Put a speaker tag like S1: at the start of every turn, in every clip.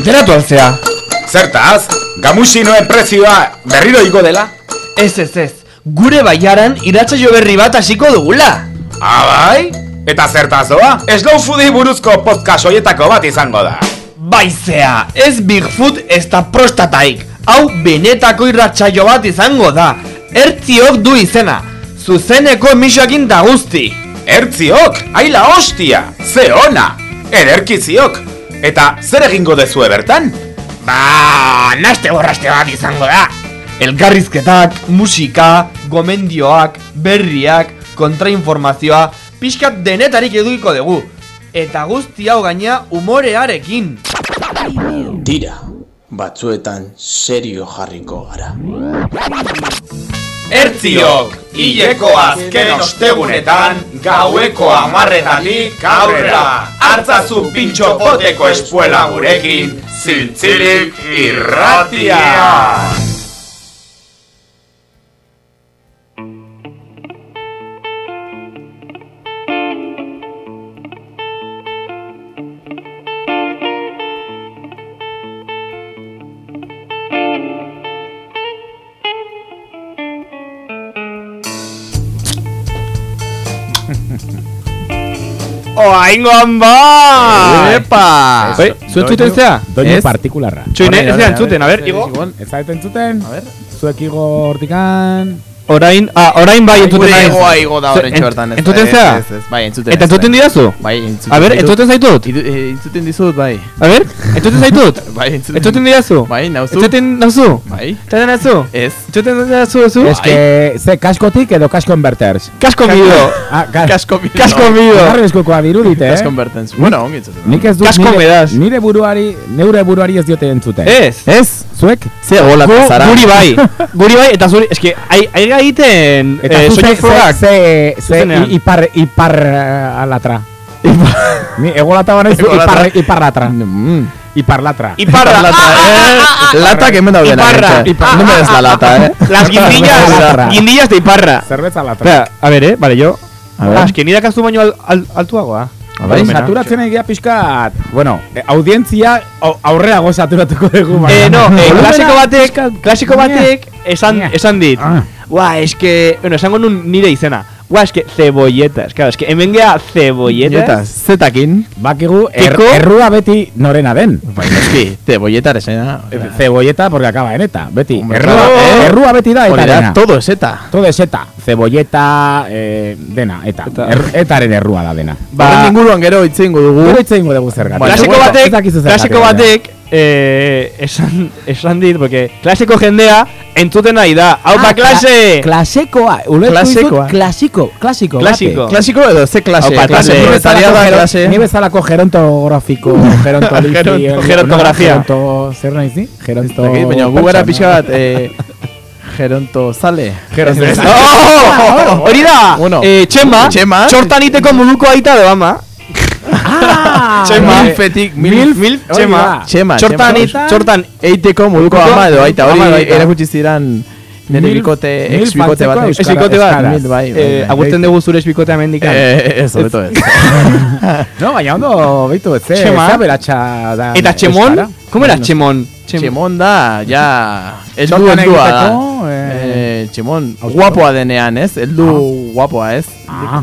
S1: enteratu alzea.
S2: Zertaz, gamusinoen prezioa berriro igo dela?
S1: Ez ez ez, gure baiaran iratsaio berri bat hasiko dugula.
S2: Abai? Eta zertaz doa? Slow Foodi buruzko podcast hoietako bat izango da.
S1: Baizea, ez Bigfoot ez da prostataik. Hau benetako irratsaio bat izango da. Ertziok du izena. Zuzeneko emisioakin da guzti.
S2: Ertziok, aila hostia, ze ona, ederkiziok. Eta zer egingo dezue bertan?
S1: Ba, naste borraste bat izango da. Elkarrizketak, musika, gomendioak, berriak, kontrainformazioa, pixkat denetarik edukiko dugu. Eta guzti hau gaina umorearekin.
S3: Tira, batzuetan serio jarriko gara.
S2: Ertziok, hileko azken ostegunetan, gaueko amarretatik aurrera, hartzazu pintxo poteko espuela gurekin, zintzilik irratia!
S1: Oa, ingoan ba!
S4: Epa!
S1: Oi, zuen zuten zea?
S5: Doinu
S4: Ez.
S5: partikularra.
S4: Orain,
S1: ez da entzuten, a ber,
S4: orain,
S1: Igo?
S5: Ez zaiten entzuten?
S4: A ver.
S5: Zuek igo hortikan...
S1: Orain, ah, orain bai entzuten
S4: Gure
S1: naiz.
S4: egoa igo da horren
S1: ent-
S4: txortan.
S1: Entzuten zea?
S4: Ez, ez, bai, entzuten.
S1: Eta
S4: ez,
S1: entzuten
S4: bai.
S1: didazu?
S4: Bai, entzuten.
S1: A ber, entzuten zaitut?
S4: Eh, Entzuten dizut, bai.
S1: A ber, entzuten zaitut?
S4: Bai, entzuten.
S1: Entzuten didazu?
S4: Bai, nauzu.
S1: Entzuten nauzu?
S4: Bai.
S1: Entzuten nauzu?
S4: Ez.
S1: Entzuten didazu, zu?
S5: Ez que, ze kaskotik edo kasko inverters?
S1: Kasko mido.
S5: Ah, ka
S4: Kasko mido.
S1: Kasko mido.
S5: Garrizkokoa dirudite, eh?
S4: Kasko convertence. Bueno, ongi entzuten.
S5: Nik ez dut nire buruari, neure buruari ez diote entzuten.
S1: Ez.
S5: Ez? Zuek?
S4: Ze gola
S1: Gu,
S4: zara.
S1: guri bai. Guri bai, eta zuri, eske, ai, ai gaiten,
S5: Eta
S1: eh,
S5: zu ze,
S1: soilik
S5: ze,
S1: frogak.
S5: ze, ze i- ipar, ipar uh, alatra. Ni egolata banaiz
S4: Egolatra.
S5: ipar, ipar latra.
S4: Mm.
S5: Ipar latra.
S1: Iparra.
S4: Lata, eh? Lata que hemen daudena.
S1: Iparra.
S4: Iparra. No me des la lata, eh?
S1: Las guindillas, guindillas de Iparra.
S5: Zerbeza latra.
S1: A ver, eh, vale, yo.
S4: A ver.
S1: Ah, eske ni dakazu baino al, al, altuagoa.
S5: Bai, saturatzen egia pixkat, bueno, eh, audientzia au- aurreago saturatuko dugu.
S1: Eh, no, eh, klasiko batek, klasiko batek, esan, esan dit.
S5: Ah.
S1: Ua, eske, bueno, esango nun nire izena. Ua, eske, cebolletas, claro, eske, hemen gea cebolletas.
S4: Zetakin.
S5: Bakigu, er,
S1: Kiko?
S5: errua beti norena den.
S4: Bai, noski. Cebolletar esena.
S5: Cebolleta porque acaba en eta, beti.
S4: Hombre,
S5: Errua,
S4: eh.
S5: errua beti da eta dena.
S4: todo es eta.
S5: Todo es eta. Cebolleta, eh, dena, eta.
S1: Eta-
S5: Er, etaren errua da dena.
S4: Ba, inguruan gero hitz egingo dugu.
S5: Gero hitz egingo dugu zergatik.
S4: Baina,
S1: Klasiko batek, klasiko
S5: baina.
S1: batek, eh, esan, esan dit, porque klasiko jendea entzuten nahi da. Hau
S5: Ah,
S1: pa klase!
S5: Klasekoa, ulertu klasiko, klasiko.
S1: Klasiko.
S5: bate.
S4: Klasiko edo ze klase?
S1: Opa,
S4: klase.
S1: klase.
S4: Proletaria da klase.
S5: Ni bezalako gerontografiko, gerontolizi,
S4: Geronto-
S1: gerontografia.
S5: Geronto, zer nahi zi? Geronto...
S4: Baina gu gara pixka bat, eh, geronto zale.
S5: Geronto
S1: Oh, hori da!
S4: Bueno.
S1: Eh, Txema,
S4: Txema.
S1: txortan iteko moduko aita de bama.
S5: Ah,
S4: Txema.
S5: vale.
S4: Milfetik,
S1: Milf,
S4: milf.
S1: txema.
S5: da.
S4: Txema,
S1: Txortan, txortan,
S4: Eiteko moduko ama edo aita, hori erakutsi zidan nire bikote,
S5: milf
S4: ex bikote
S5: antzeko
S4: batek.
S5: euskara-
S1: Ez bikote bat.
S5: euskaraz.
S4: Mil, bai, bai,
S1: eh,
S4: bai.
S1: agurtzen dugu zure espikotea mendikan.
S4: Eh, ez, hobeto ez.
S5: No, baina ondo, beitu, ez, ze aberatsa da.
S1: Eta Txemon,
S5: euskara.
S1: ¿cómo era Txemon?
S4: Txemon da, ja, eldu
S5: Txotan
S4: heldua da.
S5: eh,
S4: Eh, Txemon,
S5: Austro.
S4: guapoa denean, ez? Eldu guapoa, ez?
S5: Ah,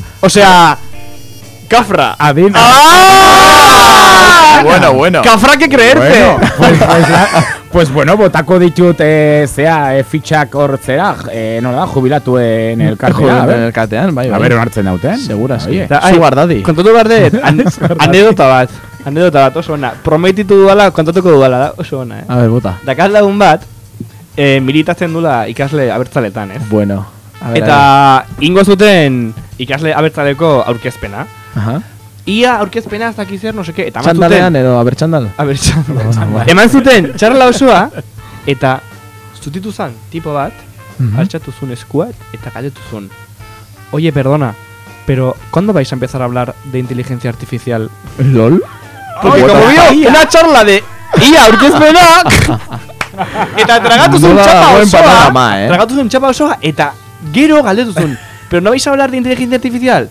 S1: O sea, Kafra.
S5: adin.
S1: ¡Ah!
S4: Bueno, bueno.
S1: Kafra que creerte.
S5: Bueno, pues, pues, la- pues bueno, botako ditut, eh, zea, eh, fitxak hor zera, eh, nola da, jubilatuen elkartera, a
S4: Joder,
S5: ver.
S4: elkartean, bai,
S5: A
S4: bai.
S5: ver, onartzen dauten.
S4: Segura, sí.
S1: Eta, ai. Kontatu behar dut, an anedota bat. Anedota bat, oso ona. Prometitu dudala, kontatuko dudala, da, oso ona, eh.
S4: A ver, bota.
S1: Dakar lagun bat, eh, militatzen dula ikasle abertzaletan, ez?
S4: Bueno. A ver,
S1: Eta ingo zuten ikasle abertzaleko aurkezpena.
S4: Aha.
S1: Ia aurkezpena ez dakiz zer, no seke, eta eman
S4: Txandalean
S1: zuten...
S4: edo, a ber, txandal.
S1: A ber, txandal. Eman zuten txarla osoa, eta zutitu zan, tipo bat, altxatu zuen eskuat, eta galdetu zuen. Oye, perdona, pero ¿cuándo vais a empezar a hablar de inteligencia artificial?
S4: LOL.
S1: Porque como vio una charla de ia aurkezpenak, eta tragatu zuen txapa osoa,
S4: eh?
S1: tragatu zuen txapa osoa, eta gero galdetu zuen. pero no vais a hablar de inteligencia artificial?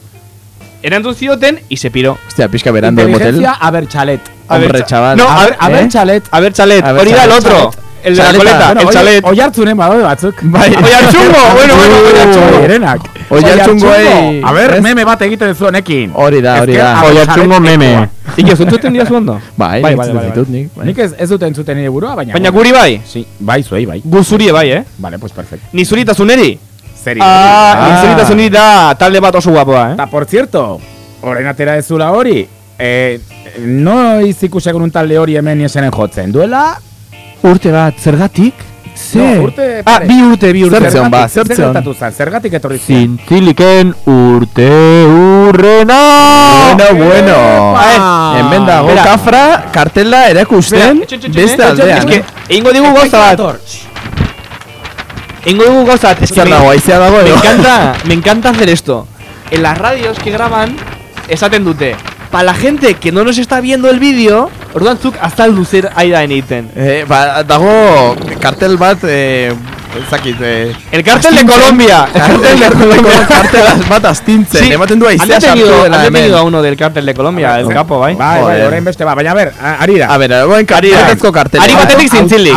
S1: Erantzun zioten, y se piró.
S4: Hostia, pixka berando el motel.
S5: Inteligencia abertxalet.
S4: Hombre, chaval.
S1: No, a ver,
S5: A ver,
S4: ¿Eh?
S5: chalet.
S1: A ver, chalet.
S4: A ver,
S1: Hori da el otro. El de la coleta,
S5: Bueno,
S1: el chalet.
S5: Oi hartzunen badaude batzuk.
S4: Bai.
S1: Oi hartzungo, bueno, bueno, oi hartzungo.
S5: Direnak.
S4: Oi hartzungo, ei.
S5: A ver, meme bat egiten duzu honekin.
S4: Hori da, hori da.
S1: Oi hartzungo
S5: chalet
S1: meme. Ike, zuntzuten dira zuondo?
S4: Bai,
S1: Bai, bai, bai,
S4: ditut nik. bai.
S5: Nik ez, ez duten zuten nire burua, baina...
S1: Baina guri bai?
S5: Sí, bai, zuei, bai.
S1: Gu zurie bai, eh?
S5: Vale, pues perfecto.
S1: Ni zuritasuneri?
S5: Zeri.
S1: Ah, ni zuritasuneri da talde bat oso guapoa, eh?
S5: Eta, por cierto, orain atera ez zula hori, eh, noiz ikusegun un talde hori hemen niesenen jotzen. Duela...
S1: Urte bat, zergatik? Ze?
S5: No, urte...
S1: Ah, bi urte, bi urte.
S4: Zertzion, ba,
S5: Zer
S4: zertzion.
S5: gertatu zen, zergatik etorri ziren.
S1: Zintziliken urte urrena!
S4: Bueno, bueno.
S1: Epa!
S4: Hemen dago kafra kartela erakusten beste
S1: eh?
S4: aldean.
S1: Es que, eingo digu gauza bat. Es que
S4: Zer
S1: me- Me encanta, me encanta hacer esto. En las radios que graban, esaten dute. Para la gente que no nos está viendo el vídeo, orduan zuk azaldu zer ari da.
S4: Eh, ba, dago kartel bat, eh, eh,
S1: El cartel de Colombia. El cartel de Colombia.
S4: kartel bat astintzen,
S1: Sí,
S4: ematen du aizea sartu dela hemen.
S1: uno del cartel de Colombia, el capo, bai.
S5: Bai, bai,
S4: Joder.
S5: orain beste, ba, baina ber, a- ari da.
S4: A ber.
S1: Ari batetik zintzilik.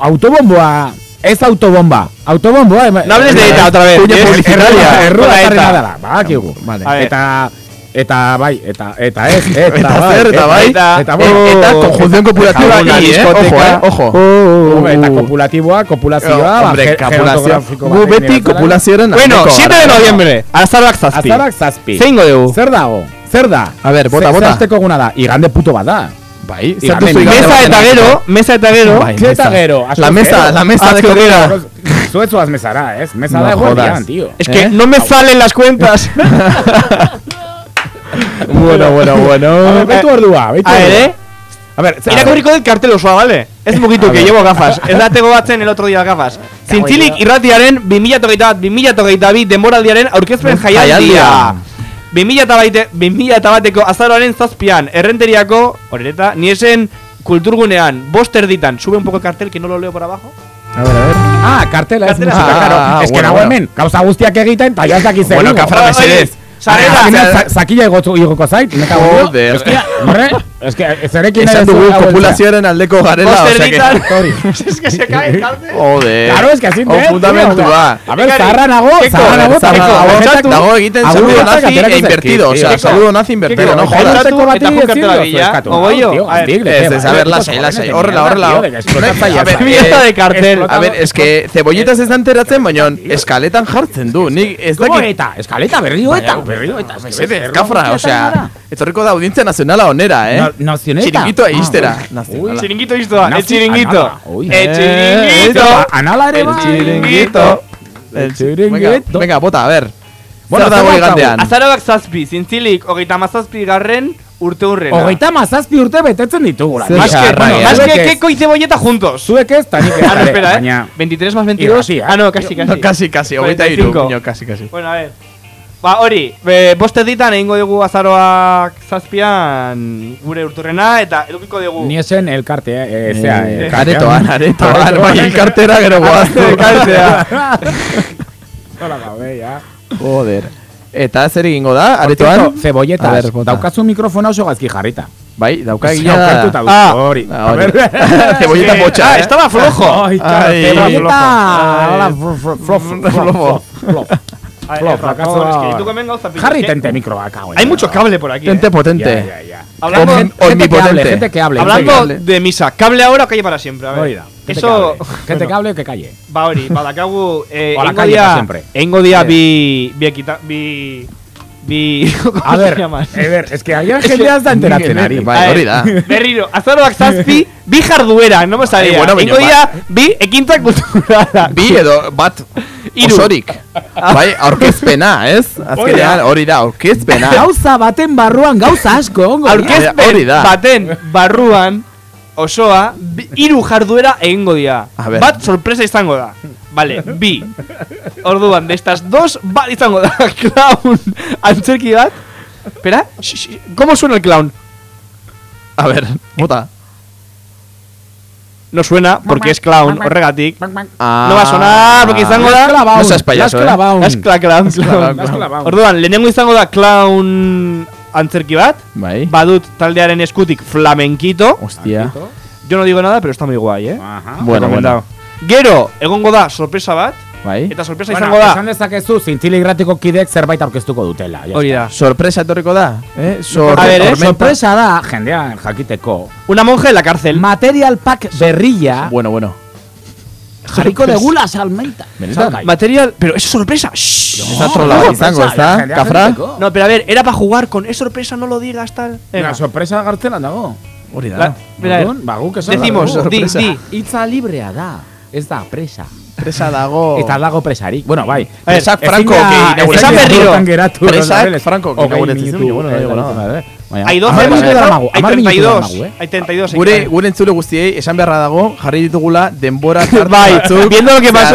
S5: Autobomboa, ez autobomba. Autobomboa. ema-
S1: No hables de ETA otra vez.
S4: Puño
S1: Es-
S4: publicitaria.
S5: Errua, errua
S1: Con la
S5: ekarri
S1: ETA.
S5: nadala. Badakigu.
S4: Vale.
S5: Eta, eta bai, eta, eta ez, eta,
S4: Eta
S5: bai,
S4: zer, eta bai.
S1: eta-
S5: eta,
S4: Eh, Eta conjunción copulativa
S1: Una
S4: aquí, eh?
S1: discoteca.
S4: Ojo, eh? Ojo.
S5: Hombre, eta kopulatiboa, kopulazioa, ba,
S4: Hombre,
S5: ge-
S4: kopulazio.
S5: gerontografiko
S4: Gu beti kopulazioaren
S1: Bueno,
S4: aldeko
S1: 7 de noviembre, azaroak zazpi.
S5: Azarak zazpi.
S1: Zeingo dugu?
S5: Zer dago? Zer da?
S4: A ver, bota, bota.
S5: Zehazteko eguna da. Igande puto bat da.
S4: Bai,
S1: Mesa eta gero, mesa eta gero.
S4: Bai,
S5: eta
S4: mesa.
S5: gero?
S4: La mesa, la mesa de comida.
S1: gero.
S5: Zuetzoaz mesara, ez? Mesa da
S4: jodas.
S5: eguerdian, tío.
S1: Es que
S4: ¿Eh?
S1: no me salen las cuentas.
S4: Bueno, bueno,
S5: A ver,
S4: bueno.
S5: beitu ordua, beitu
S1: A ver,
S5: ordua.
S1: eh.
S5: A ver, ze-
S1: Irakurriko del cartel osoa, ¿vale? Ez mugitu,
S5: A
S1: que llevo gafas. Ez da tego batzen el otro día gafas. Zintzilik irratiaren 2008 bat, 2008 denboraldiaren aurkezpen jaialdia.
S4: Jaialdia.
S1: 2008 2000 bateko azaroaren zazpian, errenteriako, horreta, niesen kulturgunean, bost erditan, sube un poco el cartel que no lo leo por abajo.
S4: A ver, a ver.
S5: Ah, kartela ez
S1: Kartela.
S5: musika,
S4: Ah,
S5: claro.
S4: ah,
S5: Es que
S4: bueno,
S5: nago
S4: bueno.
S5: hemen, gauza guztiak egiten, eta ya ez dakiz
S4: Bueno, kafra mesedez.
S1: Sarera.
S5: Za- Zakila igoko zait, me cago en Dios.
S4: Joder.
S5: Es que, es que zerekin
S4: Esan
S5: ez
S4: dugu populazioaren aldeko garela,
S1: Bost
S4: osea que...
S5: Hori.
S1: Es que se cae el cartel.
S4: Joder.
S5: Claro, es que así
S4: Hau fundamentua.
S5: A ver, zaharra nago, zaharra nago,
S4: Zarra dago egiten saludo nazi e invertido, o sea, saludo nazi invertido, no jodas.
S1: eta jokatu
S5: diozu
S1: egia,
S5: eskatu.
S1: ogoio.
S5: Tío,
S1: A ver,
S5: aztik,
S4: Ez,
S5: lezema.
S4: ez, a ver, lasai, lasai, horrela, horrela. A ver,
S1: Mierda de cartel.
S4: A ver, es que cebolletas ez da enteratzen, baina eskaletan jartzen du. Nik ez
S5: ¿Cómo
S4: dakit...
S5: eta? Eskaleta, berrio eta, berrio eta.
S4: Mesedez, kafra, osea, etorriko da audientzia nazionala onera, eh?
S5: No- nazioneta?
S4: Chiringuitoa
S5: Ah,
S4: iztera.
S5: Uy,
S4: Nazionala.
S1: Chiringuito isto da, el
S5: Nazi-
S1: chiringuito.
S5: anala, uy.
S1: El
S4: Eh,
S1: chiringuito.
S5: Eta, Anala ere
S4: El
S5: bai.
S4: chiringuito.
S5: El
S4: Venga,
S5: chiringuito.
S4: venga, bota, a ver.
S5: Bueno,
S4: Zer dago
S5: zer daukagu?
S4: igandean?
S1: Azaroak zazpi, zintzilik, hogeita mazazpi garren urte hurrena.
S5: Hogeita mazazpi urte betetzen ditugula.
S4: Zer
S1: Más que,
S4: jarra,
S1: bueno,
S4: eh.
S1: más
S5: zuek
S1: que
S5: ez.
S1: Keko y Cebolleta juntos.
S5: Zuek ez, eta nik ez.
S1: Ah, no,
S5: Vale,
S1: espera, eh.
S5: baina-
S1: 23 más 22.
S5: Irratia, eh.
S1: Ah, no, casi, casi.
S4: No, kasi, kasi, hogeita iru,
S1: 45.
S4: niño, kasi, kasi.
S1: Bueno, a ver. Ba, hori, be, bost erditan egingo dugu azaroak zazpian gure urturrena eta edukiko dugu.
S5: Ni esen elkartea, eh,
S4: Eh,
S5: zea, eh,
S4: aretoan, aretoan, bai, elkartera gero goaztu.
S1: Elkartea.
S5: Hola, gabe, ya.
S4: Joder. Eta zer egingo da, aretoan?
S5: Cebolleta,
S4: A ver, bota.
S5: daukazu mikrofona oso gazki jarrita.
S4: Bai, dauka egia da.
S1: Ah.
S5: hori.
S4: Ah. Cebolleta
S1: Eh,
S4: potxa,
S1: ah,
S4: eh?
S1: estaba flojo.
S5: Ay, cebolleta.
S4: flojo.
S5: Hola, flo- flo-
S1: A ver,
S5: fracaso.
S1: Rafa, es que es
S5: tente mikroa,
S1: Hay mucho cable por aquí.
S4: Tente
S1: eh.
S4: potente.
S5: Ya, ya, ya.
S1: Hablando,
S4: Om-
S5: Gente que hable,
S4: omnipotente.
S5: gente que hable.
S1: hablando de misa, cable ahora o calle para siempre. A ver.
S5: Hori da. gente
S1: Eso.
S5: que hable. Gente que hable o que calle.
S1: Ba hori, badakagu eh,
S5: O a la
S1: eingo
S5: calle pa
S1: dia,
S5: siempre.
S1: eingo dia bi bi ekita, bi bi ¿cómo
S5: A ver, ver, es que agian jendea ez da enteratzen ari.
S4: Bai, hori da.
S1: Berriro, azaroak zazpi, bi jarduera, no me salía.
S4: Eh, bueno, baina
S1: dia, bi ekintzak kulturala.
S4: Bi edo bat
S1: Hiru.
S4: osorik. Bai, aurkezpena, ez? Azkenean hori da, aurkezpena.
S5: Gauza baten barruan gauza asko ongo.
S1: Aurkezpen
S4: Hori da.
S1: baten barruan osoa hiru jarduera egingo dira.
S4: A ver.
S1: Bat sorpresa izango da. Vale, bi. Orduan, de estas dos, bat izango da. Clown antzerki bat. Espera, ¿cómo suena el clown?
S4: A ver, bota.
S1: No suena porque es clown, horregatik.
S4: Ah.
S1: No va a sonar porque izango da.
S4: No seas payaso, eh.
S1: Es cla clown, clown.
S5: Las clavado.
S1: Orduan, lehenengo izango da clown antzerki bat,
S4: Bai.
S1: badut taldearen eskutik flamenkito.
S4: Hostia.
S1: Yo no digo nada, pero está muy guay, eh.
S5: Aha.
S4: Bueno,
S1: Recomendado. Gero, egongo da sorpresa bat,
S4: Bai.
S1: eta sorpresa
S5: Bueno,
S1: izango da.
S5: esan dezakezu, zintzili gratiko kidek zerbait aurkeztuko dutela.
S1: Hori
S5: está.
S1: da.
S4: Sorpresa etorriko da, eh? Sor
S1: A ver, eh.
S5: Sorpresa da, jendean jakiteko.
S1: Una monja en la cárcel.
S5: Material pack berrilla
S4: Bueno, bueno.
S5: jarriko degula salmeita.
S4: Benetan?
S5: Salgai.
S1: Material, pero es sorpresa. Shh.
S4: Ez da trola bat izango?
S5: Jendea
S4: Kafra?
S5: jakiteko.
S1: No, pero a ver, era para jugar con es sorpresa, no lo digas tal. Venga.
S5: Venga, sorpresa gartzelan dago.
S4: Hori da.
S1: La- mira, a ver,
S5: Orduan, ba, guk esan
S1: decimos, di, di.
S5: Hitza librea da, ez da presa.
S4: Presa dago.
S5: Eta dago presarik. Bueno, bai.
S4: Presak Franco, que
S5: da
S1: berriro.
S4: Presak. Franco, que zuen, bueno, no digo nada.
S1: Hay 12
S5: Hamar minutu
S1: minutos, hay
S5: hamar minutu
S1: 32.
S5: daramagu, eh.
S1: Hay 32. hay
S4: Gure, gure entzule guztiei esan beharra dago, jarri ditugula denbora tarte
S1: Bai, viendo lo que pasó-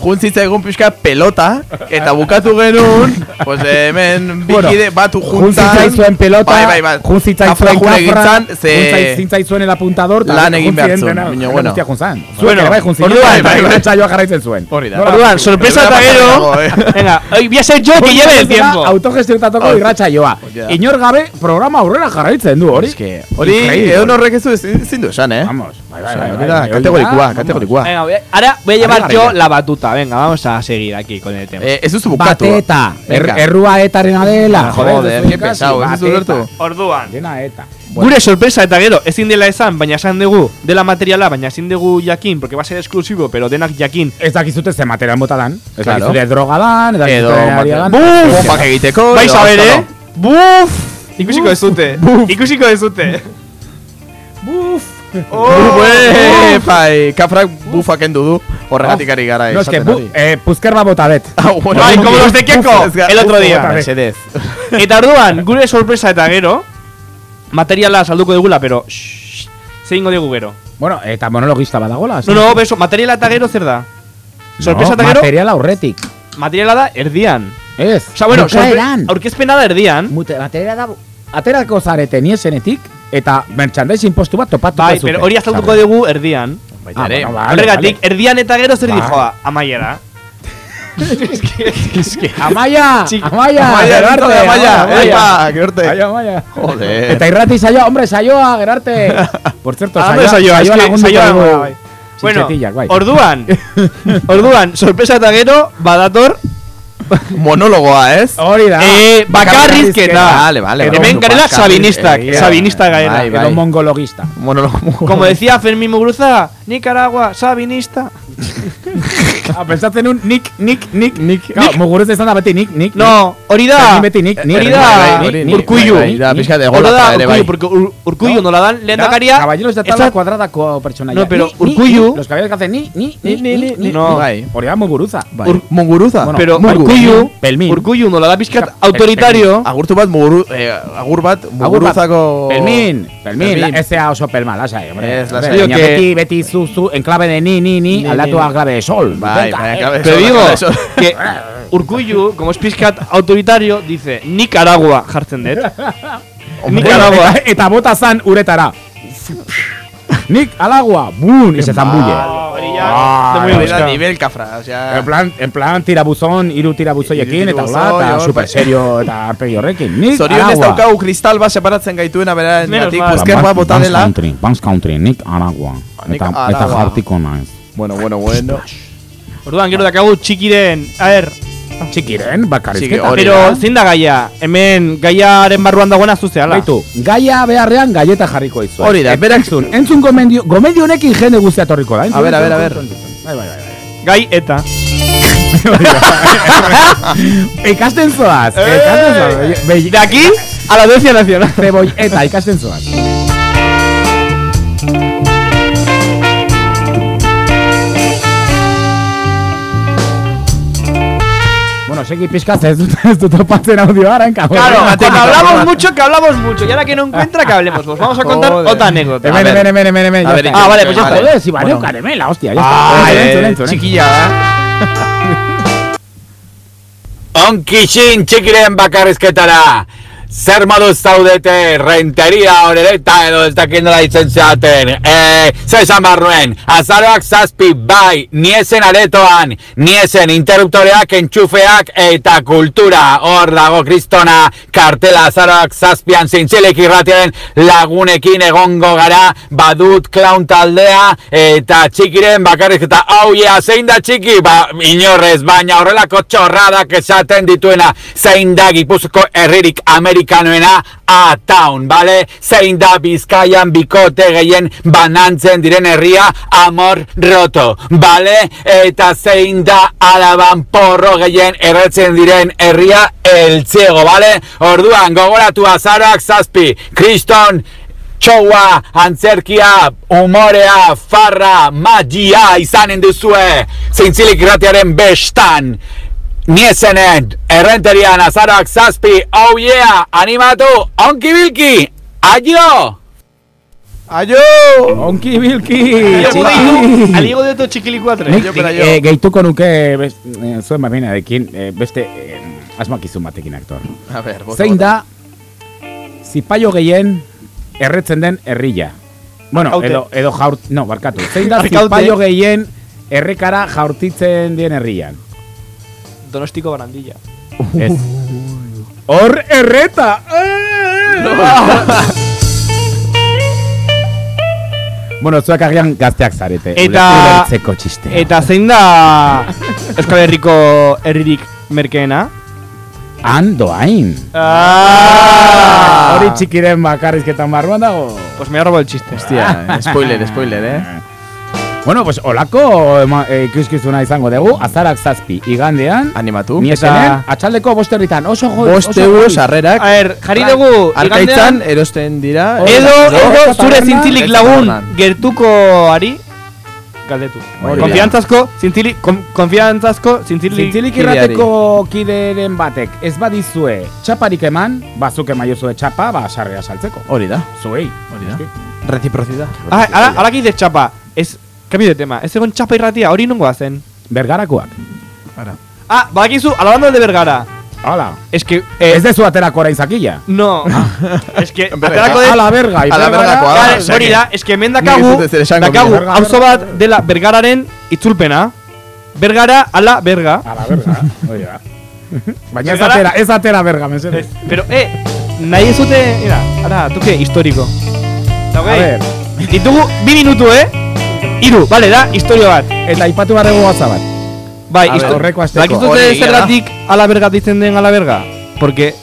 S4: Juntzitza egun pixka pelota, eta bukatu genuen, pues hemen
S5: Bueno,
S4: bikide batu
S5: Jun
S4: juntan.
S5: zitzaizuen pelota,
S4: Bai, bai, bai.
S5: jun zitzaizuen
S4: Kafra jun
S5: kafra,
S4: egintzan, ze-
S5: zitzaizuen el apuntador, eta
S4: Lan egin behar zuen, baina bueno.
S5: guztia jun zan.
S1: Bueno,
S5: bai
S1: orduan,
S5: eta
S4: bai, bai.
S5: irratsaioa jarraitzen zuen.
S1: Orduan, sorpresa eta gero. Venga, hoy voy a ser yo que lleve el tiempo.
S5: Autogestionatako
S4: Auto-
S5: irratsaioa.
S4: Hori da.
S5: Inor gabe programa aurrera jarraitzen du, hori.
S4: Hori, edo norrek ez du ezin ezin du esan, eh?
S5: Vamos, bai, bai, bai, bai,
S4: da,
S5: bai,
S4: kategorikoa.
S1: Venga, ahora voy a llevar
S5: Arriba,
S1: yo la batuta. Venga, vamos a seguir aquí con el tema.
S4: Eh, ez duzu bukatu.
S5: Bateta, er, errua etarena dela.
S4: Joder,
S5: ez
S4: qué pesado, ez duzu ulertu.
S1: Orduan.
S5: Dena eta.
S1: Gure sorpresa eta gero, ezin dela esan, baina esan dugu dela materiala, baina ezin dugu jakin, porque va a ser exclusivo, pero denak jakin.
S5: Ez dakizute ze material mota dan. Ez
S4: Claro.
S5: dakizute droga dan, ez dakizute aria dan.
S1: Buf!
S4: Bompak egiteko.
S1: Vais
S4: edo
S1: a ver,
S4: auto
S1: eh? Buf! Ikusiko dezute. Ikusiko dezute.
S5: Buf!
S1: Oh,
S4: Buf, eh, bai, kafrak bufa kendu du. Horregatik ari gara
S5: No, es que,
S4: esaten
S5: bu,
S4: hori.
S5: eh, puzkerba bota bet.
S4: Ah, bueno,
S1: Bai, como los de Keko,
S4: Ez ga-
S1: el otro día.
S4: mesedez.
S1: Eta orduan, gure sorpresa eta gero, materiala salduko dugula, pero ze ingo dugu gero.
S5: Bueno, eta monologista badagola.
S1: No, no, beso, materiala eta gero zer da? Sorpresa eta gero,
S5: Material aurretik.
S1: materiala da erdian.
S5: Ez.
S1: Osa, bueno, sorpre-
S5: bukaeran.
S1: aurkezpena da erdian.
S5: Mute, materiala da... Aterako zarete niesenetik, eta merchandising postu bat topatu
S1: Bai, pero hori azalduko dugu erdian.
S4: Baita
S5: Ah,
S4: ere.
S5: bueno, vale,
S1: Horregatik,
S5: vale.
S1: erdian eta gero zer
S5: Bai.
S1: dijoa, amaiera.
S5: Amaia! Amaia!
S4: Amaia,
S5: Gerarte,
S4: Amaia, Amaia,
S5: Amaia.
S4: epa, gerorte.
S5: Amaia, Amaia.
S4: Joder.
S5: Eta irrati saioa, hombre, saioa, gerarte. Por cierto,
S1: de saioa,
S5: lagunduko
S1: saioa,
S5: dugu
S1: bai. Bueno,
S5: bai.
S1: orduan, orduan, sorpresa eta gero, badator,
S4: Monologoa, ez?
S5: Hori da.
S1: eh, bakarrizketa.
S4: Vale, vale.
S1: Hemen garela sabinistak,
S4: eh,
S1: sabinista gaela.
S5: Edo mongologista.
S4: Monologo.
S1: Como decía Fermín Muguruza, Nicaragua, sabinista.
S5: Ah, pensatzen un nik, nik, nik, nik. No, muguruz izan da beti nik, nik.
S1: No, hori da.
S5: Ni beti nik, nik.
S1: Hori
S5: nik,
S1: da,
S5: bai, bai,
S4: hori,
S5: nik,
S1: Urkullu.
S4: bai, bai, da, pixka de
S1: Hori
S4: gola
S1: da,
S4: ere, bai.
S1: Urkullu, porque Ur- Urkullu nola dan, lehen dakaria.
S5: Caballeros de tabla cuadradako pertsonaia.
S1: No, pero
S5: Ni, ni,
S1: Urkullu-
S5: ni, Los caballeros que hacen ni, ni, ni,
S1: Ni, ni, ni, no.
S4: Bai.
S5: Hori da muguruza.
S4: Bai.
S1: Ur-
S4: Monguruza.
S5: Bueno,
S1: Pero
S5: Murgu.
S1: Urkullu,
S5: Pelmin.
S1: Urkullu nola da pizkat
S5: Pizkat
S1: autoritario.
S4: Agurtu bat muguru, eh, agur bat
S5: Agur bat.
S4: muguruzako...
S5: Pelmin, Pelmin,
S4: Pelmin.
S5: la- ezea oso pelma, lasai, hombre.
S4: Ez, lasai.
S5: Baina
S1: Digo que-
S5: beti, beti zu, zu, en clave de ni, ni, ni, aldatu clave de sol.
S4: Bai, clave de sol,
S1: digo que Urkullu, como es pizkat autoritario, dice Nicaragua jartzen dut. Nicaragua.
S5: eta, bota zan uretara. Nik alagua, bun, y se zambulle. Ah,
S1: buscado.
S4: nivel kafra, osea...
S5: En plan, en plan tirabuzón, hiru tirabuzoiekin,
S4: Hiru
S5: eta hola, eta super serio, eta arpegi horrekin. Nik alagua.
S4: daukagu kristal bat separatzen gaituena bera
S1: Menos
S4: gatik
S1: mal.
S4: puzker bat bota
S5: Dance
S4: dela.
S5: Country, Dance Country, nik alagua.
S4: Nik
S5: Eta, eta
S4: Aragua.
S5: jartiko naiz.
S4: Bueno, bueno, bueno.
S1: Orduan, gero dakagu txikiren, a ver,
S5: Txikiren,
S4: Txiki,
S5: bakarrizketa.
S4: hori
S1: pero
S4: da.
S1: zein da gaia? Hemen gaiaren barruan dagoena zuzeala.
S5: Baitu, gaia beharrean gaieta jarriko dizu.
S4: Hori da, berak-
S5: entzun, entzun gomendio, gomendio honekin jende guztia torriko da.
S4: A ver, a ver,
S5: entzun,
S4: a
S5: entzun. Bai, bai, bai, bai.
S1: Gai eta.
S5: Ikasten zoaz, ikasten zoaz. Be-
S1: De aquí a la audiencia nacional.
S5: Ceboi eta ikasten zoaz. Bueno, segi pizkaz ez dut, ez dut topatzen audioaren, cabrón.
S1: Claro,
S4: Mate,
S1: cuando
S4: mate,
S1: hablamos
S4: mate.
S1: mucho, que hablamos mucho. Y ahora que no encuentra, que hablemos. Pues vamos a contar
S4: Joder.
S1: otra anécdota.
S5: Hemen,
S4: A ver.
S5: hemen, hemen, hemen, hemen,
S4: A
S5: ya
S4: ver,
S5: está.
S1: Ah, vale, pues ya
S4: Vale.
S1: está.
S5: Joder, si baneo
S4: Bueno.
S5: caramela, hostia, ya
S4: Ah,
S5: está. Entzun,
S4: eh,
S5: entzun, entzun,
S4: txikia da.
S6: Onkixin txikiren bakarrizketara zer modu zaudete renteria horereta edo ez dakit nola ditzen zeaten. E, zer esan behar nuen, azaroak zazpi bai, niesen aretoan, niesen interruptoreak, entxufeak eta kultura. Hor dago kristona kartela azaroak zazpian zintzilik irratiaren lagunekin egongo gara, badut clown taldea eta txikiren bakarrik eta hau ja, zein da txiki? Ba, inorrez, baina horrelako txorradak esaten dituena, zein da gipuzko herririk amerikanoena, a town, bale? Zein da bizkaian bikote gehien banantzen diren herria, amor roto, bale? Eta zein da alaban porro gehien erretzen diren herria, el ciego, bale? Orduan, gogoratu azarak zazpi, kriston, txoua, antzerkia, umorea, farra, magia izanen duzue, zeintzilik irratiaren bestan, niesenen, errenterian azarak zazpi, oh yeah, animatu, onki bilki, aio!
S4: Aio!
S5: Onki bilki!
S1: Aligo de to txikili 4.
S5: Nik
S4: Jo, pero jo.
S5: eh, gehituko nuke best, eh, zuen babinarekin, eh, beste eh, asmakizun batekin aktor.
S4: A ver, bota,
S5: Zein da zipaio gehien erretzen den herrilla? Bueno,
S1: Arkaute.
S5: edo, edo jaurt... No, barkatu. Zein da zipaio gehien errekara jaurtitzen dien herrian?
S1: Donostiko barandilla.
S5: Ez. Hor erreta! bueno, zuak agian gazteak zarete.
S1: Eta-
S5: Ulertzeko txistea.
S1: Eta zein da Euskal Herriko herririk merkeena?
S5: Han doain.
S1: Ah!
S5: Hori txikiren bakarrizketan barruan dago.
S1: Pues me ha robado el chiste.
S4: Hostia, spoiler, spoiler, eh?
S5: Bueno, pues olako eh, ikuskizuna izango dugu, azarak zazpi igandean,
S4: Animatu.
S5: niesenen, atxaldeko bosterritan, oso joi,
S4: Bost
S5: oso
S4: euro
S5: joi.
S4: sarrerak.
S1: A ver, jarri dugu
S4: Arkaitzan
S1: igandean,
S4: erosten dira.
S1: Edo,
S5: da,
S1: edo
S5: Eta
S1: zure zintzilik
S4: eta
S1: lagun
S4: tabernan.
S1: gertukoari galdetu. Konfiantzazko, zintzilik, kon, konfiantzazko, zintzilik,
S5: Zintzilik irrateko kideren batek ez badizue txaparik eman, bazuk emaiozue txapa, ba, sarrea saltzeko.
S4: Hori da.
S5: Zuei.
S4: Hori da. Reciprocidad.
S1: Ah, ara, ara que dices chapa, es, cambio de tema, ez egon txapa irratia, hori nongoa zen.
S5: Bergarakoak.
S4: Ara.
S1: Ah, badakizu, alabando de Bergara.
S5: Hala.
S1: Es que,
S5: Ez
S1: eh,
S5: dezu aterako orain zakila.
S1: no, es que, aterako de...
S5: Ala berga,
S4: Ala bergakoa.
S1: Hori da, es que hemen dakagu,
S4: ez
S1: dakagu,
S5: Berga,
S1: auzo
S5: berga.
S1: bat dela Bergararen itzulpena. Bergara ala berga.
S5: Ala berga, hori da. Baina ez atera, ez atera berga, mesedez.
S1: Pero, eh, nahi ez dute, mira, ara, tuke, historiko. Eta,
S5: A ver,
S1: ditugu bi minutu, eh? Iru, bale, da, historio bat.
S5: eta ipatu barrego gauza bat.
S1: Bai,
S4: A
S1: histo-
S5: horreko
S4: Hori egia da.
S1: zergatik ala berga ditzen den ala berga? Porque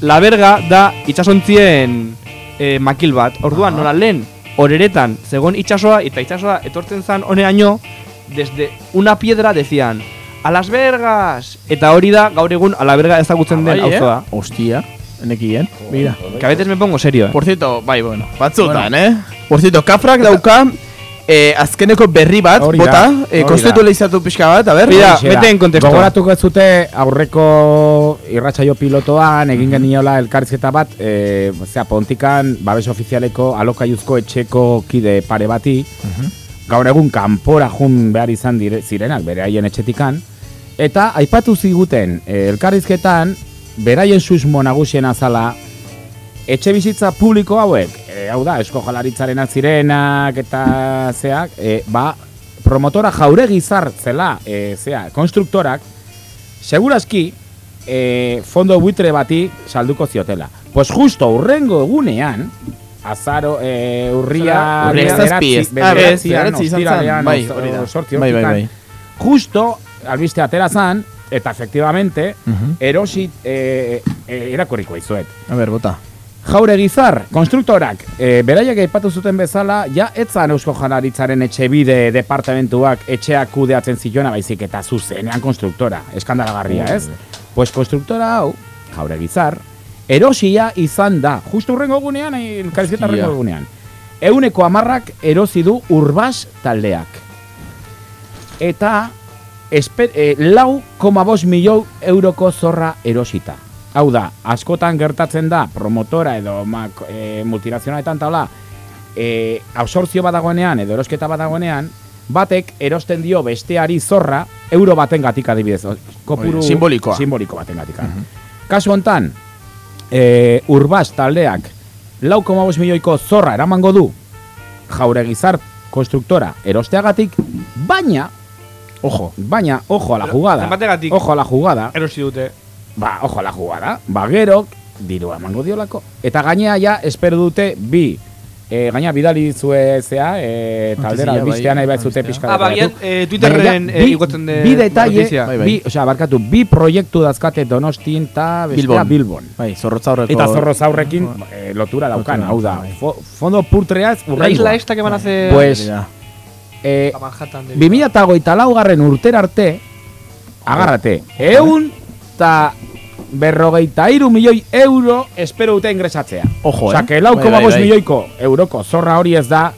S1: la berga da itsasontzien eh, makil bat. Orduan, nola lehen, horeretan, zegoen itsasoa eta itsasoa etortzen zan honeaino, desde una piedra decían, a las bergas! Eta hori da, gaur egun, ala berga ezagutzen den
S4: Bai, eh?
S1: auzoa.
S4: Hostia. Nekien. Mira.
S1: Que a veces me pongo serio, eh?
S4: Por cierto, bai, bueno, batzutan, eh? Por cierto, kafrak dauka eh, azkeneko berri bat,
S5: Hori da,
S4: bota,
S5: hori
S4: eh,
S5: da.
S4: konstitualizatu pixka bat, a ber?
S1: Mira,
S5: Horixe da.
S1: en contexto.
S5: Gogoratuko ez zute aurreko irratsaio pilotoan egin geniola elkarrizketa bat, e, zera, pontikan babes ofizialeko alokaiuzko etxeko kide pare bati, gaur egun kanpora jun behar izan dire, zirenak bere haien etxetikan, eta aipatu ziguten e, elkarrizketan beraien susmo nagusien azala etxe bizitza publiko hauek, e, hau da, esko jalaritzarenak zirenak eta zeak, e, ba, promotora jauregi zela, e, zea, konstruktorak, seguraski, e, fondo buitre bati salduko ziotela. Pues justo urrengo egunean, azaro, e, urria,
S4: ez. Ah, bederatzi
S5: ostiralean,
S4: Bai,
S5: sortzi
S4: Bai, bai, bai.
S5: justo, albiste atera zan, eta efectivamente,
S4: Mhm.
S5: erosit, e, e, erakurriko izuet.
S4: A ber, bota.
S5: Jauregizar, konstruktorak, e, beraiek aipatu zuten bezala, ja etzan Eusko Janaritzaren etxe bide departamentuak etxeak kudeatzen zituena baizik eta zuzenean konstruktora, eskandalagarria, ez? Pues konstruktora hau, Jauregizar, erosia izan da, justu urrengo gunean, elkarizketa
S4: Hostia.
S5: urrengo gunean. Euneko amarrak erosi du urbas taldeak. Eta, esper, e, lau koma milioi euroko zorra erosita. Hau da, askotan gertatzen da, promotora edo mak, e, multinazionaletan taula, e, absortzio badagoenean edo erosketa badagoenean, batek erosten dio besteari zorra euro baten gatik adibidez. Kopuru
S4: simbolikoa.
S5: Simboliko baten gatik. Kasu hontan, e, urbaz taldeak lau koma bost milioiko zorra eramango du jauregizar konstruktora erosteagatik, baina,
S4: Ojo.
S5: baina, ojo a la jugada, ojo a la jugada,
S1: Erosi dute.
S5: Ba, ojo a la jugada, ba, gerok, dirua emango diolako. Eta gainea ja, espero dute, bi, e, gaina bidali zue zea, e, taldera,
S4: bai,
S5: biztean nahi bat zute
S4: albistea.
S5: pixka.
S1: Ah, bagian, Twitterren
S5: Baina ja,
S1: eh,
S5: bi-
S1: igotzen de
S5: Bi detalle.
S4: Bai, bai.
S5: bi, osea, barkatu, bi proiektu dazkate Donostin eta bestea
S4: Bilbon.
S5: Bilbon.
S4: Bai, zorrotza horreko...
S5: Eta zorro zaurrekin eh, lotura daukan, hau da.
S4: bai.
S5: Fo, fondo purtreaz
S1: La
S5: urrengoa.
S1: isla esta que van a hacer
S5: Pues, eh,
S1: a Manhattan. de-
S5: 2008 laugarren urter arte, agarrate, eun eta berrogeita iru milioi euro espero dute ingresatzea.
S4: Ojo, eh?
S5: que lau
S4: Bai,
S5: koma
S4: bai,
S5: bost
S4: bai.
S5: milioiko euroko zorra hori ez da,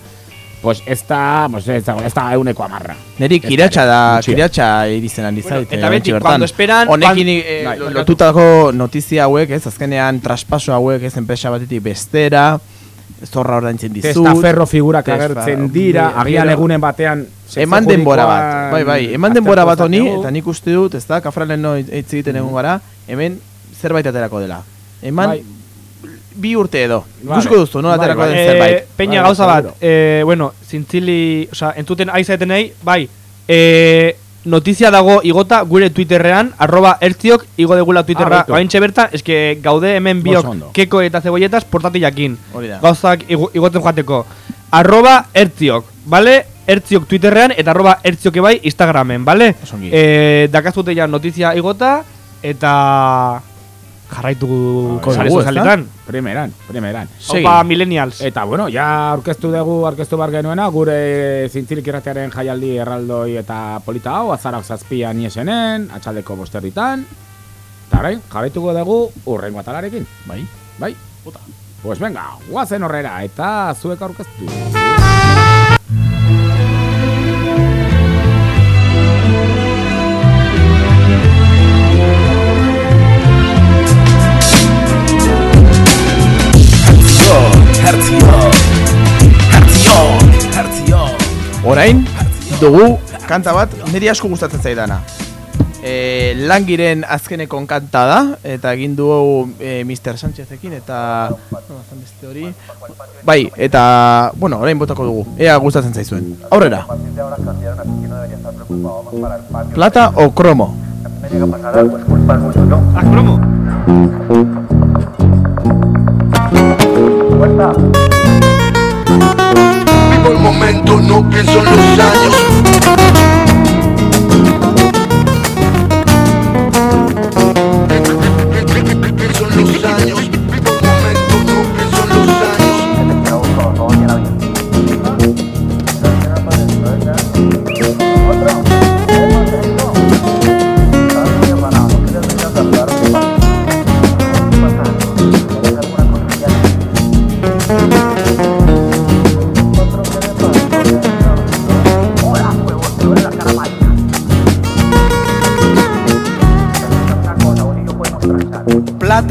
S5: pues ez da, pues ez da, ez da euneko amarra.
S4: Neri kiratxa da, kiratxa irizten ari
S1: Bueno, eta
S4: eh,
S1: beti, cuando esperan,
S4: Honekin eh,
S5: Bai,
S4: lo-
S1: barkatu.
S4: lotutako notizia hauek, ez, azkenean traspaso hauek, ez, enpresa batetik bestera, zorra ordaintzen dizut.
S5: Testaferro figurak
S4: Testa-
S5: agertzen dira,
S4: Bai,
S5: agian egunen batean
S4: Eman denbora bat, bai, bai, eman denbora bat honi, eta nik uste dut, ez da, kafralen no hitz egiten egon gara, hemen zerbait aterako dela. Eman
S5: Bai.
S4: bi urte edo.
S5: Vale.
S4: Ikusko duzu, nola
S5: Bai,
S4: aterako
S5: bai.
S4: den zerbait.
S1: Peña
S5: Bai,
S1: gauza bat, eh, bueno, zintzili, o sea, entzuten aizaetenei, bai, eh, notizia dago igota gure Twitterrean, arroba ertziok, igo degula Twitterra,
S5: Ah,
S1: oaintxe bertan, eske gaude hemen biok keko eta zebolletas portatilakin. Gauzak igo- igotzen joateko. Arroba ertziok, vale? Ertziok Twitterrean eta arroba ertziok bai Instagramen,
S4: ongi.
S1: Eh, dakazute ja notizia igota eta jarraitu
S5: Bai,
S1: sare sozialetan.
S5: Primeran, primeran.
S1: Opa, millennials.
S5: Eta bueno, ja aurkeztu dugu, aurkeztu bar genuena, gure zintzilik irratearen jaialdi erraldoi eta polita hau, azarak zazpian niesenen, atxaldeko bosterritan, eta orain, jarraituko dugu urrengo atalarekin.
S4: Bai.
S5: Bai? Puta. Pues venga, guazen horrera, eta zuek aurkeztu.
S4: Orain, dugu kanta bat niri asko gustatzen zaidana. E, langiren azkenekon kanta da, eta egin dugu e, Mr. Sánchezekin, eta... Beste hori... Bai, eta... Bueno, orain botako dugu. Ea gustatzen zaizuen. Aurrera. Plata o cromo?
S1: Ah,
S7: Vivo el momento, no pienso en los años.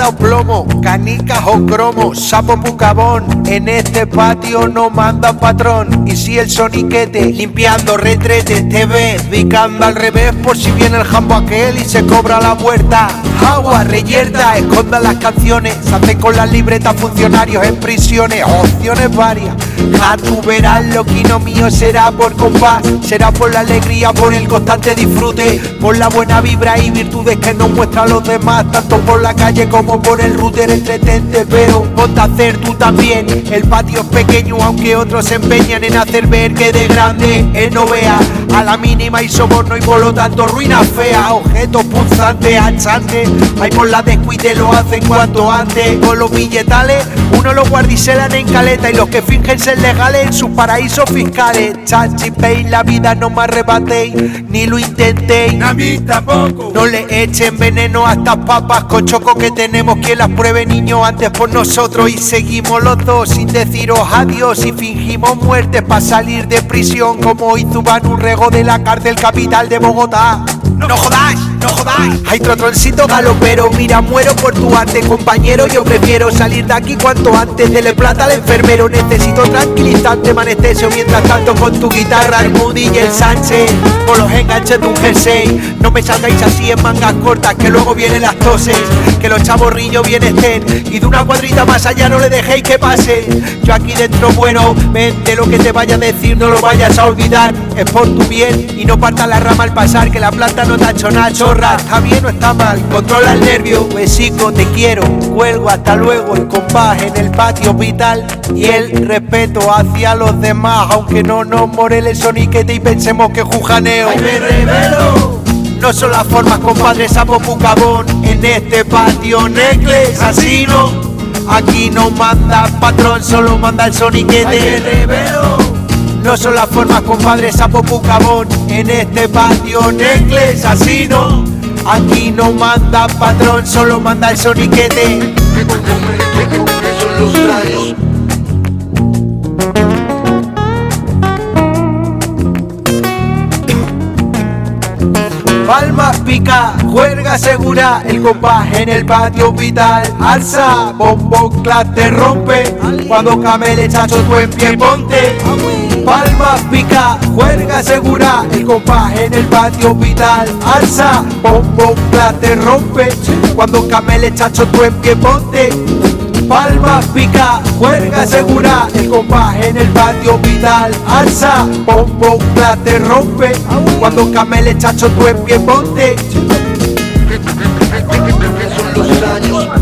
S7: O plomo, canicas o cromo, sapo pucabón. En este patio no manda patrón. Y si el soniquete limpiando retrete te ve picando al revés por si viene el jambo aquel y se cobra la puerta. Agua reyerta, escondan las canciones, se con las libretas funcionarios en prisiones, opciones varias. Ja, tú verás lo que no mío será por compás, será por la alegría, por el constante disfrute, por la buena vibra y virtudes que nos muestran los demás, tanto por la calle como por el router entretente, pero ponte a hacer tú también. El patio es pequeño, aunque otros se empeñan en hacer ver que de grande él no vea. A la mínima y soborno y por lo tanto ruina fea, objetos punzantes, achantes. Hay por la descuide lo hacen cuanto antes. Con los billetales, uno los guardiselan en caleta y los que fingen ser legales en sus paraísos fiscales. Chachi pay, la vida no me arrebatéis, ni lo intentéis. A mí tampoco. No le echen veneno a estas papas con choco que tenemos que las pruebe niño antes por nosotros y seguimos los dos sin deciros adiós y fingimos muertes para salir de prisión como hizo Van De la cárcel capital de Bogotá. ¡No jodáis! No jodáis. Hay trotroncito galopero, mira, muero por tu arte, compañero. Yo prefiero salir de aquí cuanto antes. Dele plata al enfermero, necesito tranquilizante, manestesio. Mientras tanto, con tu guitarra, el Moody y el Sánchez. Por los enganches de un jersey. No me salgáis así en mangas cortas, que luego vienen las toses. Que los chaborrillos bien estén. Y de una cuadrita más allá no le dejéis que pase. Yo aquí dentro, bueno, vente lo que te vaya a decir, no lo vayas a olvidar. Es por tu bien y no parta la rama al pasar, que la planta no te ha hecho nada, chorra. Está bien o está mal, controla el nervio, besico, te quiero. Cuelgo hasta luego el compás en el patio vital y el respeto hacia los demás, aunque no nos morele el soniquete y pensemos que jujaneo. ¡Ay, me revelo! No son las formas, compadre, sapo pucabón En este patio necles, así no Aquí no manda patrón, solo manda el soniquete No son las formas, compadre, sapo pucabón En este patio necles, así no Aquí no manda patrón, solo manda el soniquete Son los rayos Palmas pica, juerga segura, el compás en el patio vital. Alza, bombo, te rompe. Cuando camele chacho tú en pie ponte. Palmas pica, juerga segura, el compás en el patio vital. Alza, bombo, clat, te rompe. Cuando camele chacho en pie ponte. Palmas pica, juerga segura, el compás en el patio vital. Alza, bombo, te rompe. Cuando camele chacho en pie ponte. Son los años.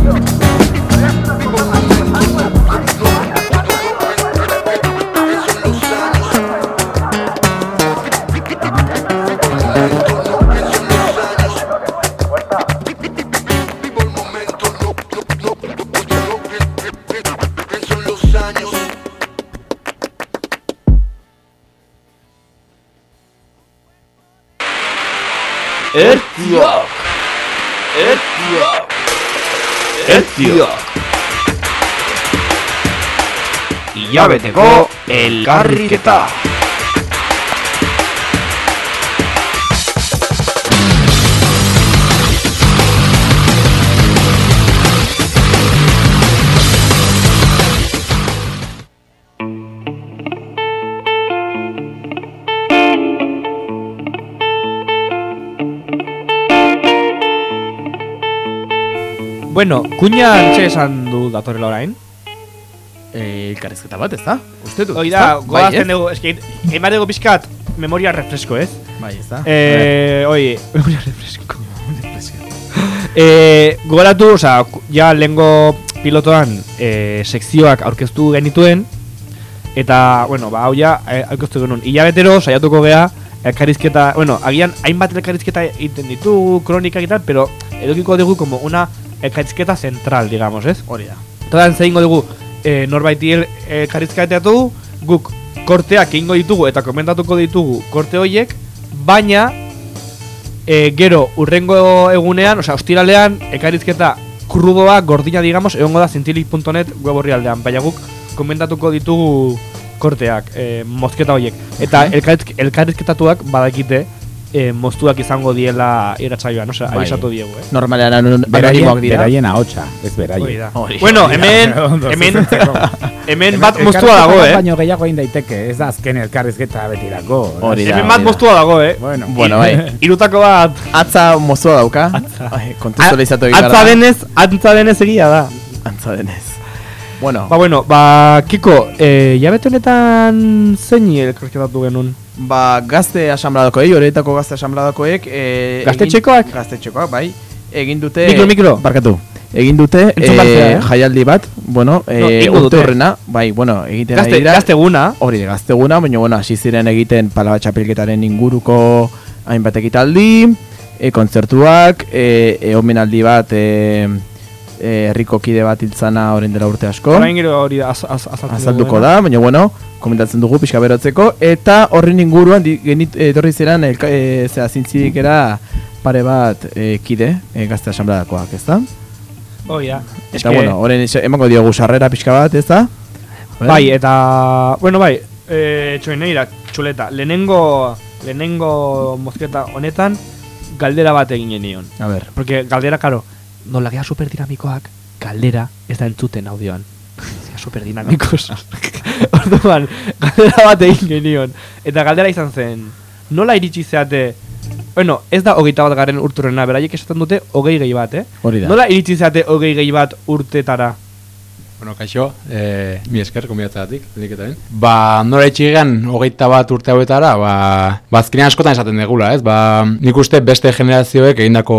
S1: Ertziok! Ilabeteko elkarriketa! Bueno, kuña antxe esan du datorrela orain.
S4: Eh, elkarrizketa bat, ez da? Uste du?
S1: Hoi da,
S4: Bai,
S1: goazten
S4: ez?
S1: dugu, eski, eman dugu pixkat memoria refresco, ez?
S4: Bai, ez da?
S1: Eh, oye, memoria refresco. eh, gogoratu, oza, ja lehengo pilotoan eh, sekzioak aurkeztu genituen, eta, bueno, ba, hau ja, eh, aurkeztu genuen. Ilabetero, saiatuko gea, elkarrizketa, bueno, agian hainbat elkarrizketa egiten ditugu, kronikak eta, pero edukiko dugu como una elkarrizketa central, digamos, ez?
S4: Hori da.
S1: Todan zeingo dugu e, norbaiti el, elkarrizketeatu, guk korteak egingo ditugu eta komentatuko ditugu korte horiek, baina e, gero urrengo egunean, osea, ostiralean, elkarrizketa krudoa, gordina, digamos, egongo da zintilik.net web horri aldean, baina guk komentatuko ditugu korteak, e, mozketa horiek. Eta elkarrizk, elkarrizketatuak badakite, e, moztuak izango diela iratsaioan, osea,
S4: Bai.
S1: aibisatu diegu, eh?
S4: Normalean anonimoak dira.
S5: beraien ahotsa, ez beraien.
S1: Bueno, hemen, hemen, hemen bat moztua dago, eh?
S5: Baino gehiago egin daiteke, ez da azken elkarrizketa betirako.
S4: Hori da.
S1: Hemen bat moztua dago, eh?
S5: Bueno,
S4: Bueno, bai.
S1: Irutako bat
S4: Atza mozua dauka. Kontestualizatu egin
S1: Atza denez, atza denez egia da
S4: Antza denez. Bueno,
S1: Ba bueno, ba, Kiko, eh, jabete honetan zein elkarrizketatu genuen?
S4: Ba, gazte asambladakoei, horietako gazte asambladakoek... E,
S1: Gaztetxekoak?
S4: Gaztetxekoak, bai. Egin dute...
S1: Mikro, mikro.
S4: Barkatu. Egin dute
S1: eh?
S4: jaialdi bat, bueno,
S1: No,
S4: e,
S1: ingo
S4: urte
S1: dute.
S4: horrena, bai, bueno, egiten ari
S1: Gazte,
S4: dira.
S1: gazteguna
S4: Hori, gazteguna, baina, bueno, hasi ziren egiten palaba txapelketaren inguruko hainbat ekitaldi, e, kontzertuak, e, e, omenaldi bat, e, e, herriko kide bat hiltzana orain dela urte asko.
S1: Orain gero hori az, az, azaltzen
S4: azalduko
S1: duguena.
S4: da, baina bueno, komentatzen dugu pixka berotzeko eta horren inguruan di- genit etorri ziren elka, e, zera zintzilik era pare bat e, kide e, gazte asambladakoak, ez da?
S1: Hoi da
S4: Eta bueno, horren emango diogu sarrera pixka bat, ez da?
S1: Bai, eta, bueno, bai, e, txoin nahira, txuleta Lehenengo, lehenengo mozketa honetan galdera bat egin genion.
S4: A ber.
S1: Porque galdera, karo, nola gea superdinamikoak, galdera ez da entzuten audioan. Zea superdinamikos. Orduan, galdera bat egin genion. Eta galdera izan zen, nola iritsi zeate, bueno, ez da hogeita bat garen urturrena, beraiek esaten dute hogei gehi bat, eh?
S4: Hori da.
S1: Nola iritsi zeate hogei gehi bat urtetara?
S8: Bueno, kaixo, eh, mi esker, konbidatzagatik, nik eta ben. Ba, nora itxigean, hogeita bat urte hauetara, ba, bazkinean askotan esaten degula, ez? Ba, nik uste beste generazioek egindako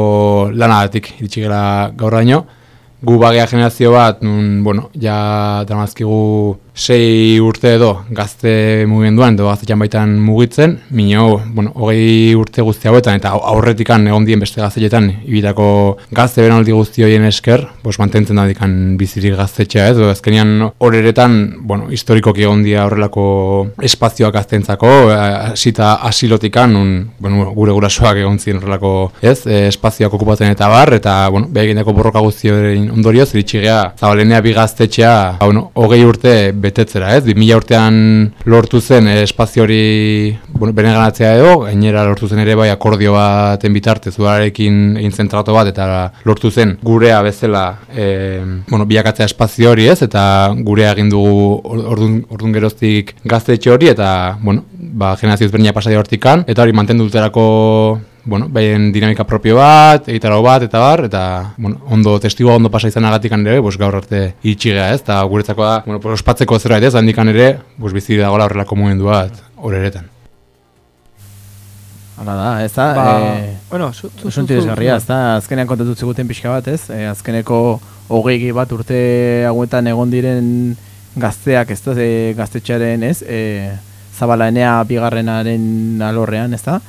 S8: lanagatik itxigela gaurraino. Gu bagea generazio bat, nun, bueno, ja damazkigu sei urte edo gazte mugimenduan edo gaztetxan baitan mugitzen, minio, bueno, hogei urte guzti hauetan eta au- aurretikan egon dien beste gaztetxetan ibitako gazte benaldi guzti horien esker, bos, mantentzen da dikan bizirik gaztetxea ez, edo azkenean horeretan, bueno, historikoki egon dira horrelako espazioak gaztentzako, eh, hasita asilotikan, un, bueno, gure gurasoak egon ziren horrelako, ez, eh, espazioak okupatzen eta bar, eta, bueno, behegindako borroka guzti horien ondorioz, iritsi zabalenea bi gaztetxea, ba, bueno, hogei urte betetzera, ez, 2000 urtean lortu zen espazio hori, bueno, bere ganatzea edo, gainera lortu zen ere bai akordio baten bitartez, udarekin egin zen trato bat, eta lortu zen gurea bezala, e, bueno, bilakatzea espazio hori, ez, eta gurea egin dugu or- ordun, ordun geroztik gaztetxe hori, eta, bueno, ba, generazio ezberdina pasadia hortikan, eta hori mantendu duterako bueno, behin dinamika propio bat, egitarago bat, eta bar, eta, bueno, ondo testigoa ondo pasa izanagatik ere, pues, gaur arte itxigea, ez, eta guretzako da, bueno, ospatzeko zerbait, ez, handikan ere, pues, bizi dagoela horrelako mugendu bat, horeretan.
S4: Hala da, ez da,
S1: Ba,
S4: eh,
S1: bueno, zu, zu, zu,
S4: ez da, azkenean kontatu ziguten pixka bat, ez? E, azkeneko hogei gehi bat urte hauetan egon diren gazteak, ez da, e, gaztetxearen, ez? E, zabala bigarrenaren alorrean, ez da?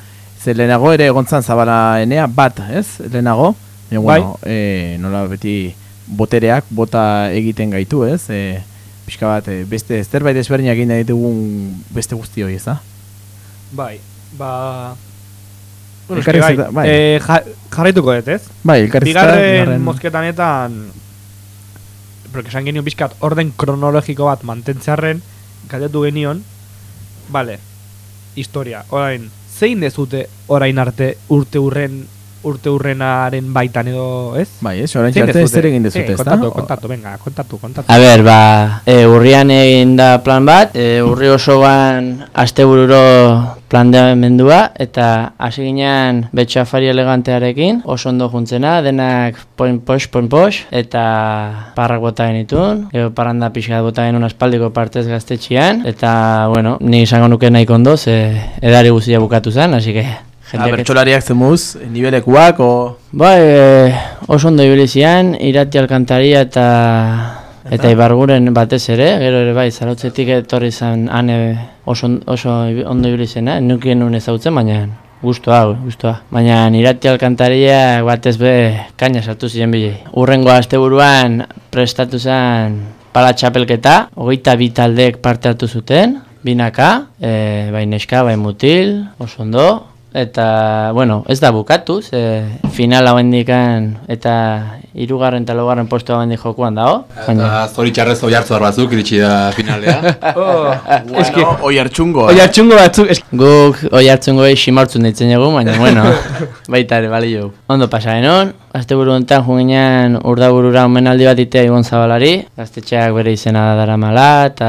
S4: Ze lehenago ere egon zan zabala enea bat, ez? Lehenago, e, bueno, e, nola beti botereak bota egiten gaitu, ez? E, pixka bat, e, beste zerbait ezberdinak egin nahi ditugun beste guzti hori, ez da?
S1: Bai, ba... Bueno, eske
S4: Elkarrizketa-
S1: bai,
S4: bai.
S1: eh, ja- jarraituko dut, ez?
S4: Bai, elkarrizketa,
S1: Bigarren
S4: bigarren-
S1: mozketanetan Porque esan genion pixkat orden kronologiko bat mantentzearren Galdetu genion Vale, historia, orain Zein dezute orain arte urte urren urte urrenaren baitan edo, ez?
S4: Bai, ez, orain
S1: Zein
S4: arte
S1: dezute?
S4: zer egin dezute, ez da?
S1: Kontatu, kontatu, venga, kontatu, kontatu
S9: A ber, ba, e, urrian egin da plan bat, e, urri osoan astebururo planteamendua eta hasi ginean betxafari elegantearekin, oso ondo juntzena, denak poin pox, poin pox, eta parrak bota genitun, gero parranda pixka bota genuen aspaldiko partez gaztetxian, eta, bueno, ni izango nuke nahiko ondo, ze edari guztia bukatu zen, hasi que...
S4: Ah,
S9: jendeak
S4: bertsolariak zemuz, nibelekuak, o...
S9: Bai, e, oso ondo ibili zian, irati alkantaria eta eta ibarguren batez ere, gero ere bai, zarautzetik etorri zen ane oso, oso ondo ibili zena, nukien nuen ezautzen, baina guztua, guztua. Baina irati alkantaria batez be kaina sartu ziren bilei. Urrengo asteburuan prestatu zen pala txapelketa, hogeita bi taldeek parte hartu zuten, binaka, e, bai neska, bai mutil, oso ondo, Eta, bueno, ez da bukatu, ze final hau hendikan eta hirugarren eta laugarren postu hau hendik jokuan dago.
S8: Eta zoritxarrez oi hartzu batzuk iritsi da finalea.
S1: oh,
S4: Eske, oi hartxungo,
S1: Oi, hartxungo batzuk, es
S9: Guk oi hartzen goi simartzun ditzen dugu, baina, bueno, baita ere, bali jo. Ondo pasa genon, azte buru enten junginan urdaburura omenaldi bat itea Ibon Zabalari, gaztetxeak bere izena dara mala, eta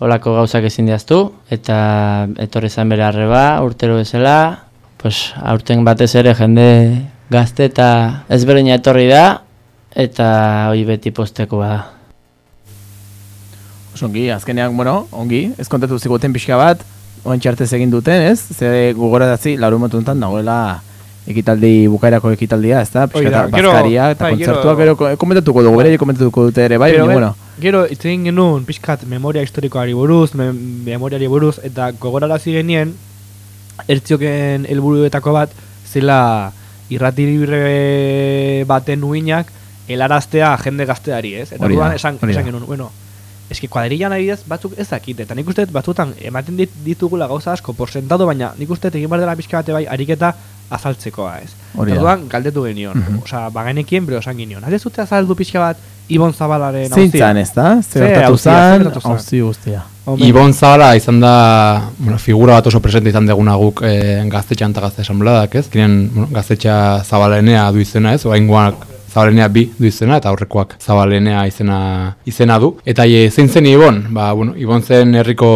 S9: olako gauzak ezin diaztu, eta etorri zen bere arreba, urtero bezala, pues, aurten batez ere jende gazte eta ezberdina etorri da, eta hoi beti postekoa da.
S4: Oso ongi, azkenean, bueno, ongi, ez kontatu ziguten pixka bat, oen txartez egin duten, ez? Ze gogoradatzi, laru motuntan dagoela ekitaldi, bukaerako ekitaldia, ez da? Pixka
S1: da,
S4: eta
S1: gero-
S4: bazkaria eta
S1: bai, gero-
S4: kontzertuak gero ko- komentatuko dugu, bere komentatuko dute ere, bai,
S1: Pero,
S4: baina,
S1: bueno,
S4: bueno.
S1: Gero, hitz egin genuen pixkat memoria historikoari buruz, me, memoriari buruz, eta gogorarazi genien, ertzioken helburuetako bat, zela irrati baten uinak, helaraztea jende gazteari, ez? Eta orduan esan, esan genuen, bueno, eski kuadrillan adibidez batzuk ez dakite, eta nik uste batzutan ematen dit, ditugula gauza asko por sentado, baina nik uste egin behar dela pixka bate bai ariketa azaltzekoa, ez?
S4: Hori da.
S1: Galdetu genion,
S4: Mhm.
S1: osea, bagenekien, bero esan genion. Haz zute azaldu pixka bat Ibon Zabalaren
S4: Zein
S1: auzia?
S4: zan, ez da?
S1: Ze
S4: Zer gertatu
S1: auzia, zer
S4: zan,
S1: gertatu zan?
S4: auzi guztia.
S8: Ibon Zabala izan da, bueno, figura bat oso presente izan deguna guk e, gaztetxean eta gazte esanbladak, ez? Giren, bueno, gaztetxa zabalenea du izena, ez? Oaingoak zabalenea bi du izena, eta aurrekoak zabalenea izena, izena du. Eta e, zein zen Ibon? Ba, bueno, Ibon zen herriko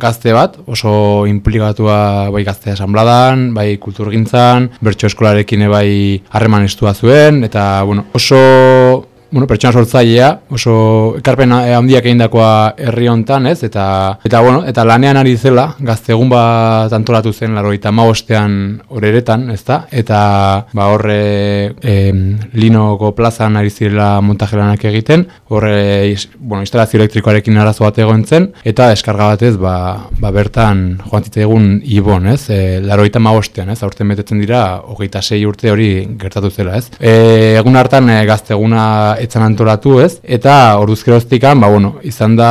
S8: gazte bat, oso implikatua bai gazte esanbladan, bai kulturgintzan, bertso eskolarekin bai harreman estua zuen, eta, bueno, oso bueno, pertsona sortzailea, oso ekarpen eh, handiak egindakoa herri hontan, ez? Eta eta bueno, eta lanean ari zela, gazte egun bat antolatu zen 95ean horeretan, ezta? Eta ba horre e, Linoko plazan ari zirela montajelanak egiten, horre bueno, instalazio elektrikoarekin arazo bat egon zen eta deskarga batez ba, ba bertan joan egun ibon, ez? E, 95ean, ez? Aurten betetzen dira 26 urte hori gertatu zela, ez? E, egun hartan e, gazteguna etzan antolatu ez, eta orduzkeroztikan, ba, bueno, izan da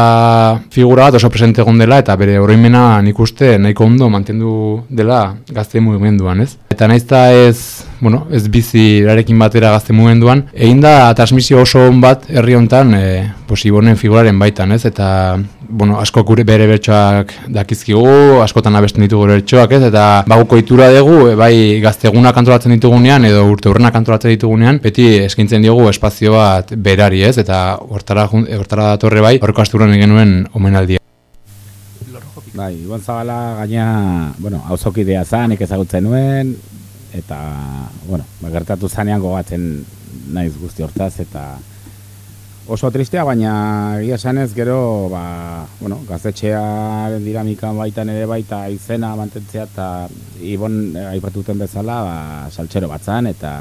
S8: figura bat oso presente egon dela, eta bere oroimena nik uste nahiko ondo mantendu dela gazte mugimenduan, ez? Eta naiz da ez, bueno, ez bizi erarekin batera gazte mugimenduan, egin da transmisio oso on bat herri hontan, e, posibonen figuraren baitan, ez? Eta, bueno, asko gure bere bertsoak dakizkigu, askotan abesten ditugu bertsoak, ez? Eta baguko itura dugu, e, bai gaztegunak antolatzen ditugunean, edo urte urrenak antolatzen ditugunean, beti eskintzen diogu espazio bat berari, ez? Eta hortara, jun- hortara datorre bai, horreko asturan genuen omenaldia.
S5: Bai, Ibon Zabala gaina, bueno, auzokidea zan, ezagutzen nuen, eta, bueno, ba, gertatu zanean gogatzen naiz guzti hortaz, eta oso tristea, baina egia esanez gero, ba, bueno, gaztetxearen dinamikan baitan ere baita izena mantentzea, eta Ibon eh, aipatuten bezala, ba, saltxero bat zan, eta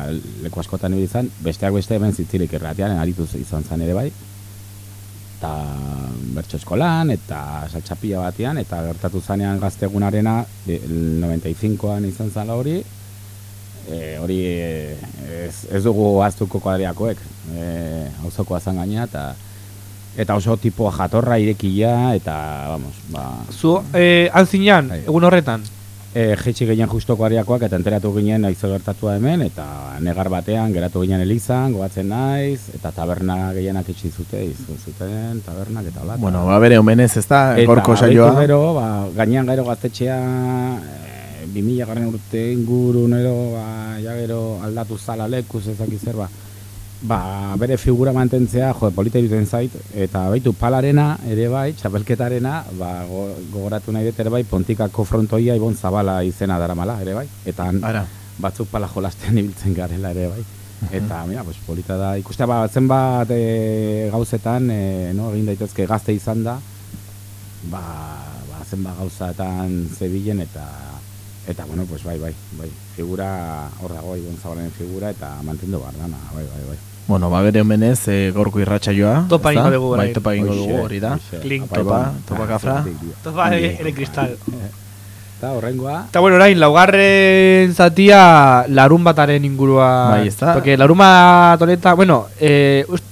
S5: leku askotan ibili zan, besteak beste hemen zitzilik irratian, aritu izan zan ere bai, eta bertso eskolan, eta saltxapila batean, eta gertatu zanean gaztegunarena, e, el 95an izan zala hori, e, hori e, ez, ez dugu aztuko kuadriakoek, e, auzokoa zan gaina, eta eta oso tipoa jatorra irekia, eta, vamos, ba...
S1: Zu, eh, antzinean,
S5: Bai.
S1: egun horretan.
S5: E, jetxi ginen justoko ariakoak eta enteratu ginen aizo gertatua hemen eta negar batean geratu ginen elizan, gogatzen naiz eta taberna gehienak itxi zute, izun zuten tabernak eta hola.
S4: Bueno, ba bere omenez, ez da,
S5: Eta
S4: gorko saioa.
S5: Gero, ba, gainean gero gaztetxea 2000 garren urte ingurun edo, ba, ja gero aldatu zala lekuz ezak zer, ba, ba, bere figura mantentzea, jo, polita iruditzen zait, eta baitu palarena ere bai, txapelketarena, ba, go, gogoratu nahi dut ere bai, pontikako frontoia ibon zabala izena daramala ere bai, eta
S4: Ara.
S5: batzuk pala jolasten ibiltzen garela ere bai. Eta, mira, pues, polita da, ikustea, ba, zenbat e, gauzetan, e, no, egin daitezke gazte izan da, ba, ba zenbat gauzetan zebilen eta eta bueno, pues bai, bai, bai, figura hor dago Ibon Zabalen figura eta mantendu behar dana, bai, bai, bai.
S4: Bueno, ba bere omenez, e, gorko irratsaioa.
S1: Topa
S4: ezta?
S1: egingo dugu
S4: Bai,
S1: orain.
S4: topa
S5: Hoxe,
S4: dugu hori da.
S1: Klink,
S5: Apai,
S4: topa,
S5: bai.
S4: topa
S5: Ah,
S4: kafra.
S5: zergatik, dio.
S1: Topa ere kristal.
S5: Eta horrengoa,
S1: Eta bueno, orain, laugarren zatia larun bataren ingurua.
S4: Bai, ezta?
S1: Porque larun bat honeta, bueno, eh, ust,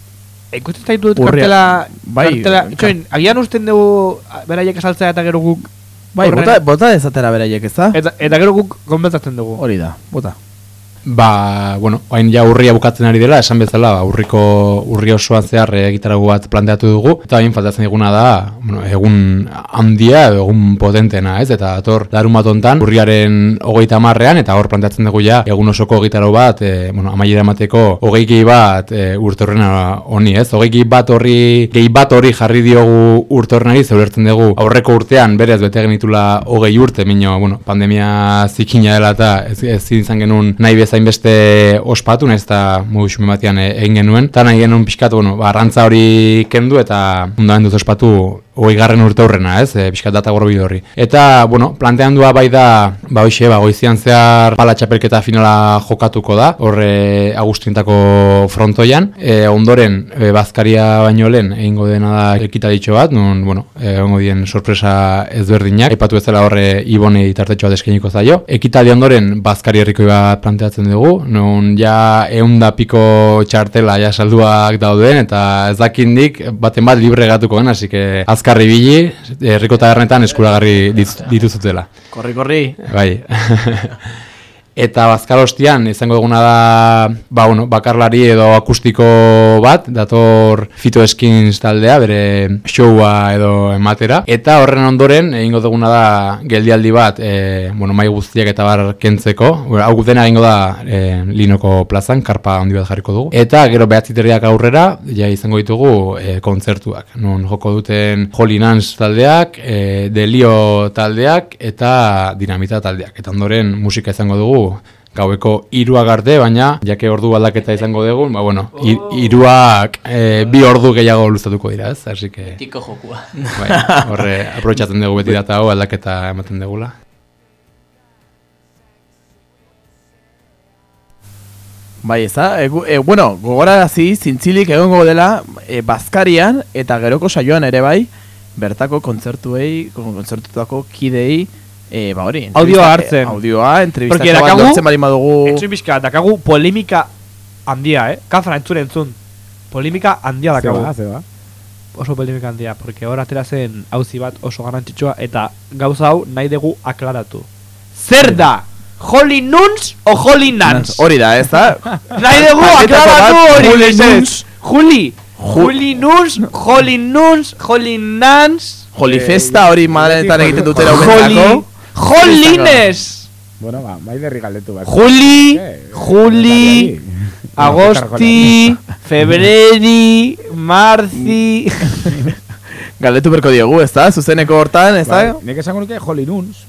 S1: ikusten zaitu dut kartela,
S4: bai,
S1: kartela,
S4: kar-
S1: itxoin, agian usten dugu beraiek esaltzea eta gero guk,
S4: Bai,
S1: Horren-
S4: bota, bota dezatera beraiek, ez da?
S1: eta, eta gero guk konbentzatzen dugu.
S4: Hori da, bota.
S8: Ba, bueno, hain ja urria bukatzen ari dela, esan bezala, ba, urriko urri osoan zehar egitarago bat planteatu dugu, eta hain faltatzen diguna da, bueno, egun handia egun potentena, ez? Eta ator larun bat hontan, urriaren hogeita marrean, eta hor planteatzen dugu ja, egun osoko egitarago bat, e, bueno, amaiera emateko hogeiki bat e, urte horrena honi, ez? Hogeiki bat horri, gehi bat hori jarri diogu urte horrenari, zeulertzen dugu aurreko urtean, berez bete genitula hogei urte, mino, bueno, pandemia zikina dela eta ez, ez izan genuen nahi bezain beste ospatu, ez da modu xume batean e- egin genuen, eta nahi genuen pixkat, bueno, ba, arrantza hori kendu eta fundamentu ospatu hogei garren urte horrena, ez, e, pixkat data gorbi horri. Eta, bueno, planteandua bai da, ba hoxe, ba, goizian zehar pala txapelketa finala jokatuko da, horre Agustintako frontoian, e, ondoren e, bazkaria baino lehen egingo dena da ekitalitxo bat, nun, bueno, egongo dien sorpresa ezberdinak, aipatu ezela horre Ibone itartetxoa deskeniko zaio. Ekitaldi ondoren bazkari herriko bat planteatzen dugu, nun ja eunda piko txartela ja salduak dauden, eta ez dakindik baten bat libre gatuko gen, hasi que azkarri bili, herriko tabernetan eskuragarri dituzutela.
S4: Korri, korri.
S8: Bai. Eta bazkarostian izango duguna da ba, bueno, bakarlari edo akustiko bat, dator Fito Eskins taldea, bere showa edo ematera. Eta horren ondoren egingo duguna da geldialdi bat, e, bueno, mai guztiak eta bar kentzeko. Hau dena egingo da e, Linoko plazan, karpa handi bat jarriko dugu. Eta gero behatziterriak aurrera, ja izango ditugu e, kontzertuak. Non joko duten Holy Nance taldeak, e, Delio taldeak eta Dinamita taldeak. Eta ondoren musika izango dugu gaueko hiruak arte, baina jake ordu aldaketa izango dugu, ba bueno, hi- hiruak e, bi ordu gehiago luzatuko dira, ez? Así que
S9: Tiko jokua.
S8: bai, horre aprobetxatzen dugu beti data hau aldaketa ematen dugula.
S4: Bai, ez da? E, e, bueno, gogorarazi zintzilik egongo dela e, Bazkarian eta geroko saioan ere bai, bertako kontzertuei, kon- kontzertutako kidei, e, ba hori,
S1: Audioa hartzen.
S4: Audioa, entrevista bat lortzen bali madugu...
S1: Entzun bizka, dakagu polemika handia, eh? Kafra entzun entzun. Polemika handia dakagu.
S5: Zeba, zeba.
S1: Oso polemika handia, porque hor atera zen auzi bat oso garrantzitsua eta gauza hau nahi dugu aklaratu. Zer da? Holy Nuns o Holy Nuns?
S4: Hori da, ez da?
S1: Nahi dugu aklaratu hori
S4: Holy. Nuns.
S1: Juli. Holy Nuns, Holy Nuns, Holy Nuns,
S4: Holy Festa hori madrenetan egiten dutera
S1: Holy, Holines.
S5: Bueno, ba, bai derri galdetu bat.
S1: Juli,
S5: Eh,
S1: Juli, Agosti, Febreri, Marzi.
S4: Galdetu berko diogu, ez da? Zuzeneko hortan, ez da?
S5: Bai, nik esango nuke Holy Nuns.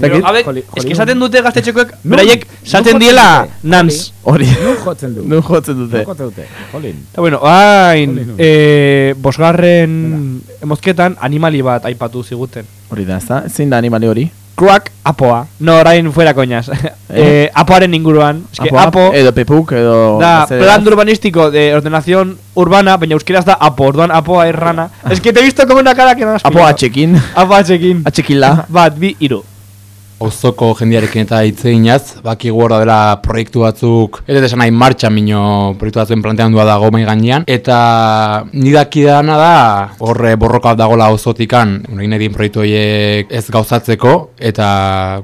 S1: Pero, a ver,
S5: Holy-
S1: es
S5: Holy
S1: que esaten dute gaztetxekoek, beraiek esaten diela nans.
S4: Hori.
S5: Nun jotzen du.
S4: Nun jotzen dute.
S5: Nun jotzen dute. Holin.
S1: Eta bueno, hain, eh, bosgarren mozketan animali bat aipatu ziguten.
S4: Hori da, ez da? Zein da animali hori?
S1: Kruak apoa. No, orain fuera coñas. eh, apoaren inguruan. Es que
S4: Apoa?
S1: apo
S4: Edo pepuk, edo...
S1: da plan urbanístico de ordenación urbana, baina euskeraz da apo, orduan apoa es rana. es que te he visto como una cara que no has
S4: Apo
S1: pillado.
S4: atxekin.
S1: Apo atxekin.
S4: Atxekila.
S1: Bat, bi, iru.
S8: Auzoko jendearekin eta hitzeinaz, bakigu hor dela proiektu batzuk, ez esan nahi martxan mino proiektu batzuen planteandua dago mai gainean, eta nidaki dana da horre borroka dagola auzotikan, nahi dien proiektu horiek ez gauzatzeko, eta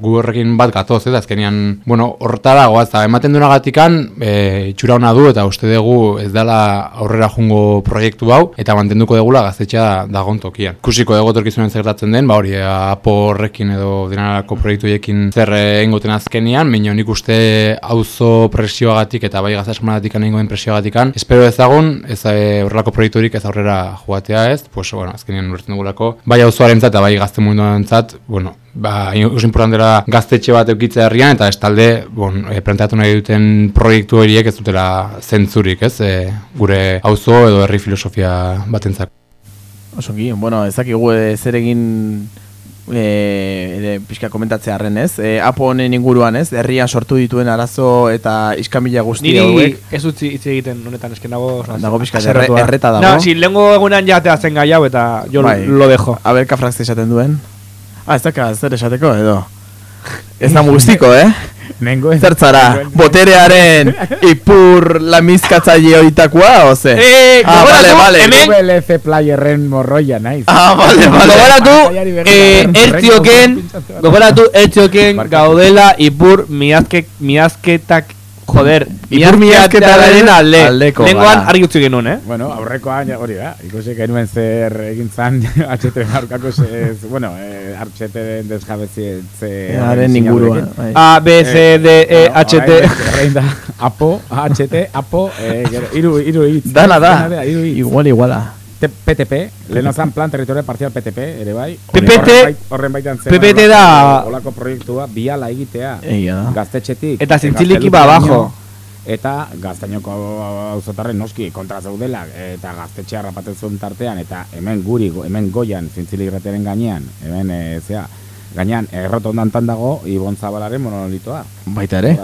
S8: gu horrekin bat gatoz, ez azkenean, bueno, hortara goaz, eta ematen duenagatikan, e, itxura hona du, eta uste dugu ez dela aurrera jungo proiektu hau, eta mantenduko degula gaztetxea dagon tokian. Kusiko dugu etorkizunen zer gertatzen den, ba hori, horrekin edo dinarako proiektu horiekin zer engoten azkenian, baina nik uste auzo presioagatik eta bai gaztasmonagatik egingo presioagatikan, espero ezagun, ez horrelako proiekturik ez aurrera joatea ez, pues, bueno, azkenean urten dugulako, bai auzoarentzat eta bai gazte munduarentzat, bueno, ba, oso importantera gaztetxe bat eukitzea herrian, eta ez talde, bon, e, planteatu nahi duten proiektu horiek ez dutela zentzurik, ez, e, gure auzo edo herri filosofia batentzako.
S4: Osongi, bueno, ez dakigu eh, zer egin e, ere pixka komentatzea harren ez. E, apo honen inguruan ez, herrian sortu dituen arazo eta iskamila guzti
S1: Niri
S4: hauek.
S1: ez utzi hitz egiten honetan, eske nago... oso
S4: Dago pixka erre, erreta dago.
S1: No, si lehengo egunean jatea zen gai hau eta jo
S4: Bai.
S1: lo dejo.
S4: A ber, kafrak ze esaten duen. Ah, ez daka, zer esateko, edo. Ez da guztiko, eh?
S5: Nengo ez.
S4: Zertzara, boterearen ipur lamizkatzaile horitakoa, oze?
S1: Eh,
S4: ah, vale, vale.
S1: hemen-
S5: VLC playerren morroia naiz.
S4: Ah, vale, vale.
S1: Gogoratu, eh, ertzioken, gogoratu, ertzioken gaudela ipur miazke, miazketak, joder,
S4: Ipur miazketaren
S1: alde.
S4: aldeko,
S1: Lenguan
S4: gara.
S1: argi utzi genuen, eh?
S5: Bueno, aurrekoan ja, hori da, ikusi genuen zer egin zan HT aurkako ez, bueno, eh, HT den desjabetze
S4: Haren inguruan. bai.
S1: A, B, C, D, E, H, T.
S5: Horrein da, APO, HT, APO, eh, gero, iru, iru hitz.
S4: Dana da. Igual, iguala.
S5: T- PTP, leheno zan plan territorial parcial PTP, ere bai.
S1: PPT
S5: Horren bait- horren baitan zen.
S1: PPT da-
S5: Olako proiektua, biala egitea.
S4: Egia da.
S5: Gaztetxetik.
S1: Eta zintziliki ba abajo.
S5: Eta gaztainoko auzotarren noski kontra zeudela eta gaztetxea rapatzen zuen tartean eta hemen guri, hemen goian zintzilik rateren gainean, hemen e, zea, gainean errotondantan dago Ibon Zabalaren monolitoa.
S4: Baita ere,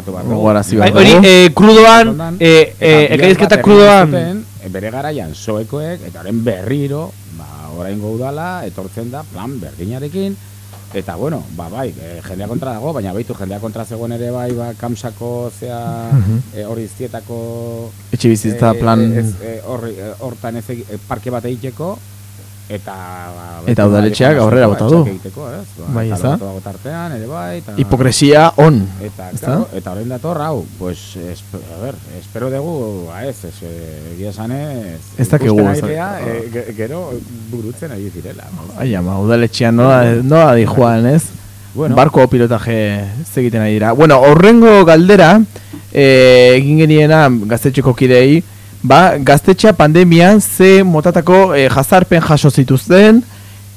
S1: Bai, hori, eh, krudoan,
S5: Errotondan, eta bihar
S1: elkarrizketa
S5: bat egin
S1: krudoan,
S5: e, bere garaian soekoek eta haren berriro, ba, oraingo udala, etortzen da, plan berdinarekin, Eta bueno, ba bai, e, jendea kontra dago, baina baitu jendea kontra zegoen ere bai, ba kamsako zea
S4: Mhm.
S5: e, hori iztietako
S4: Etxe bizitza
S5: eh,
S4: plan...
S5: eh, horri, eh, hortan ez eh, parke bat egiteko Eta, ba,
S4: Eta udaletxeak aurrera bota du.
S5: Egiteko, ez? Ba,
S4: Bai,
S5: eta
S4: ez da?
S5: tartean, ere bai, eta...
S4: Hipokresia on.
S5: Eta, claro, eta orain dator, hau, pues, esp a ver, espero dugu, ba ez, ez, eh, egia esan ez...
S4: Dakigu, ez
S5: eh, ge- gero burutzen ari zirela. no?
S4: Ai, ama, udaletxean noa, noa di joan, ez?
S5: Bueno.
S4: Barko pilotaje zegiten ari dira. Bueno, horrengo galdera, eh, egin geniena gaztetxeko kidei, ba, gaztetxea pandemian ze motatako eh, jazarpen jaso zituzten,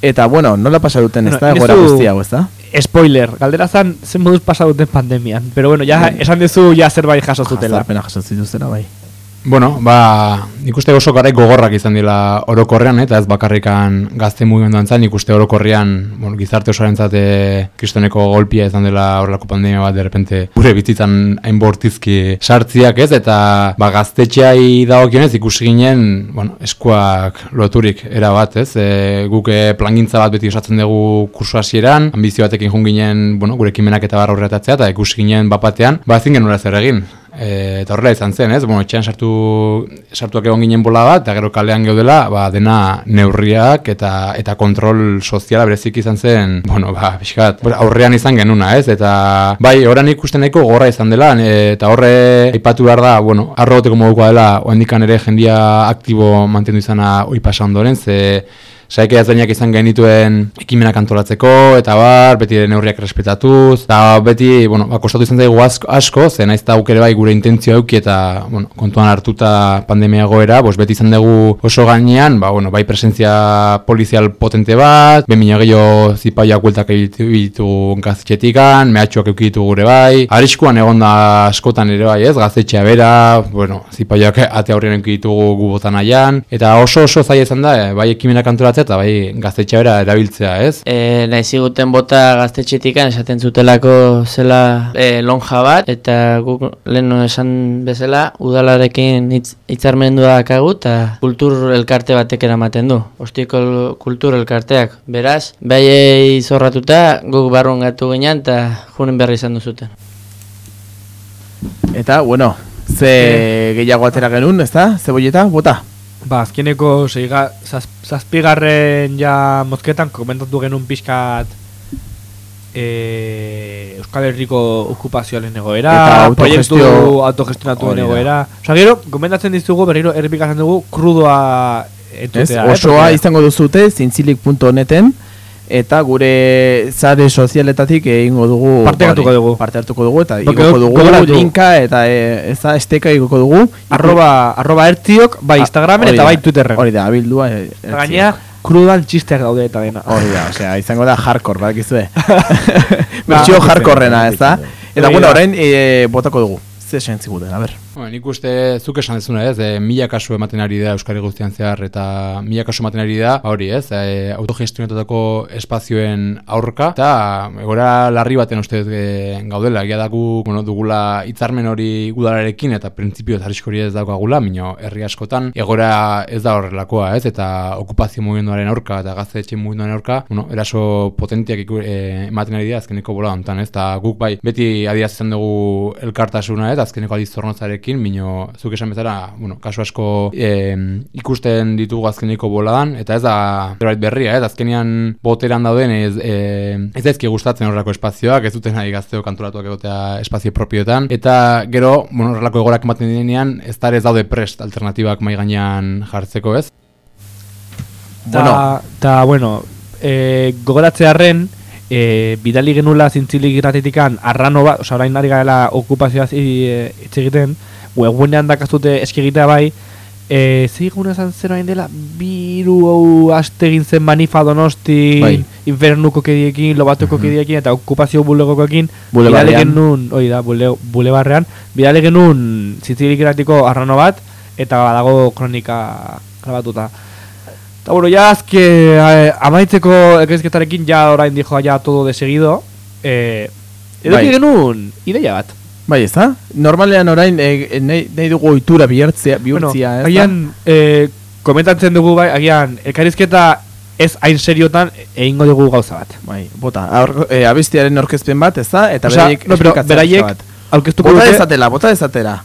S4: eta, bueno, nola pasa duten, ez da,
S1: Bueno,
S4: gora
S1: nizu-
S4: guzti hau, ez da?
S1: Spoiler, galdera zan, zen moduz pasa duten pandemian. Pero bueno, ya esan duzu ja zerbait jaso zutela.
S4: Jazarpena jaso zituztena, bai.
S8: Bueno, ba, nik uste oso garai gogorrak izan dela orokorrean, eta ez bakarrikan gazte mugimenduan zan, nik uste orokorrean, bueno, gizarte osoarentzat eh, kristoneko golpia izan dela horrelako pandemia bat, derrepente, gure bizitzan hain bortizki sartziak ez, eta ba, gaztetxeai dagokionez ikusi ginen, bueno, eskuak loturik era bat, ez, e, guk eh, plangintza bat beti osatzen dugu kursu hasieran, ambizio batekin jun ginen, bueno, gure ekimenak eta barra horretatzea, eta ikusi ginen bapatean, ba, ezin genuela zer egin. E, eta horrela izan zen, ez? Bueno, etxean sartu, sartuak egon ginen bola bat, eta gero kalean geudela, ba, dena neurriak eta eta kontrol soziala berezik izan zen, bueno, ba, pixkat, aurrean izan genuna, ez? Eta, bai, oran ikusten nahiko gorra izan dela, e, eta horre aipatu behar da, bueno, arroteko modukoa dela, oendikan ere jendia aktibo mantendu izana oi pasa ondoren, ze Saike ezbainak izan genituen ekimenak antolatzeko, eta bar, beti neurriak respetatuz, eta beti, bueno, ba, kostatu izan zaigu asko, asko ze naiz eta ere bai gure intentzio euki eta, bueno, kontuan hartuta pandemia goera, bos, beti izan dugu oso gainean, ba, bueno, bai presentzia polizial potente bat, ben mina gehiago zipaiak gueltak egitu gaztetxetikan, mehatxuak eukitu gure bai, arriskuan egon da askotan ere bai, ez, gaztetxea bera, bueno, zipaiak ate aurrean eukitugu gubotan aian, eta oso oso zaila izan da, eh, bai ekimenak antolatzea eta bai gaztetxea bera erabiltzea, ez?
S9: E, nahi ziguten bota gaztetxetikan esaten zutelako zela e, lonja bat, eta guk lehen esan bezala udalarekin hitz, hitzarmendua dakagu eta kultur elkarte batek eramaten du. Ostiko kultur elkarteak. Beraz, bai zorratuta guk barruan gatu ginen eta junen berri izan duzuten.
S4: Eta, bueno, ze gehiago atera genuen, ez da? Zebolleta, bota?
S1: Ba, azkeneko seiga, zaz, zazpigarren ja mozketan komentatu genuen pixkat e, Euskal Herriko okupazioaren egoera,
S4: Eta
S1: proiektu
S4: autogestio-
S1: autogestionatuen
S4: Hori da.
S1: egoera. Osa gero, komentatzen dizugu berriro errepikatzen dugu krudoa
S4: Ez,
S1: entutea. eh,
S4: osoa
S1: porque-
S4: izango duzute zintzilik.neten eta gure zare sozialetatik egingo dugu
S1: Parte hartuko dugu.
S4: parte hartuko dugu eta igoko dugu linka eta e, ez da esteka igoko dugu.
S1: Arroba, arroba ertiok, bai Instagramen eta bai Twitterren.
S4: hori da, abildua e,
S1: gainera, krudan txisteak daude eta dena.
S4: hori da, osea, izango da hardcore, badakizue.
S1: Ba,
S4: Bertxio hardcorrena, ez da? Eta bueno, orain e, botako dugu. Ze esan ziguten, a ber
S8: Bueno, nik uste zuk esan dezuna ez, e, mila kasu ematen ari da Euskari guztian zehar eta mila kasu ematen ari da, ba hori ez, e, autogestionatutako espazioen aurka, eta egora larri baten uste e, gaudela, egia daku, bueno, dugula hitzarmen hori udalarekin eta printzipio arrisko hori ez daukagula, mino herri askotan. Egora ez da horrelakoa ez, eta okupazio mugimenduaren aurka eta gaztetxe mugimenduaren aurka, bueno, eraso potentiak iku, e, ematen ari da azkeneko bola hontan ez, eta guk bai, beti adiazten dugu elkartasuna ez, azkeneko adiz zornotzarekin, mino zuk esan bezala, bueno, kasu asko e, ikusten ditugu azkeneko boladan, eta ez da zerbait berria, ez, azkenean boteran dauden ez, e, ez daizki gustatzen horrelako espazioak, ez duten nahi gazteo kantolatuak egotea espazio propioetan, eta gero, bueno, horrelako egorak ematen direnean, ez da ez daude prest alternatibak mai gainean jartzeko, ez?
S1: Ta, ta bueno, e, gogoratzearren, e, bidali genula zintzilik irratetikan arrano bat, oza, orain ari garela okupazioaz i- e, hitz egiten, webgunean dakazute eskigitea bai, e, ze eguna zan zer orain dela, biru hau aste egin zen manifa donosti,
S4: Bai.
S1: infernuko kediekin, lobatuko kediekin, eta okupazio bulegokoekin, bidali genuen, hori da, bule, bulebarrean, bidali genuen zintzilik irratiko arrano bat, eta badago kronika grabatuta. Eta bueno, ya azke eh, amaitzeko elkarrizketarekin ja orain dijo ja todo de seguido. Eh, eduki
S4: Bai.
S1: genuen ideia bat.
S4: Bai, ez da? Normalean orain e, nahi, nahi dugu ohitura bihurtzea,
S1: Bueno,
S4: bihurtzia, ez
S1: agian eh, komentatzen dugu bai, agian elkarrizketa ez hain seriotan egingo dugu gauza bat.
S4: Bai, bota, aur, e, abestiaren orkezpen bat, ez da? Eta
S1: Osea,
S4: beraiek
S1: no, pero beraiek
S4: bat.
S1: aurkeztuko
S4: Bota dezatela, bota dezatela.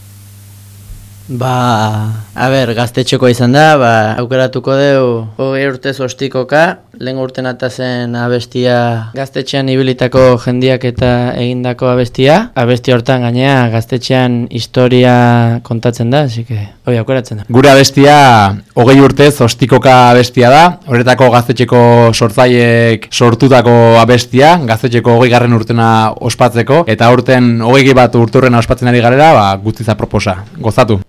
S9: Ba, a ber, gaztetxeko izan da, ba, aukeratuko deu hogei urtez ostikoka, lehen urten zen abestia gaztetxean ibilitako jendiak eta egindako abestia. Abesti hortan gainea gaztetxean historia kontatzen da, que hoi aukeratzen da.
S10: Gure abestia hogei urtez ostikoka abestia da, horretako gaztetxeko sortzaiek sortutako abestia, gaztetxeko hogei garren urtena ospatzeko, eta urten hogei bat urturrena ospatzen ari garera, ba, guztiza proposa. Gozatu!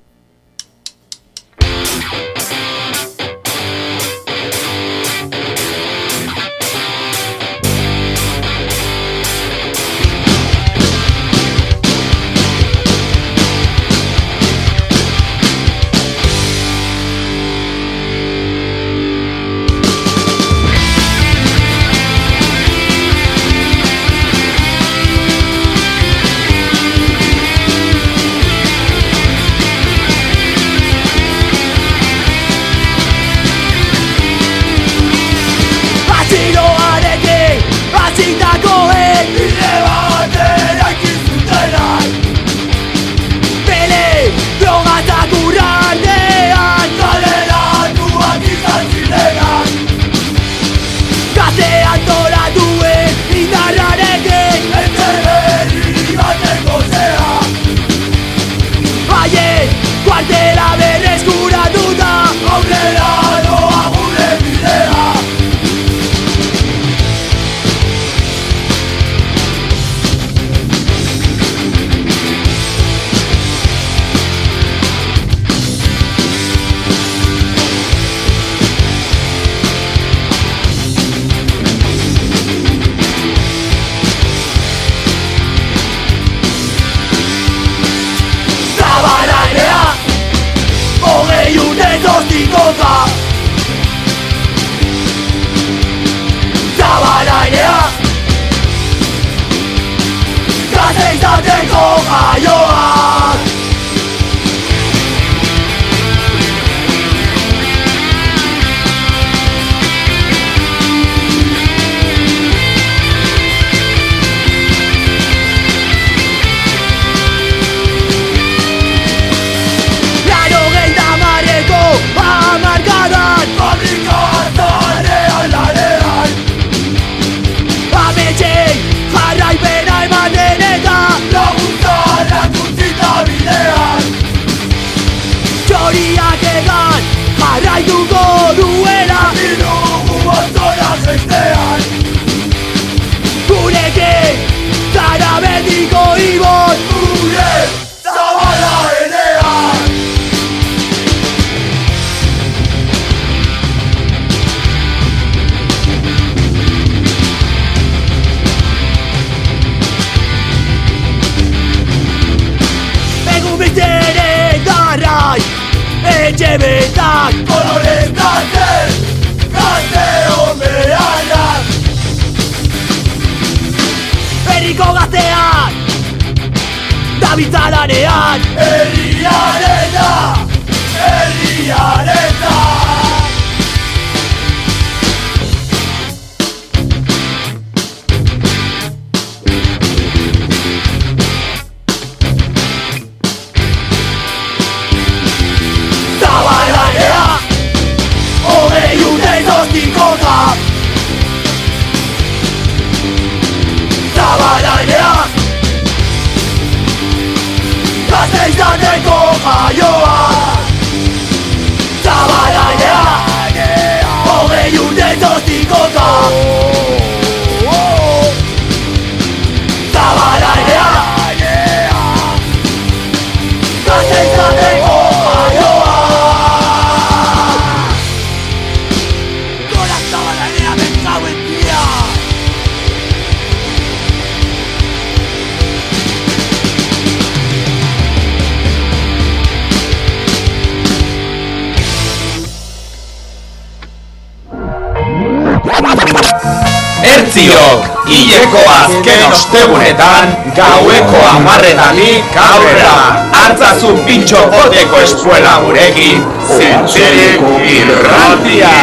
S6: Ertziok, hileko azken ostegunetan, gaueko amarretatik aurrera, hartzazu pintxo poteko espuela gurekin, zentzerek irratia!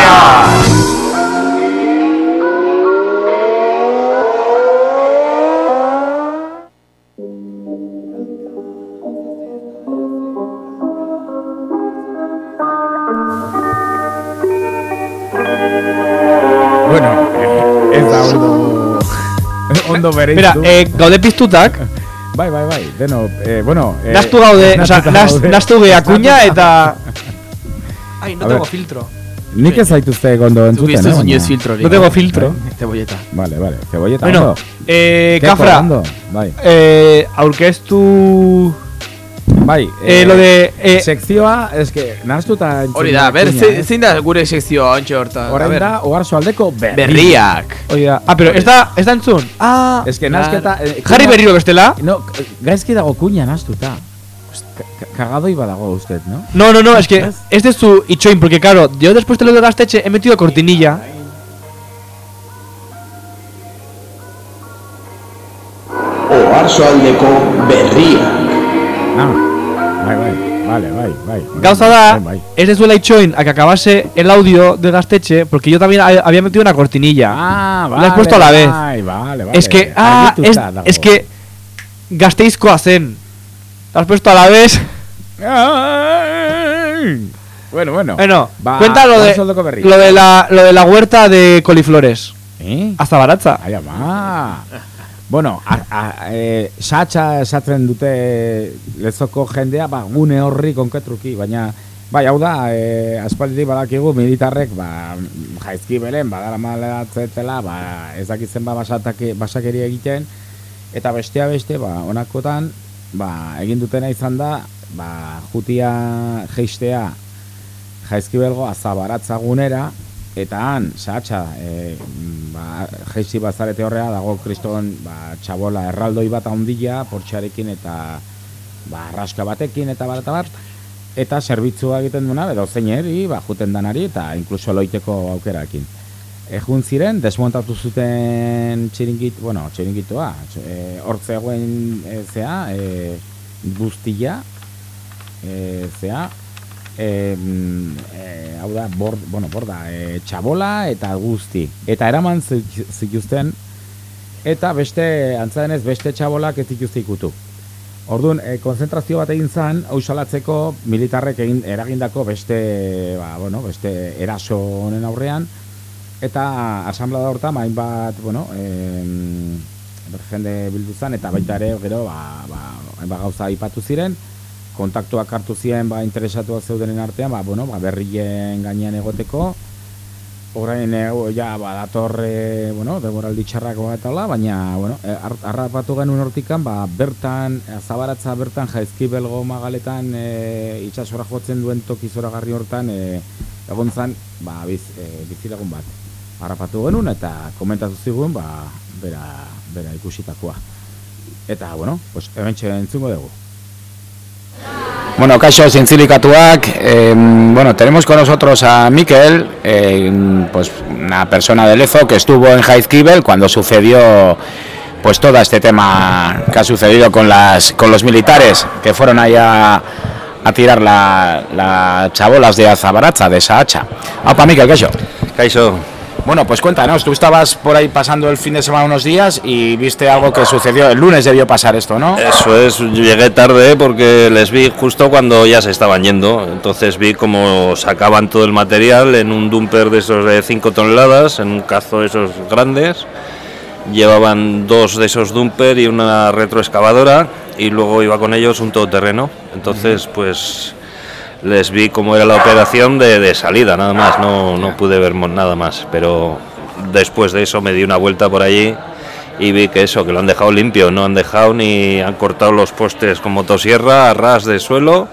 S5: Bere
S1: Mira, eh, gaude piztutak,
S5: Bai, bai, bai, deno, eh, bueno... Eh,
S1: nastu gaude, oza, nas,
S5: gaude.
S1: nastu geha kuña eta... Ai, no
S5: A
S1: tengo filtro.
S5: Nik ez zaituzte gondo entzuten,
S4: Tuviste
S5: eh? baina-
S4: filtro.
S1: No tengo filtro.
S4: Cebolleta.
S5: Vale, vale, cebolleta,
S1: Bueno,
S5: ondo.
S1: eh,
S5: Keko,
S1: Kafra,
S5: Bai,
S1: eh, aurkeztu...
S5: bai.
S1: Eh, lo de... Eh,
S5: Sekzioa, eske, nahastuta entzun
S4: Hori da, ber, ze-
S5: eh?
S4: zein da gure sekzioa ontxe hortan? A ber,
S5: da, ogarzo aldeko berri.
S4: Berriak.
S1: oie da. Ah, pero ez da, ez da entzun. Ah,
S5: Eske, nahasketa... eh,
S1: jarri berriro bestela.
S5: No, gaizki dago kuña nahastuta. Ka- Kagadoi badago usted, no?
S1: No, no, no, es que este es su itxoin, porque claro, yo después de lo de Gasteche he metido cortinilla.
S3: Oarsoaldeko berriak.
S5: Ah, bai, bai, vale, bai, bai.
S1: Gauza da,
S5: Bai, bai.
S1: es de suela itxoin a que acabase el audio de Gasteche, porque yo también ha- había metido una cortinilla.
S5: Ah,
S1: La
S5: vale.
S1: has puesto a la vez.
S5: Bai, vale, vale.
S1: es que, ah, es, que Gasteizkoa zen. La has puesto a la vez.
S5: Bueno, bueno.
S1: Bueno,
S5: Ba,
S1: cuenta lo de, lo de la, lo de la huerta de coliflores.
S5: Eh?
S1: Hasta baratza.
S5: Ai, ama. Bueno, a, a, e, esatzen dute lezoko jendea, ba, gune horri konkretruki, baina Bai, hau da, e, aspaldi badakigu militarrek, ba, jaizki belen, badara malatzetela, ba, ez dakitzen ba basatake, basakeria egiten, eta bestea beste, ba, onakotan, ba, egin dutena izan da, ba, jutia geistea jaizkibelgo azabaratza gunera, eta han, sahatxa, e, ba, jaizki bazarete horrea, dago kriston, ba, txabola erraldoi bat handia, portxarekin eta ba, raska batekin eta bat eta bat, eta zerbitzua egiten duena, edo zeineri, ba, juten danari, eta inkluso loiteko aukerakin. Ejun ziren, desmontatu zuten txiringit, bueno, txiringitoa, tx- e, hor zegoen e, zea, e, guztia, e, zea, e, e, hau da, bord, bueno, borda, e, txabola eta guzti. Eta eraman zi- zituzten, eta beste, antzadenez, beste txabolak ez dituzte ikutu. Orduan, e, konzentrazio bat egin zen, hau salatzeko militarrek egin eragindako beste, ba, bueno, beste eraso honen aurrean, eta asamblea horta, hainbat, bueno, em, jende bildu zen, eta baita ere, gero, ba, ba, hainbat gauza aipatu ziren, kontaktuak hartu ziren, ba, interesatuak zeudenen artean, ba, bueno, ba, berrien gainean egoteko, Orain, e, ja, ba, dator, e, bueno, demoraldi txarrako bat ala, baina, bueno, e, har- harrapatu genuen hortikan, ba, bertan, zabaratza bertan, jaizki belgo magaletan, e, itxasora jotzen duen toki zoragarri hortan, e, egon zan, ba, biz, e, bizilagun bat. Harrapatu genuen, eta komentatu zigun, ba, bera, bera ikusitakoa. Eta, bueno, pues, hemen entzungo dugu.
S6: Bueno, Caixo Cincilicatuac, eh, bueno, tenemos con nosotros a Miquel, eh, pues una persona de Lezo que estuvo en Jaizkibel cuando sucedió pues todo este tema que ha sucedido con las con los militares que fueron ahí a, tirar la, las chabolas de Azabaratza, de esa hacha. Apa, Miquel, Caixo.
S11: Caixo,
S6: Bueno, pues cuéntanos, tú estabas por ahí pasando el fin de semana unos días y viste algo que sucedió, el lunes debió pasar esto, ¿no?
S11: eso es, yo llegué tarde porque les vi justo cuando ya se estaban yendo. Entonces vi cómo sacaban todo el material en un dumper de esos de 5 toneladas, en un cazo de esos grandes. Llevaban dos de esos dumper y una retroexcavadora y luego iba con ellos un todoterreno. Entonces, pues les vi cómo era la operación de, de salida, nada más, no, no pude ver nada más. Pero después de eso me di una vuelta por allí y vi que eso, que lo han dejado limpio, no han dejado ni han cortado los postes con motosierra a ras de suelo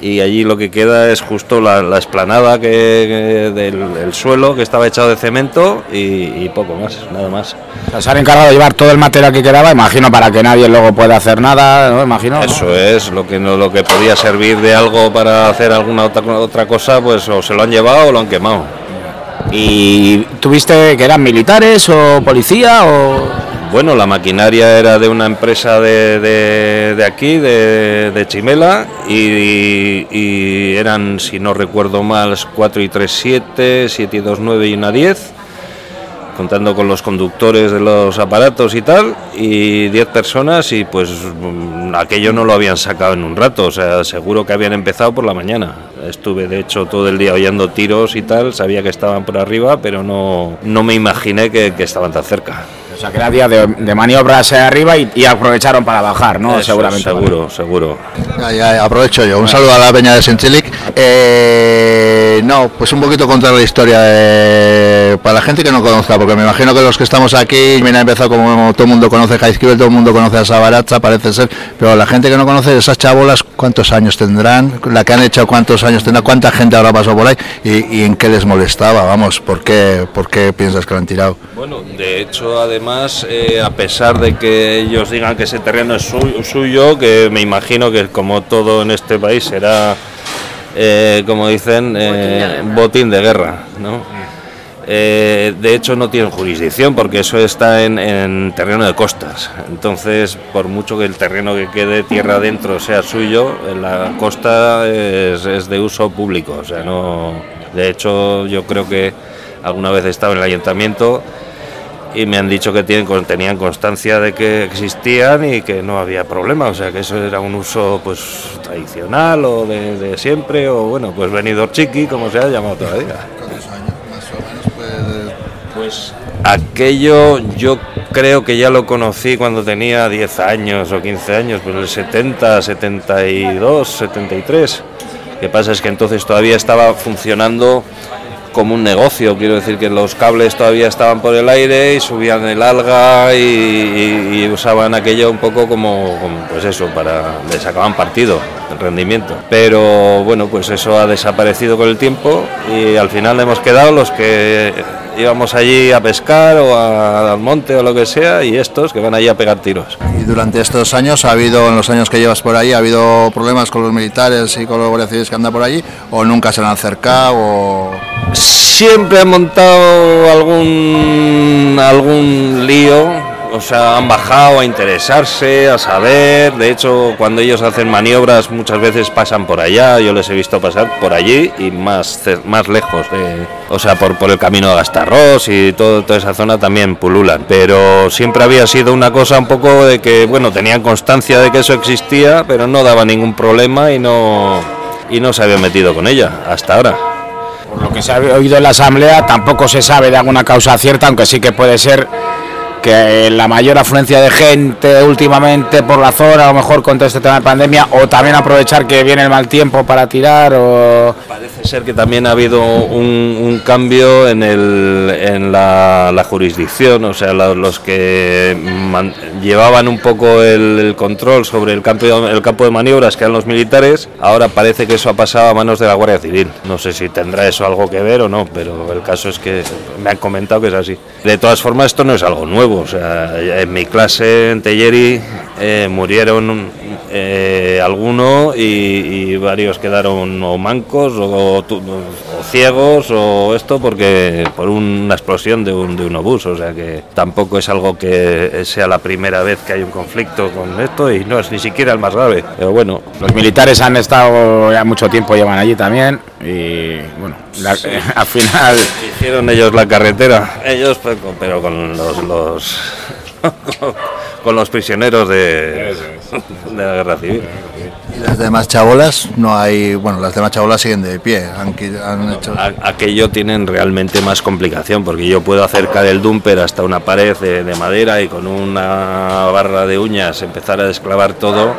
S11: y allí lo que queda es justo la, la esplanada que, que del el suelo que estaba echado de cemento y, y poco más, nada más.
S6: O sea, se han encargado de llevar todo el material que quedaba, imagino, para que nadie luego pueda hacer nada, ¿no? Imagino. ¿no?
S11: Eso es, lo que no, lo que podía servir de algo para hacer alguna otra, otra cosa, pues o se lo han llevado o lo han quemado.
S6: ¿Y tuviste que eran militares o policía o...?
S11: Bueno, la maquinaria era de una empresa de, de- aquí, de, de Chimela, y, eran, si no recuerdo mal, 4 y 3, 7, 7 y 2, 9 y una 10, contando con los conductores de los aparatos y tal, y 10 personas y pues mm, aquello no lo habían sacado en un rato, o sea, seguro que habían empezado por la mañana. Estuve de hecho todo el día oyendo tiros y tal, sabía que estaban por arriba, pero no, no me imaginé que estaban tan cerca.
S5: O sea, que era día de, de maniobras arriba y, y aprovecharon para bajar, ¿no?
S11: Eso,
S5: Seguramente.
S11: Seguro, seguro.
S12: Ya, ya, aprovecho yo. Un saludo a la peña de Sintilic. Eh, no, pues un poquito contar la historia de- para la gente que no conozca, porque me imagino que los que estamos aquí, mira, ha empezado como todo el mundo conoce Jaizkibel, todo el mundo conoce a Sabaratza, parece ser, pero la gente que no conoce esas chabolas, ¿cuántos años tendrán? La que han hecho, ¿cuántos años tendrá? ¿Cuánta gente habrá pasado por ahí? ¿Y, en qué les molestaba? Vamos, ¿por qué, ¿por qué piensas que lo han tirado?
S11: Bueno, de hecho, además, eh, a pesar de que ellos digan que ese terreno es su- suyo, que me imagino que como todo en este país será, eh, como dicen, eh, botín de guerra, ¿no? Eh, de hecho, no tienen jurisdicción porque eso está en, en terreno de costas. Entonces, por mucho que el terreno que quede tierra adentro sea suyo, la costa es, es de uso público. O sea, no. De hecho, yo creo que alguna vez he estado en el ayuntamiento y me han dicho que tienen, tenían constancia de que existían y que no había problema, o sea que eso era un uso pues tradicional o de, de siempre, o bueno, pues venidor chiqui, como se ha llamado todavía. Pues aquello yo creo que ya lo conocí cuando tenía 10 años o 15 años, pues el 70, 72, 73. Lo que pasa es que entonces todavía estaba funcionando como un negocio, quiero decir que los cables todavía estaban por el aire y subían el alga y, usaban aquello un poco como, como, pues eso, para le sacaban partido, el rendimiento. Pero bueno, pues eso ha desaparecido con el tiempo y al final hemos quedado los que íbamos allí a pescar o a- al monte o lo que sea y estos que van allí a pegar tiros.
S12: Y durante estos años ha habido, en los años que llevas por ahí, ha habido problemas con los militares y con los guardias que andan por allí, o nunca se han acercado, o...
S11: Siempre han montado algún algún lío, o sea, han bajado a interesarse, a saber. De hecho, cuando ellos hacen maniobras, muchas veces pasan por allá. Yo les he visto pasar por allí y más más lejos, de- o sea, por, por el camino de Gastarrós y todo, toda esa zona también pululan. Pero siempre había sido una cosa un poco de que, bueno, tenían constancia de que eso existía, pero no daba ningún problema y no y no se habían metido con ella hasta ahora.
S5: Por lo que se ha oído en la asamblea, tampoco se sabe de alguna causa cierta, aunque sí que puede ser que la mayor afluencia de gente últimamente por la zona, a lo mejor con todo este tema de pandemia, o también aprovechar que viene el mal tiempo para tirar, o...
S11: Parece ser que también ha habido un, un cambio en, el, en la, la jurisdicción, o sea, la- los que llevaban un poco el, el control sobre el campo, el campo de maniobras, que eran los militares, ahora parece que eso ha pasado a manos de la Guardia Civil. No sé si tendrá eso algo que ver o no, pero el caso es que me han comentado que es así. De todas formas, esto no es algo nuevo, o sea, en mi clase en Telleri eh, murieron eh, algunos y, y varios quedaron o mancos o, ciegos o esto porque por una explosión de un, de un obús, o sea que tampoco es algo que sea la primera vez que hay un conflicto con esto y no es ni siquiera el más grave, pero bueno.
S5: Los militares han estado ya mucho tiempo, llevan allí también, y bueno, la- al final...
S11: Hicieron ellos la carretera, ellos pues, pero con los, los con los prisioneros de, de la guerra civil.
S12: Y las demás chabolas, no hay... Bueno, las demás chabolas siguen de pie, han, hecho...
S11: Aquello tienen realmente más complicación porque yo puedo acercar el dumper hasta una pared de, de madera y con una barra de uñas empezar a desclavar todo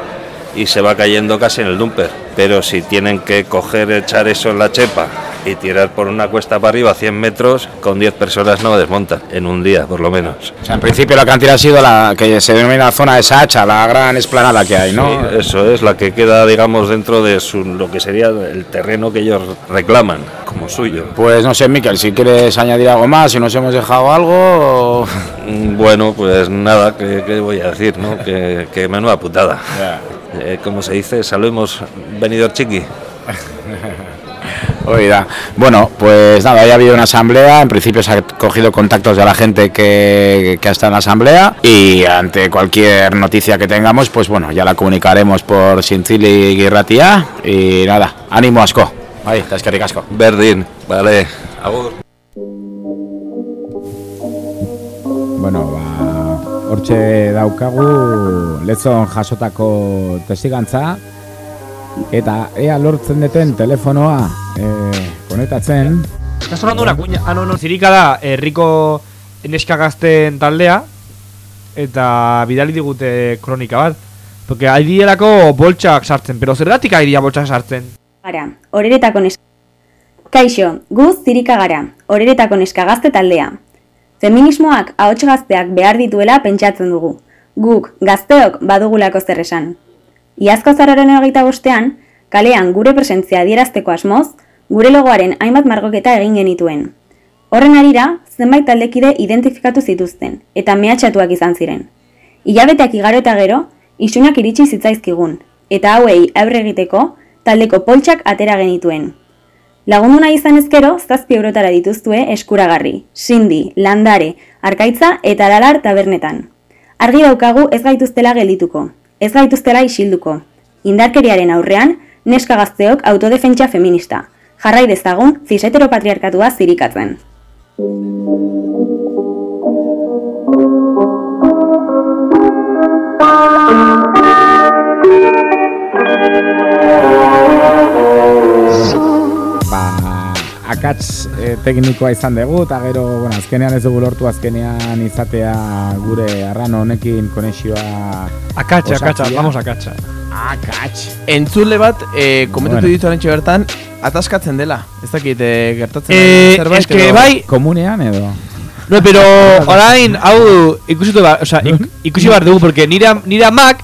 S11: y se va cayendo casi en el dumper. Pero si tienen que coger, echar eso en la chepa y tirar por una cuesta para arriba 100 metros, con 10 personas no desmontan en un día por lo menos.
S5: O sea, en principio la cantidad ha sido la que se denomina la zona de Sacha, la gran esplanada que hay, ¿no?
S11: Sí, eso es la que queda, digamos, dentro de su- lo que sería el terreno que ellos reclaman como suyo.
S5: Pues no sé, Miquel, si quieres añadir algo más, si nos hemos dejado algo... o-
S11: Mm, Bueno, pues nada, ¿qué, qué voy a decir? ¿no? Que, que menuda putada. Eh, como se dice, salvemos venido chiqui.
S5: Oiga, bueno, pues nada, ya ha habido una asamblea, en principio se ha cogido contactos de la gente que, que estado en la asamblea y ante cualquier noticia que tengamos, pues bueno, ya la comunicaremos por Sintzili y Guirratia y nada, ánimo asco. Ahí, te eskerrik asko.
S11: Berdin, vale. Agur.
S5: bueno, ba, hortxe daukagu lezon jasotako testigantza, eta ea lortzen deten telefonoa e, konetatzen,
S1: Está sonando una cuña. Ah, no, no, zirika da, herriko neska gazten taldea, eta bidali digute kronika bat. Porque aidielako boltsak sartzen, pero zergatik aidia boltsak sartzen?
S13: Gara, horeretako neska... Kaixo, gu zirika gara, horeretako neska gazte taldea. Feminismoak ahots gazteak behar dituela pentsatzen dugu. Guk, gazteok, badugulako zer esan. Iazko zararen hogeita bostean, kalean gure presentzia adierazteko asmoz, gure logoaren hainbat margoketa egin genituen. Horren arira, zenbait taldekide identifikatu zituzten, eta mehatxatuak izan ziren. Ilabeteak igaro eta gero, isunak iritsi zitzaizkigun, eta hauei aurre egiteko, taldeko poltsak atera genituen. Lagundu nahi izan ezkero, zazpi eurotara dituztue eskuragarri, sindi, landare, arkaitza eta dalar tabernetan. Argi daukagu ez gaituztela geldituko, ez gaituztela isilduko. Indarkeriaren aurrean, neska gazteok autodefentsa feminista. Jarrai dezagun, ziseteropatriarkatua zirikatzen.
S5: ba, akats e, teknikoa izan dugu, eta gero, bueno, azkenean ez dugu lortu azkenean izatea gure arrano honekin konexioa...
S1: Akatsa, akatsa, vamos akatsa.
S5: Akats.
S4: Entzule bat, eh, komentatu
S5: Bueno.
S4: ditu arantxe bertan, ataskatzen dela. Ez dakit, eh, gertatzen den zerbait,
S1: es que
S4: edo-
S1: bai-
S5: Komunean edo...
S1: No, pero orain, hau, ikusitu ba, o sea, ik, ikusi behar dugu, porque nire, nire amak,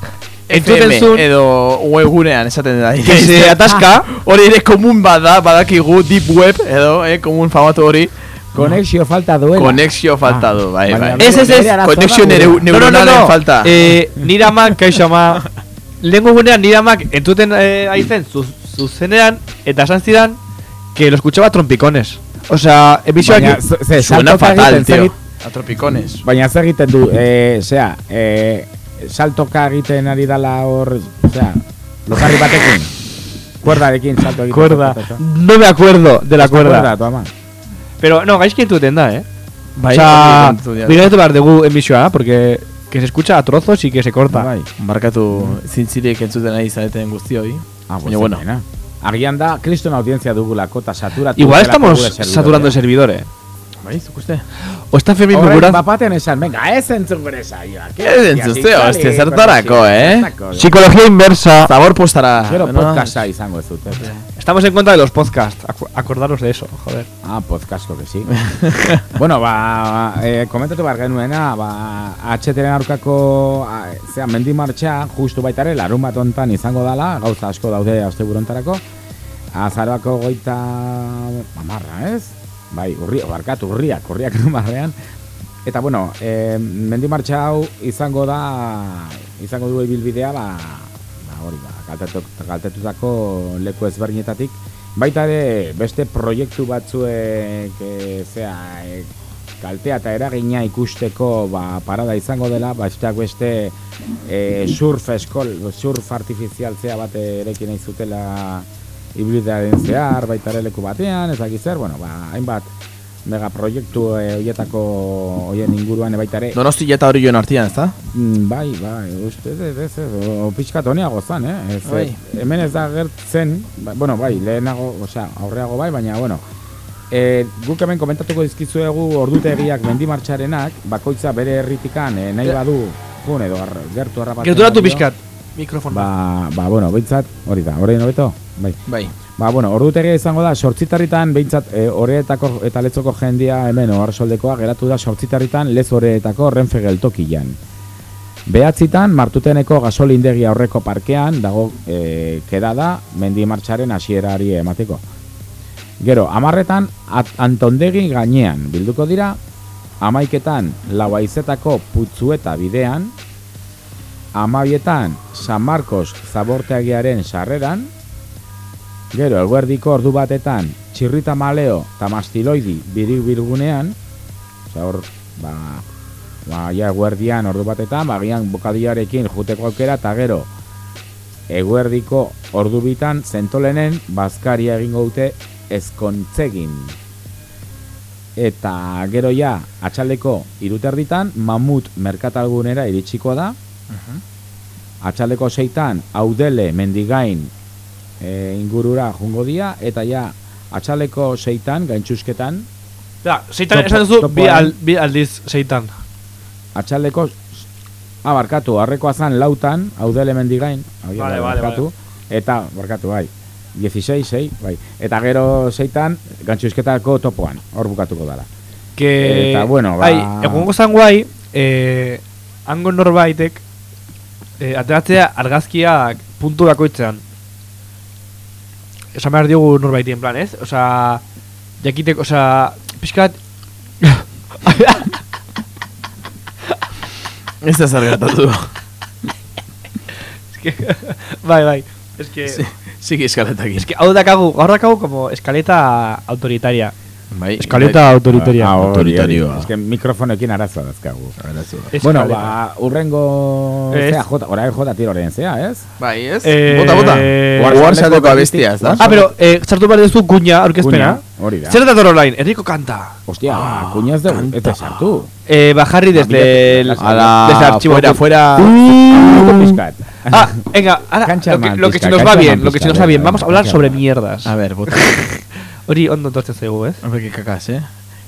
S1: entzuten zuen,
S4: edo webgunean esaten da.
S1: Que se atasca.
S4: Hori ere komun bada, badakigu deep web edo, eh, komun famatu hori.
S5: Konexio falta duela.
S4: Konexio falta
S5: Ah,
S4: du, bai, bai.
S1: Ez, ez, ez.
S4: Konexio
S5: da
S4: neuronalen falta.
S1: Eh, nire amak, kaixo ama, lehenko gunean nire amak entzuten eh, aizen zu, zuzenean, eta esan zidan, que lo escuchaba a trompicones. O sea, emisioak...
S5: Baina, ze- ze,
S4: Suena fatal, tío. A tropicones.
S5: Baina zer egiten du, e, zera, e, saltoka egiten ari dala hor, zera, lokarri batekin, kuerdarekin salto egiten.
S1: Cuerda. No me acuerdo de la cuerda.
S5: Kuerda, tu ama.
S1: Pero no, gaizki entzuten da, eh?
S4: Bai,
S1: o sea, bigaitu behar dugu emisioa, porque que se escucha a trozos y que se corta.
S5: Bai.
S4: Barkatu zintzirik entzuten nahi izaneten guztioi.
S5: Ah, pues
S4: bueno.
S5: bueno. Agian da, kriston audientzia dugulako eta saturatu.
S1: Igual estamos saturando el servidor, eh.
S4: Bai, zuk uste?
S1: O está feminismo
S5: Horren
S1: guraz...
S5: bapaten esan, venga, ez entzun gure saioa.
S4: Ez entzuzte, hostia, zertarako, eh?
S1: Psicología inversa.
S4: Zabor postara.
S5: Gero
S4: no?
S5: podcasta izango ez dute.
S1: Estamos en contra de los podcasts. Acu- acordaros de eso, joder.
S5: Ah, podcastko que sí. bueno, ba, e, komentatu behar genuena, ba, atxeteren aurkako, a, zera, mendi martxa, justu baitare, larun bat ontan izango dala, gauza asko daude asteburontarako, azaroako goita amarra, ez? Bai, urri, barkatu, urriak, urriak marrean. Eta, bueno, e, mendi martxa hau izango da, izango du ibilbidea, ba, ba hori, ba, kaltetu, kaltetutako leku ezberdinetatik, Baita ere, beste proiektu batzuek, e, zea, e, kaltea eta eragina ikusteko ba, parada izango dela, besteak beste e, surf eskol, surf artifizial zea bat erekin nahi zutela hibridearen zehar, baita ere leku batean, ez dakit zer, bueno, ba, hainbat mega proiektu e, hoietako hoien inguruan e, baita ere.
S4: Donosti eta hori joan artian, ezta?
S5: Mm, bai, bai, uste, ez, ez, ez, pixkat honeago zan, eh? Ez,
S4: Bai.
S5: Hemen ez da gertzen, ba, bueno, bai, lehenago, osea, aurreago bai, baina, bueno, e, guk hemen komentatuko dizkizuegu ordutegiak mendimartxarenak, bakoitza bere herritikan e, nahi badu, jun edo, gertu harrapatzen.
S1: Gerturatu pixkat. Mikrofon.
S5: Ba, ba, bueno, behintzat, hori da, hori hobeto? Bai.
S4: Bai.
S5: Ba, bueno, ordutegia izango da, sortzitarritan, behintzat, e, oreetako eta letzoko jendia hemen oharsoldekoa geratu da sortzitarritan lez oreetako renfe geltokian. Behatzitan, martuteneko gasolindegia horreko parkean, dago e, kedada mendi martxaren hasierari emateko. Gero, amarretan, at, antondegi gainean bilduko dira, amaiketan, lauaizetako putzueta bidean, amabietan, San Marcos zaborteagiaren sarreran, Gero, eguerdiko ordu batetan, txirrita maleo eta mastiloidi birik birgunean, oza hor, ba, ba, ja, eguerdian ordu batetan, bagian bokadiarekin juteko aukera, eta gero, eguerdiko ordu bitan, zentolenen, bazkaria egingo dute ezkontzegin. eta gero ja, atxaldeko iruterditan, mamut merkatalgunera iritsiko da, atxaldeko seitan, audele mendigain e, ingurura jungo dia, eta ja, atxaldeko seitan, gaintxusketan,
S1: Ja, seitan esan duzu bi, al, bi aldiz seitan.
S5: atxaldeko ah, barkatu, harrekoa zan lautan, audele mendigain, hau ja,
S1: Vale, vale,
S5: barkatu, eta, barkatu, bai, 16, 6, bai, eta gero seitan, gantxuizketako topoan, hor bukatuko dara.
S1: Que...
S5: Eta, bueno, ba-
S1: Ai, egongo zan guai, eh, hango norbaitek, eh, ateratzea argazkiak puntu bakoitzean. Esan behar diogu norbaiti, en plan, ez? Osa, jakiteko, osa, pixkat...
S4: Ez da zer gertatu.
S1: Es que, bai, bai. Es que...
S4: Sí, Sigi eskaletakin.
S1: Es que hau dakagu, gaur dakagu como eskaleta autoritaria.
S4: Bai,
S1: Eskaleta autoritaria.
S5: Ah.
S4: Autoritarioa.
S5: Ez que mikrofonekin arazoa dazkagu.
S1: Eskaleta.
S5: Bueno, ba, urrengo... Jota, orain jota tiroren, zea, ez?
S4: Bai, ez?
S1: Eh,
S4: Bota, bota. Warsaldeko abestia, ez da?
S1: Ah, pero, eh, sartu behar duzu kuña aurkezpena.
S5: Hori da.
S1: Zer dator orain? Herriko kanta.
S5: Hostia, kuñaz de... Eta sartu.
S1: Eh, bajarri desde el,
S5: A la-
S1: desde el archivo.
S4: fuera,
S1: web.
S4: fuera.
S5: Uh.
S1: Ah, venga, ahora lo que, se nos va bien, lo que se nos va bien. Vamos a hablar sobre mierdas.
S4: A ver, bota.
S1: Hori ondo tortzen zaigu, ez?
S4: Hombre, que cacas, eh?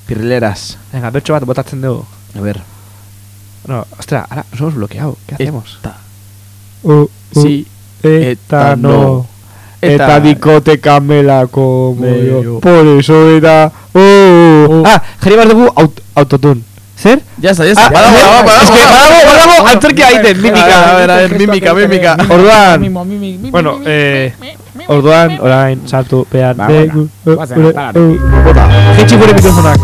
S4: Pirleras.
S1: Venga, bertso bat botatzen dugu.
S4: A ver.
S1: No, ostra, ahora nos hemos bloqueado. ¿Qué hacemos?
S4: Eta.
S1: Uh,
S4: Sí,
S1: eta
S4: eta
S1: no.
S4: no.
S1: Eta,
S4: Eta-
S1: dikote kamela como
S4: Me
S1: yo. Por eso era. Oh. Ah, jarri behar dugu aut autotune. Zer?
S4: Ya está, ya
S1: Ah,
S4: está. Badago, badago, badago.
S1: Es que badago, badago, antzerkia egiten, mimika.
S4: A ver, a ver, mímica, mímica.
S1: Orduan, bueno, eh, orduan, orain, sartu, behar,
S5: Ba,
S1: dugu, bota, jaitsi gure mikrofonak.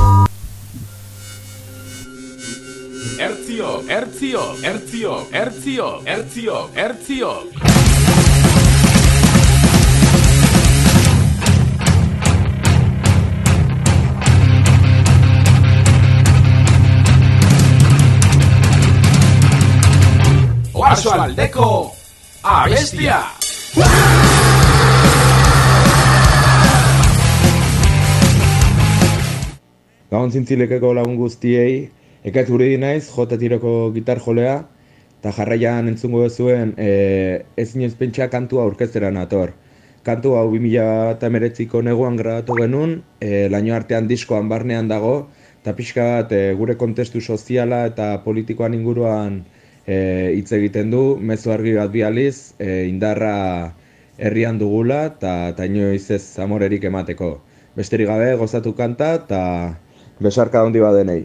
S14: Ertzio, ertzio, ertzio, ertzio, ertzio, ertzio. Oarsoaldeko abestia.
S10: Zintzilekeko lagun guztiei, ekaitz guri naiz, jota tiroko gitar jolea, eta jarraian entzungo zuen e, ez inoiz pentsa kantua aurkeztera nator. Kantu hau 2008ko neguan grabatu genuen, e, laino artean diskoan barnean dago, eta pixka bat e, gure kontestu soziala eta politikoan inguruan e, hitz egiten du, mezu argi bat bializ, e, indarra herrian dugula, eta inoiz ez amorerik emateko. Besterik gabe, gozatu kanta, eta besarka handi badenei.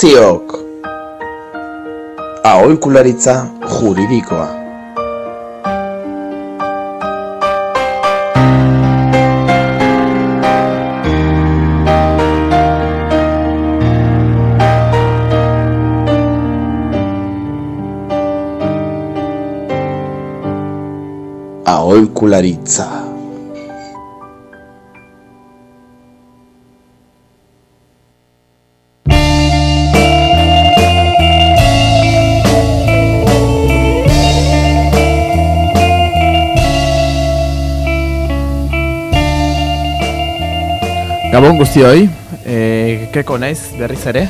S3: Ertziok Aholkularitza juridikoa. Aholkularitza
S4: guztioi, e, keko naiz berriz ere.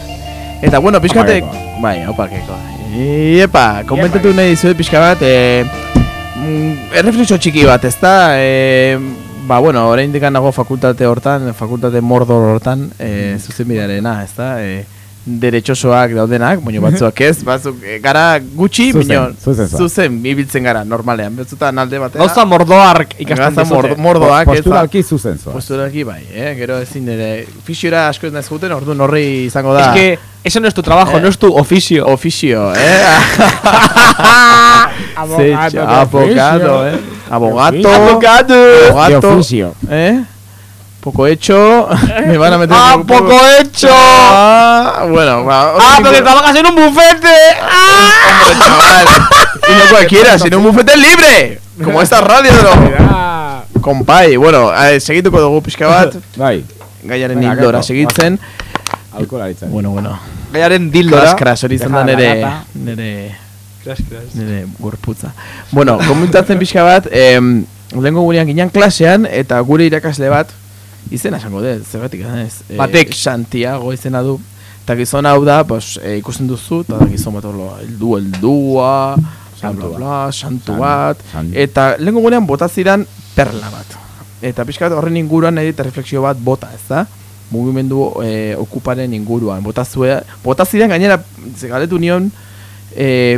S4: Eta bueno, pixkate... Bai, opa, keko. Iepa, komentatu nahi dizuet pixka bat, e, mm, erreflexio txiki bat, ezta? E, ba, bueno, orain dikan nago fakultate hortan, fakultate mordor hortan, e, zuzen bidearena, ezta? E, derechosoak daudenak, baina batzuak ez, batzuk e, gara gutxi,
S5: Zuzen,
S4: baina
S5: zuzen
S4: zuzen ibiltzen gara, normalean. Betzutan alde batera.
S1: Gauza mordoark ikasten
S4: Gauza
S1: dizute.
S4: mord- mordoak.
S5: Posturalki zuzen zoa.
S4: Posturalki bai, eh? gero ezin ere, fisiora asko ez naiz juten, ordu horri izango da.
S1: Es que ese no es tu trabajo,
S4: Eh,
S1: no es tu oficio.
S4: Oficio, eh?
S1: Abogado
S4: abogado, eh? Abogato.
S1: Abogado.
S4: Abogato.
S5: De oficio.
S4: ¿Eh? Poco hecho. Me van a meter.
S1: ¡Ah,
S4: un
S1: poco hecho!
S4: Ah, bueno, va.
S1: ¡Ah, porque trabajas en un bufete!
S4: Hombre, chaval. Y no cualquiera, sino un bufete libre. Como esta radio, no. Kompai, bueno, eh, segituko dugu pixka bat.
S5: Bai.
S4: Gaiaren hildora segitzen.
S5: Aholkularitza.
S4: Bueno, bueno.
S1: Gaiaren dildora.
S4: Kras, kras, hori izan da nere, nere,
S1: Kras, kras.
S4: nere gorputza. Bueno, komentatzen pixka bat, em, lehenko gurean ginen klasean, eta gure irakasle bat, izena esango dut, zergatik ez? Eh,
S1: Batek.
S4: Santiago izena du. Eta gizon hau da, pues, eh, ikusten duzu, eta gizon bat orlo, eldu, eldua, bla, bla, bla, santu
S5: San-
S4: bat.
S5: san-
S4: Eta lehenko gurean botaziran perla bat. Eta pixka horren inguruan nahi eta refleksio bat bota, ez da? Mugimendu eh, okuparen inguruan. Botazue, botaziran gainera, galetu nion,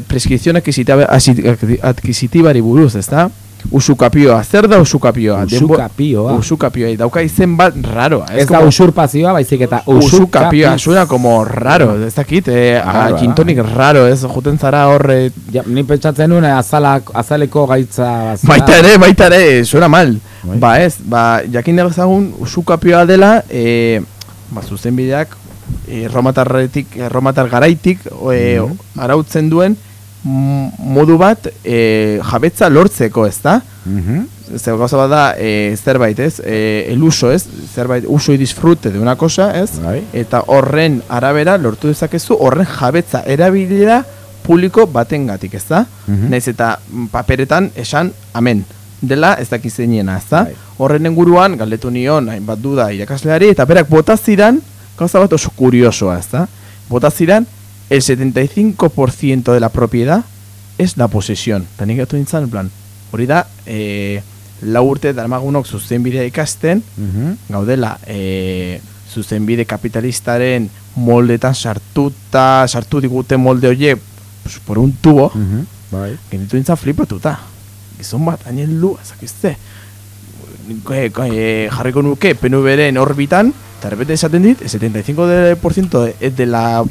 S4: preskripzio adquisitaba- asi- adquisitibari buruz, ez da? Usukapioa, zer da usukapioa?
S5: Usukapioa.
S4: Usukapioa, dauka izen bat raroa.
S5: Ez da
S4: como-
S5: usurpazioa, baizik eta
S4: Usukapioa, suena como raro, ez dakit, eh,
S5: Raroa.
S4: a, gin tonic raro, ez, juten zara horre...
S5: Ja, ni pentsatzen nuen eh, azalak, azaleko gaitza bazela.
S4: Baita ere, baita ere, suena mal.
S5: Bai.
S4: Ba ez, ba, jakin dezagun usukapioa dela, e, ba, zuzenbideak, e, romatarretik, romatar garaitik, e, arautzen duen modu bat e, jabetza lortzeko, ez da?
S5: Mhm.
S4: Zer gauza bat da, e, zerbait, ez? E, el uso, ez? Zerbait, uso y disfrute de una cosa, ez?
S5: Bai.
S4: Eta horren arabera lortu dezakezu horren jabetza erabilera publiko batengatik, ez da?
S5: Mhm.
S4: Naiz eta mm, paperetan esan amen dela ez dakiz zeinena, ez da?
S5: Bai.
S4: Horren inguruan galdetu nion hainbat duda irakasleari eta berak botaziran gauza bat oso kuriosoa, ez da? Botaziran el 75% de la propiedad es la posesión. Eta nik gatu nintzen, en plan, hori da, e, lau urte darmagunok zuzenbidea ikasten,
S5: Mhm.
S4: gaudela e, zuzenbide kapitalistaren moldetan sartuta, sartu digute molde horiek pues, por un tubo,
S5: Mhm. Bai.
S4: genitu nintzen flipatuta. Gizon bat, hainen lu, ezakizte. E, e, jarriko nuke PNV-ren orbitan, eta repente esaten dit, el 75% de, de la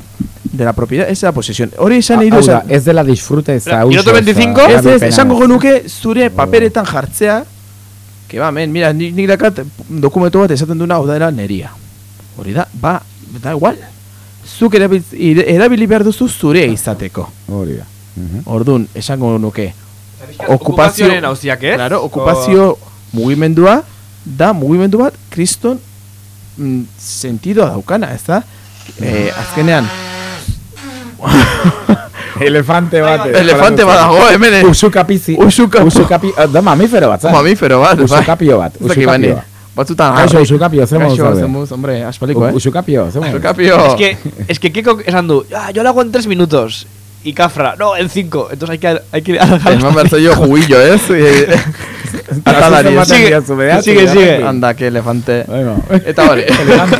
S4: de la propiedad es la posesión. Hori esan nahi du
S5: Hau da,
S4: esan.
S5: ez dela disfrute ez da
S1: ¿Y no te 25?
S4: Ez ez, esango genuke zure paperetan jartzea Que ba, men, mira, nik, nik dakat dokumentu bat esaten duna hau da era neria Hori da, ba, da igual Zuk erabil, erabili behar duzu zure izateko
S5: Hori da. Mhm.
S4: Orduan, esango nuke Okupazio
S1: okupazioaren auziak, ez?
S4: Claro, okupazio mugimendua Da mugimendu bat kriston mm, Sentidoa daukana, ez da? Eh, azkenean
S5: Elefante bat.
S4: Elefante bat dago, hemen eh.
S5: Usukapizi.
S4: Usukapo.
S5: Usukapi, eh, da mamifero bat, zan?
S4: Mamifero bat, bai.
S5: Usukapio bat. Usukapio.
S4: Batzutan
S5: Kaixo,
S4: harri.
S5: usukapio, zer modu
S4: Kaixo, moduz, hombre, aspaliko, eh?
S5: Usukapio, zer modu?
S4: Usukapio.
S1: Es que, es que Keko esan du, ah, yo lo hago en 3 minutos. Y Cafra, no, en 5. Entonces hay que, hay que alargar
S4: Eman behar zaio jubillo, ez? Eh, Atalari, ez?
S1: Sigue, sigue, sigue.
S4: Anda, que elefante.
S5: Bueno.
S4: Eta hori.
S5: Elefante.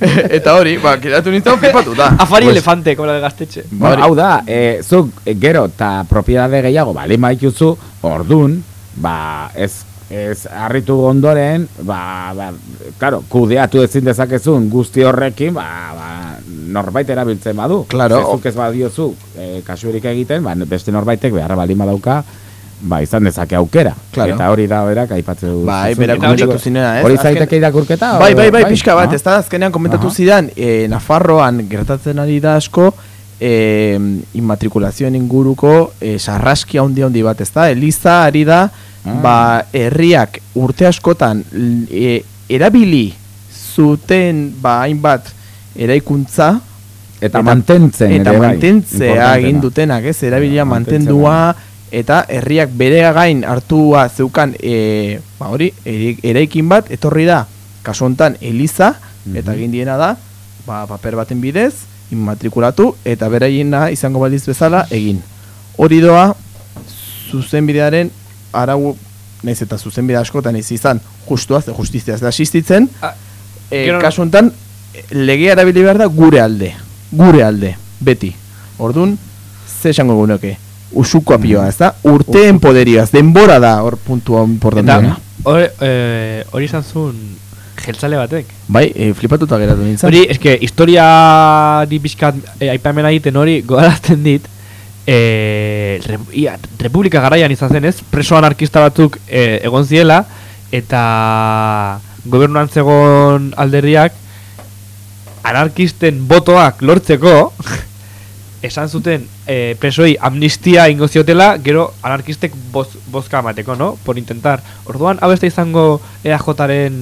S4: Eta hori, ba, kiratu nintzen flipatuta.
S1: Afari
S5: Pues-
S1: elefante, como la de Gaztetxe.
S5: Bueno, hau da, e, zuk e, gero eta propiedade gehiago bali maituzu, ordun, ba, ez Ez, harritu ondoren, ba, ba, claro, kudeatu ezin dezakezun guzti horrekin, ba, ba, norbait erabiltzen badu.
S4: Claro.
S5: Zezuk ez badiozu, e, kasuerik egiten, ba, beste norbaitek beharra baldin badauka, ba, izan dezake aukera.
S4: Claro.
S5: Eta hori da, berak, aipatzen du.
S4: Bai, berak komentatu zinena, ez?
S5: Hori zaiteke irakurketa?
S4: Bai, bai, bai,
S5: Bai?
S4: pixka bat, ez da azkenean komentatu
S5: Aha.
S4: zidan, e, Nafarroan gertatzen ari da asko, e, immatrikulazioen inguruko e, sarraski handi handi bat, ez da? Eliza ari da,
S5: Ah.
S4: ba, herriak urte askotan e, erabili zuten, ba, hainbat, eraikuntza,
S5: Eta mantentzen
S4: eta
S5: ere bai,
S4: mantentzea egin dutenak, ez, erabilia mantendua, eta herriak bere gain hartua zeukan, e, ba hori, eraikin bat, etorri da, kasu hontan Eliza, eta egin diena da, ba, paper baten bidez, immatrikulatu, eta beraiena izango baliz bezala egin. Hori doa, zuzenbidearen arau, naiz eta zuzenbide askotan ez izan, justua, ze justizia ez da existitzen, e,
S1: gero-
S4: kasu hontan, legea erabili behar da gure alde. Gure alde, beti. Ordun ze esango gunoke? Usuko apioa, ez da? Urteen poderioaz, denbora da hor puntua
S1: Eta
S4: importanteena.
S1: hori eh, hori izan zuen jeltzale batek.
S4: Bai, e, flipatuta geratu nintzen.
S1: Hori, eske, historia di pixkat e, aipamena egiten hori gogarazten dit, e, re, ia, Republika garaian izan zen ez, preso anarkista batzuk e, egon ziela, eta gobernuan zegon alderdiak anarkisten botoak lortzeko esan zuten e, presoi amnistia ingo ziotela, gero anarkistek boz, bozka emateko, no? Por intentar. Orduan, da izango EAJaren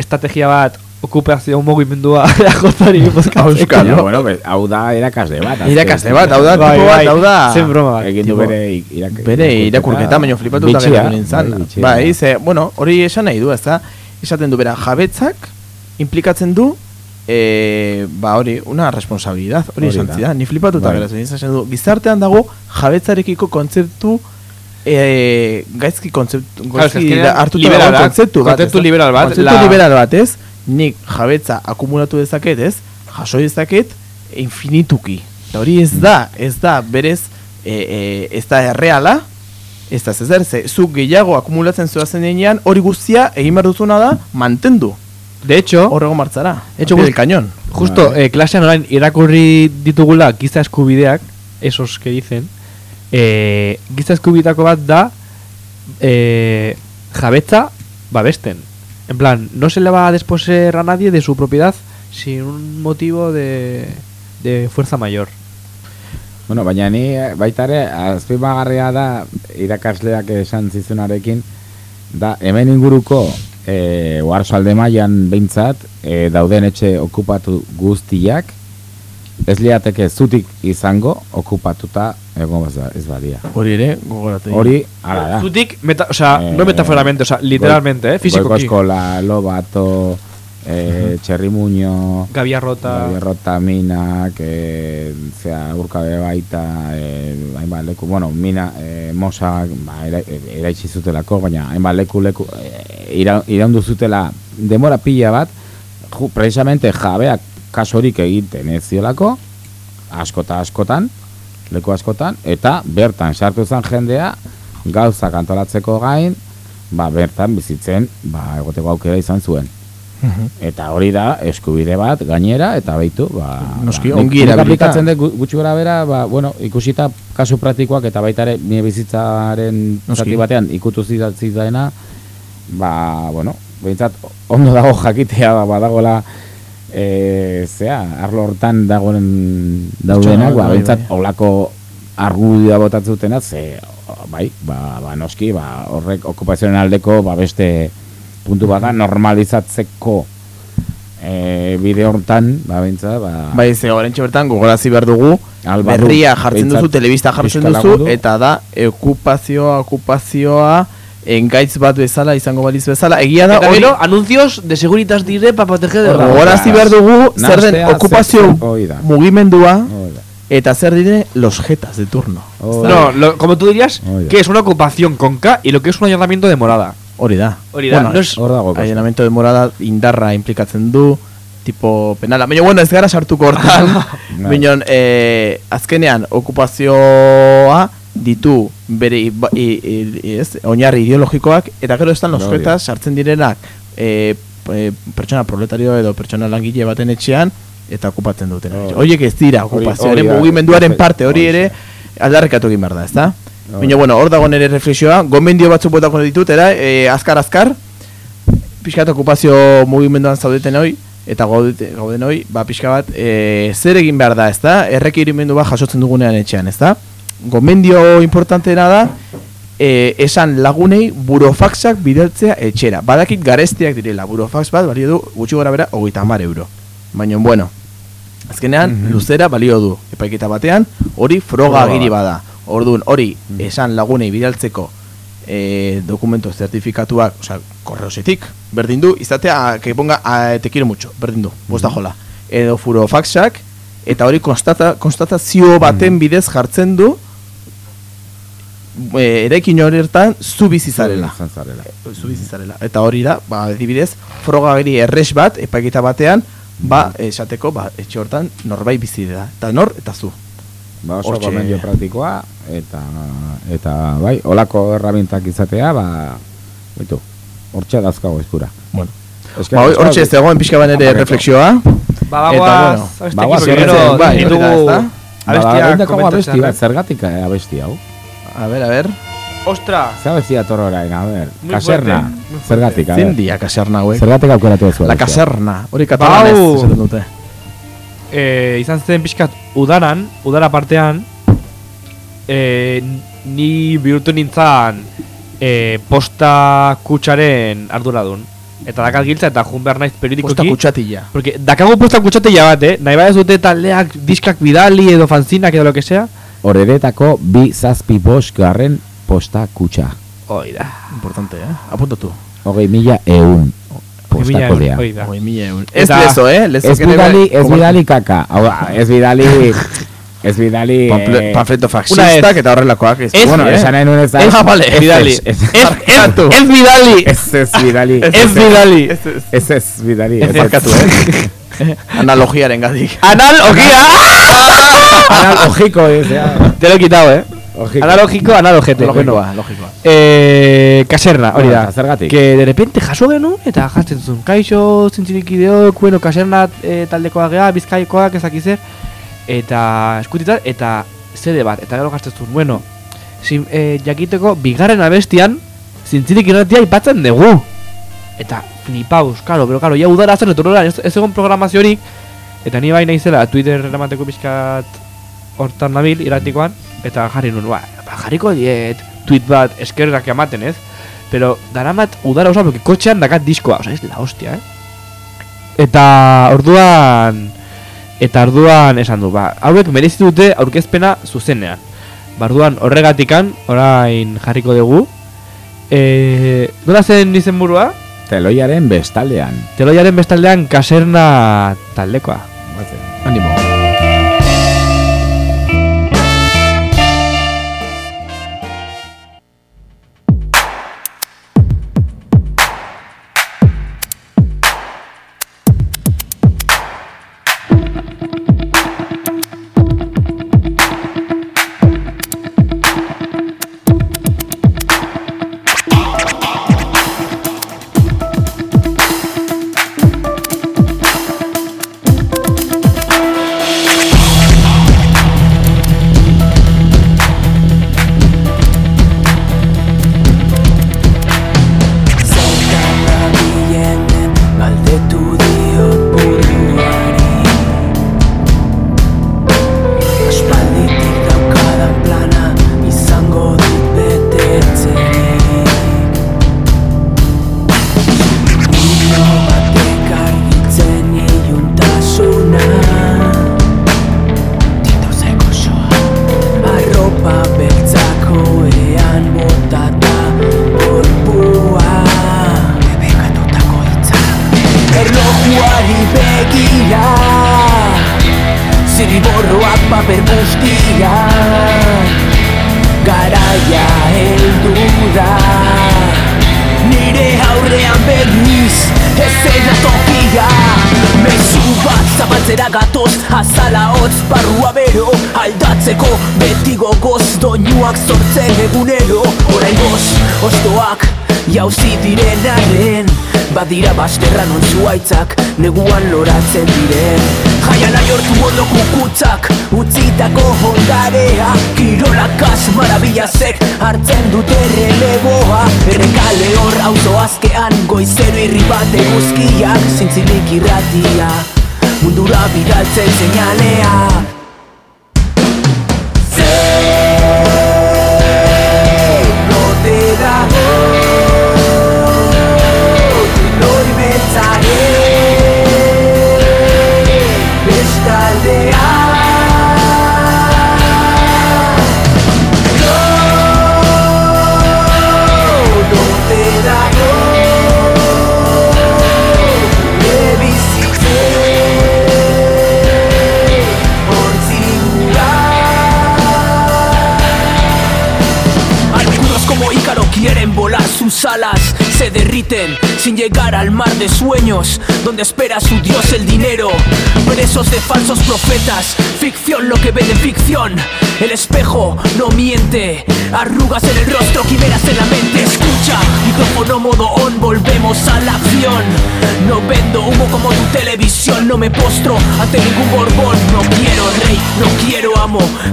S1: estrategia bat okupazio mugimendua EAJari bozkatzeko.
S5: Euskal, bueno, be, hau da erakasle bat. azken
S4: Irakasle bat, hau da,
S5: finean.
S4: tipo bat, hau da.
S1: Zen broma bat.
S5: Egin du bere irak,
S4: bere irakurketa, baina flipatuta
S5: Bitxia,
S4: geratu nintzen.
S5: bai.
S4: Bai, ze, bueno, hori esan nahi du, ez da? Esaten du bera, jabetzak implikatzen du e, ba hori, una responsabilidad, hori esan
S5: da.
S4: zidan, ni flipatuta
S5: Bai.
S4: geratu nintzen, du, gizartean dago jabetzarekiko kontzeptu e, gaizki kontzeptu, gaizki dagoen kontzeptu bat,
S1: kontzeptu liberal bat,
S4: kontzeptu liberal bat, ez? Nik jabetza akumulatu dezaket, ez? Jaso dezaket infinituki. Eta hori ez da, ez da, berez, e, e, ez da erreala, ez da zezer, ze, zuk gehiago akumulatzen zoazen denean, hori guztia egin behar duzuna da, mantendu.
S1: De hecho,
S4: horrego martzara,
S1: De hecho, just-
S4: cañón.
S1: Justo, eh, klasean orain irakurri ditugula giza eskubideak, esos que dicen, eh, giza eskubideako bat da eh, jabetza babesten. En plan, no se le va a desposeer a nadie de su propiedad sin un motivo de, de fuerza mayor.
S5: Bueno, baina ni eh, baita ere azpimagarria da irakasleak esan zizunarekin da hemen inguruko eh Oarsoalde mailan beintzat eh, dauden etxe okupatu guztiak ez liateke zutik izango okupatuta egon baza- ez badia.
S4: Hori ere, gogoratu.
S5: Hori, hala da.
S1: Zutik, meta, o sea, no metaforamente, o sea, literalmente, eh, físico
S5: Goiko eskola, Lobato, eh, Txerrimuño,
S1: Gabiarrota.
S5: Gabiarrota minak, eh, zera, urkabe baita, eh, hainbat leku, bueno, mina, eh, mosak, ba, era, eraitsi zutelako, baina hainbat leku, leku, eh, ira, iraundu zutela demora pila bat, ju, precisamente jabeak kasorik egiten ez ziolako, askota askotan, leku askotan, eta bertan sartu zen jendea, gauzak antolatzeko gain, ba, bertan bizitzen, ba, egoteko aukera izan zuen. Eta hori da eskubide bat gainera eta baitu, ba,
S4: Noski,
S5: ba,
S4: ongi
S5: aplikatzen dut gu- gutxi gora bera, ba, bueno, ikusita kasu praktikoak eta baita ere nire bizitzaren zati batean ikutu zidatzi daena, ba, bueno, behintzat ondo dago jakitea ba, badagola e, zea, arlo hortan dagoen daudenak, ba,
S4: bai,
S5: behintzat
S4: bai.
S5: olako argudia botatzutena, ze, bai, ba, ba, noski, ba, horrek okupazioaren aldeko, ba, beste puntu bat da, normalizatzeko e, bide hortan, ba, behintzat, ba,
S4: Bai, ze oraintxe bertan gogorazi behar dugu
S5: Albadu,
S4: berria jartzen
S5: behintzat,
S4: duzu, telebista jartzen duzu, eta da okupazioa, okupazioa, engaitz bat bezala, izango baliz bezala, egia da, hori,
S1: anuncios de Seguritas Dire para proteger de
S4: gogorazi behar dugu, zer den okupazio mugimendua, eta zer dire los jetas de turno.
S1: No, lo- como tú dirías, que es una ocupación con K y lo que es un allanamiento de morada.
S4: Hori da.
S1: Hori da, no es-
S5: dago
S4: allanamiento de morada indarra implikatzen du, tipo penala. Baina, bueno, ez gara sartuko hortan.
S5: Bai.
S4: Minon, eh, azkenean, okupazioa ditu bere i- i- ez, oinarri ideologikoak eta gero estan
S5: Hori.
S4: loskoetas sartzen direnak e, e, pertsona proletario edo pertsona langile baten etxean eta okupatzen duten.
S5: Hori.
S4: Horiek ez dira okupazioaren mugimenduaren parte hori ere aldarrikatu egin behar da, ezta? Baina, bueno, hor dago nire reflexioa, gomendio batzuk botako ditut, era, e, azkar azkar, pixkat okupazio mugimenduan zaudeten hoi, eta gauden hoi, ba, pixka bat, e, zer egin behar da, ezta? Errekirimendu bat jasotzen dugunean etxean, ezta? Gomendio importanteena da, e, esan lagunei burofaxak bidaltzea etxera. Badakit garestiak direla, burofax bat balio du gutxi gora bera, hogeita hamar euro. Baina, bueno, azkenean, luzera balio du. Epaiketa batean, hori froga agiri bada. Orduan, hori esan lagunei bidaltzeko e, dokumento zertifikatuak, osea, korreosetik, berdin du, izatea, que ponga, a, te quiero mucho, berdin du, bosta jola. Edo furofaxak, eta hori konstata, konstatazio baten bidez jartzen du, e, eraikin horretan zu bizi zarela. Zu bizi zarela. Eta hori da, ba, adibidez, frogagiri erres bat, epaiketa batean, ba, esateko, ba, etxe hortan norbait bizi da. Eta nor, eta zu.
S5: Ba oso
S4: Hortxe-
S5: gomendio praktikoa eta eta bai, olako erramintak izatea, ba bitu. Hortxe dazkago eskura.
S4: Bueno.
S5: Eske,
S4: Ba, hortxe ez zegoen pixka bat nire
S5: Apareko.
S4: reflexioa.
S1: Ba, bagoaz,
S5: bagoaz, horretzen,
S1: gero
S5: bai,
S1: ditugu
S5: ezta?
S1: abestiak
S5: Ba, orain daukagu
S1: komentatzea,
S5: abesti bat,
S1: eh?
S5: zergatik eh, abesti hau?
S4: A ver, a ver.
S1: Ostra!
S5: Zer abesti dator orain, a ver.
S1: Muy
S5: Kaserna.
S1: fuerte.
S5: Zergatik, a ver.
S4: Zein dia kaserna hauek?
S5: Zergatik aukeratu ez
S4: La caserna, hori katalanez esaten dute.
S1: eh, izan zen pixkat udaran, udara partean, eh, ni bihurtu nintzan eh, posta kutsaren arduradun. Eta dakat giltza eta jun behar naiz periodikoki.
S4: Posta kutsatila.
S1: Porque dakago posta kutsatila bat, eh? Nahi bada zute taldeak diskak bidali edo fanzinak edo lo que sea.
S5: Horeretako bi zazpi bost garren posta kutxa.
S1: Hoi da.
S4: Importante, eh? Apuntatu.
S5: Hogei mila eun posta kodea.
S4: Hogei mila eun. Ez lezo, eh? Lezo
S5: Ez bidali, ez bidali kaka. Hau da, ez bidali... Ez bidali...
S4: Panfle-
S5: eh,
S4: panfleto
S1: Una
S4: faxistak
S1: ez.
S4: eta horrelakoak. Ez,
S1: Ez,
S5: bueno,
S4: eh?
S5: esan nahi nuen ez da...
S4: Ez, ah, vale,
S5: ez,
S4: bidali.
S5: Ez, ez,
S1: Ez, ez, ez bidali!
S5: ez, ez bidali.
S1: Ez bidali!
S4: Ez, ez.
S5: Ez ez bidali.
S4: Ez barkatu, eh? Analogiaren gatik.
S1: Analogia!
S5: Analogiko ez, ja.
S1: Te lo he quitado, eh?
S5: Logiko.
S1: Analógico, analogete.
S4: Logikoa,
S1: Bueno,
S4: logikoa.
S1: eh, kaserna, hori da.
S5: zergatik?
S1: Que de repente jaso genuen eta jartzen zuen. Kaixo, zintzirikideok, bueno, kaserna eh, taldekoa gea, bizkaikoak ezak zer. Eta eskutitzat, eta zede bat, eta gero jartzen zuen. Bueno, sin, eh, jakiteko, bigarren abestian, zintzirik irratia ipatzen dugu. Eta flipaus, karo, pero karo, ja udara zen, eta udara, ez, ez egon programaziorik. Eta ni bai naizela, Twitter eramateko pixkat hortan nabil, iratikoan, eta jarri nuen, ba, jarriko diet tweet bat eskerrak ematen, ez? Pero daramat udara osa, porque kotxean dakat diskoa, osa, es la hostia, eh? Eta orduan, eta orduan esan du, ba, hauek merezi dute aurkezpena zuzenean. Ba, orduan horregatikan, orain jarriko dugu. E, nola zen izen burua?
S5: Teloiaren bestaldean.
S1: Teloiaren bestaldean kaserna taldekoa.
S4: Animo.
S10: Galdetu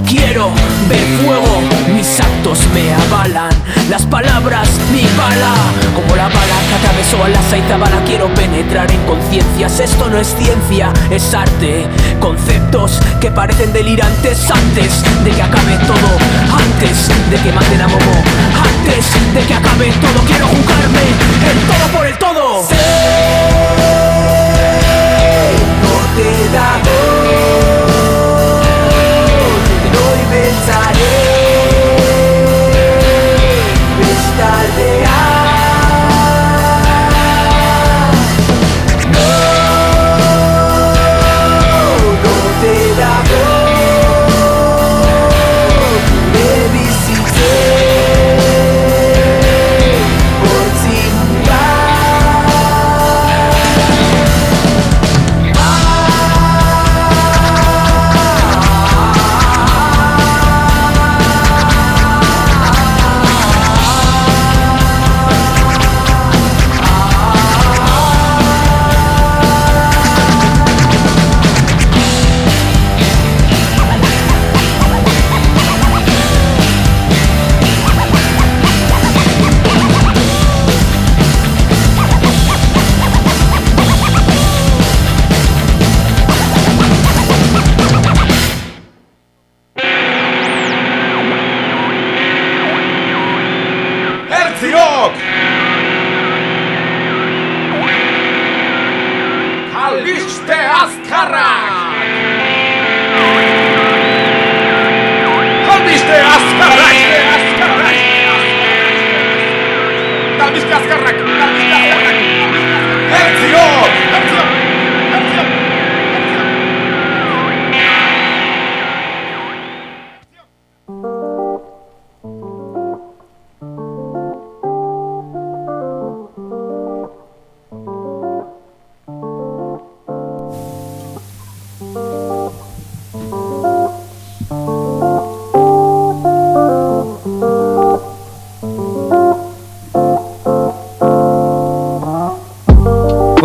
S10: Quiero ver fuego. Mis actos me avalan Las palabras, mi bala. Como la bala que atravesó a la bala Quiero penetrar en conciencias. Esto no es ciencia, es arte. Conceptos que parecen delirantes Antes de que acabe todo. Antes de que maten a Momo. Antes de que acabe todo. Quiero jugarme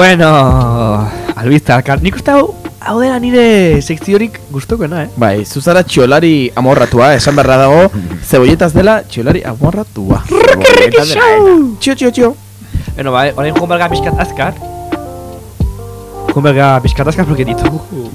S1: Bueno, albista, alkar, nik uste hau, hau dela nire sekziorik guztokoena, eh?
S4: Bai, zuzara txolari amorratua, esan berra dago Zebolletas dela txolari amorratua Txio, txio, txio
S1: Bueno, bai, orain joan berga pixkat azkar. Joan berga pixkat azkar, porque ditugu.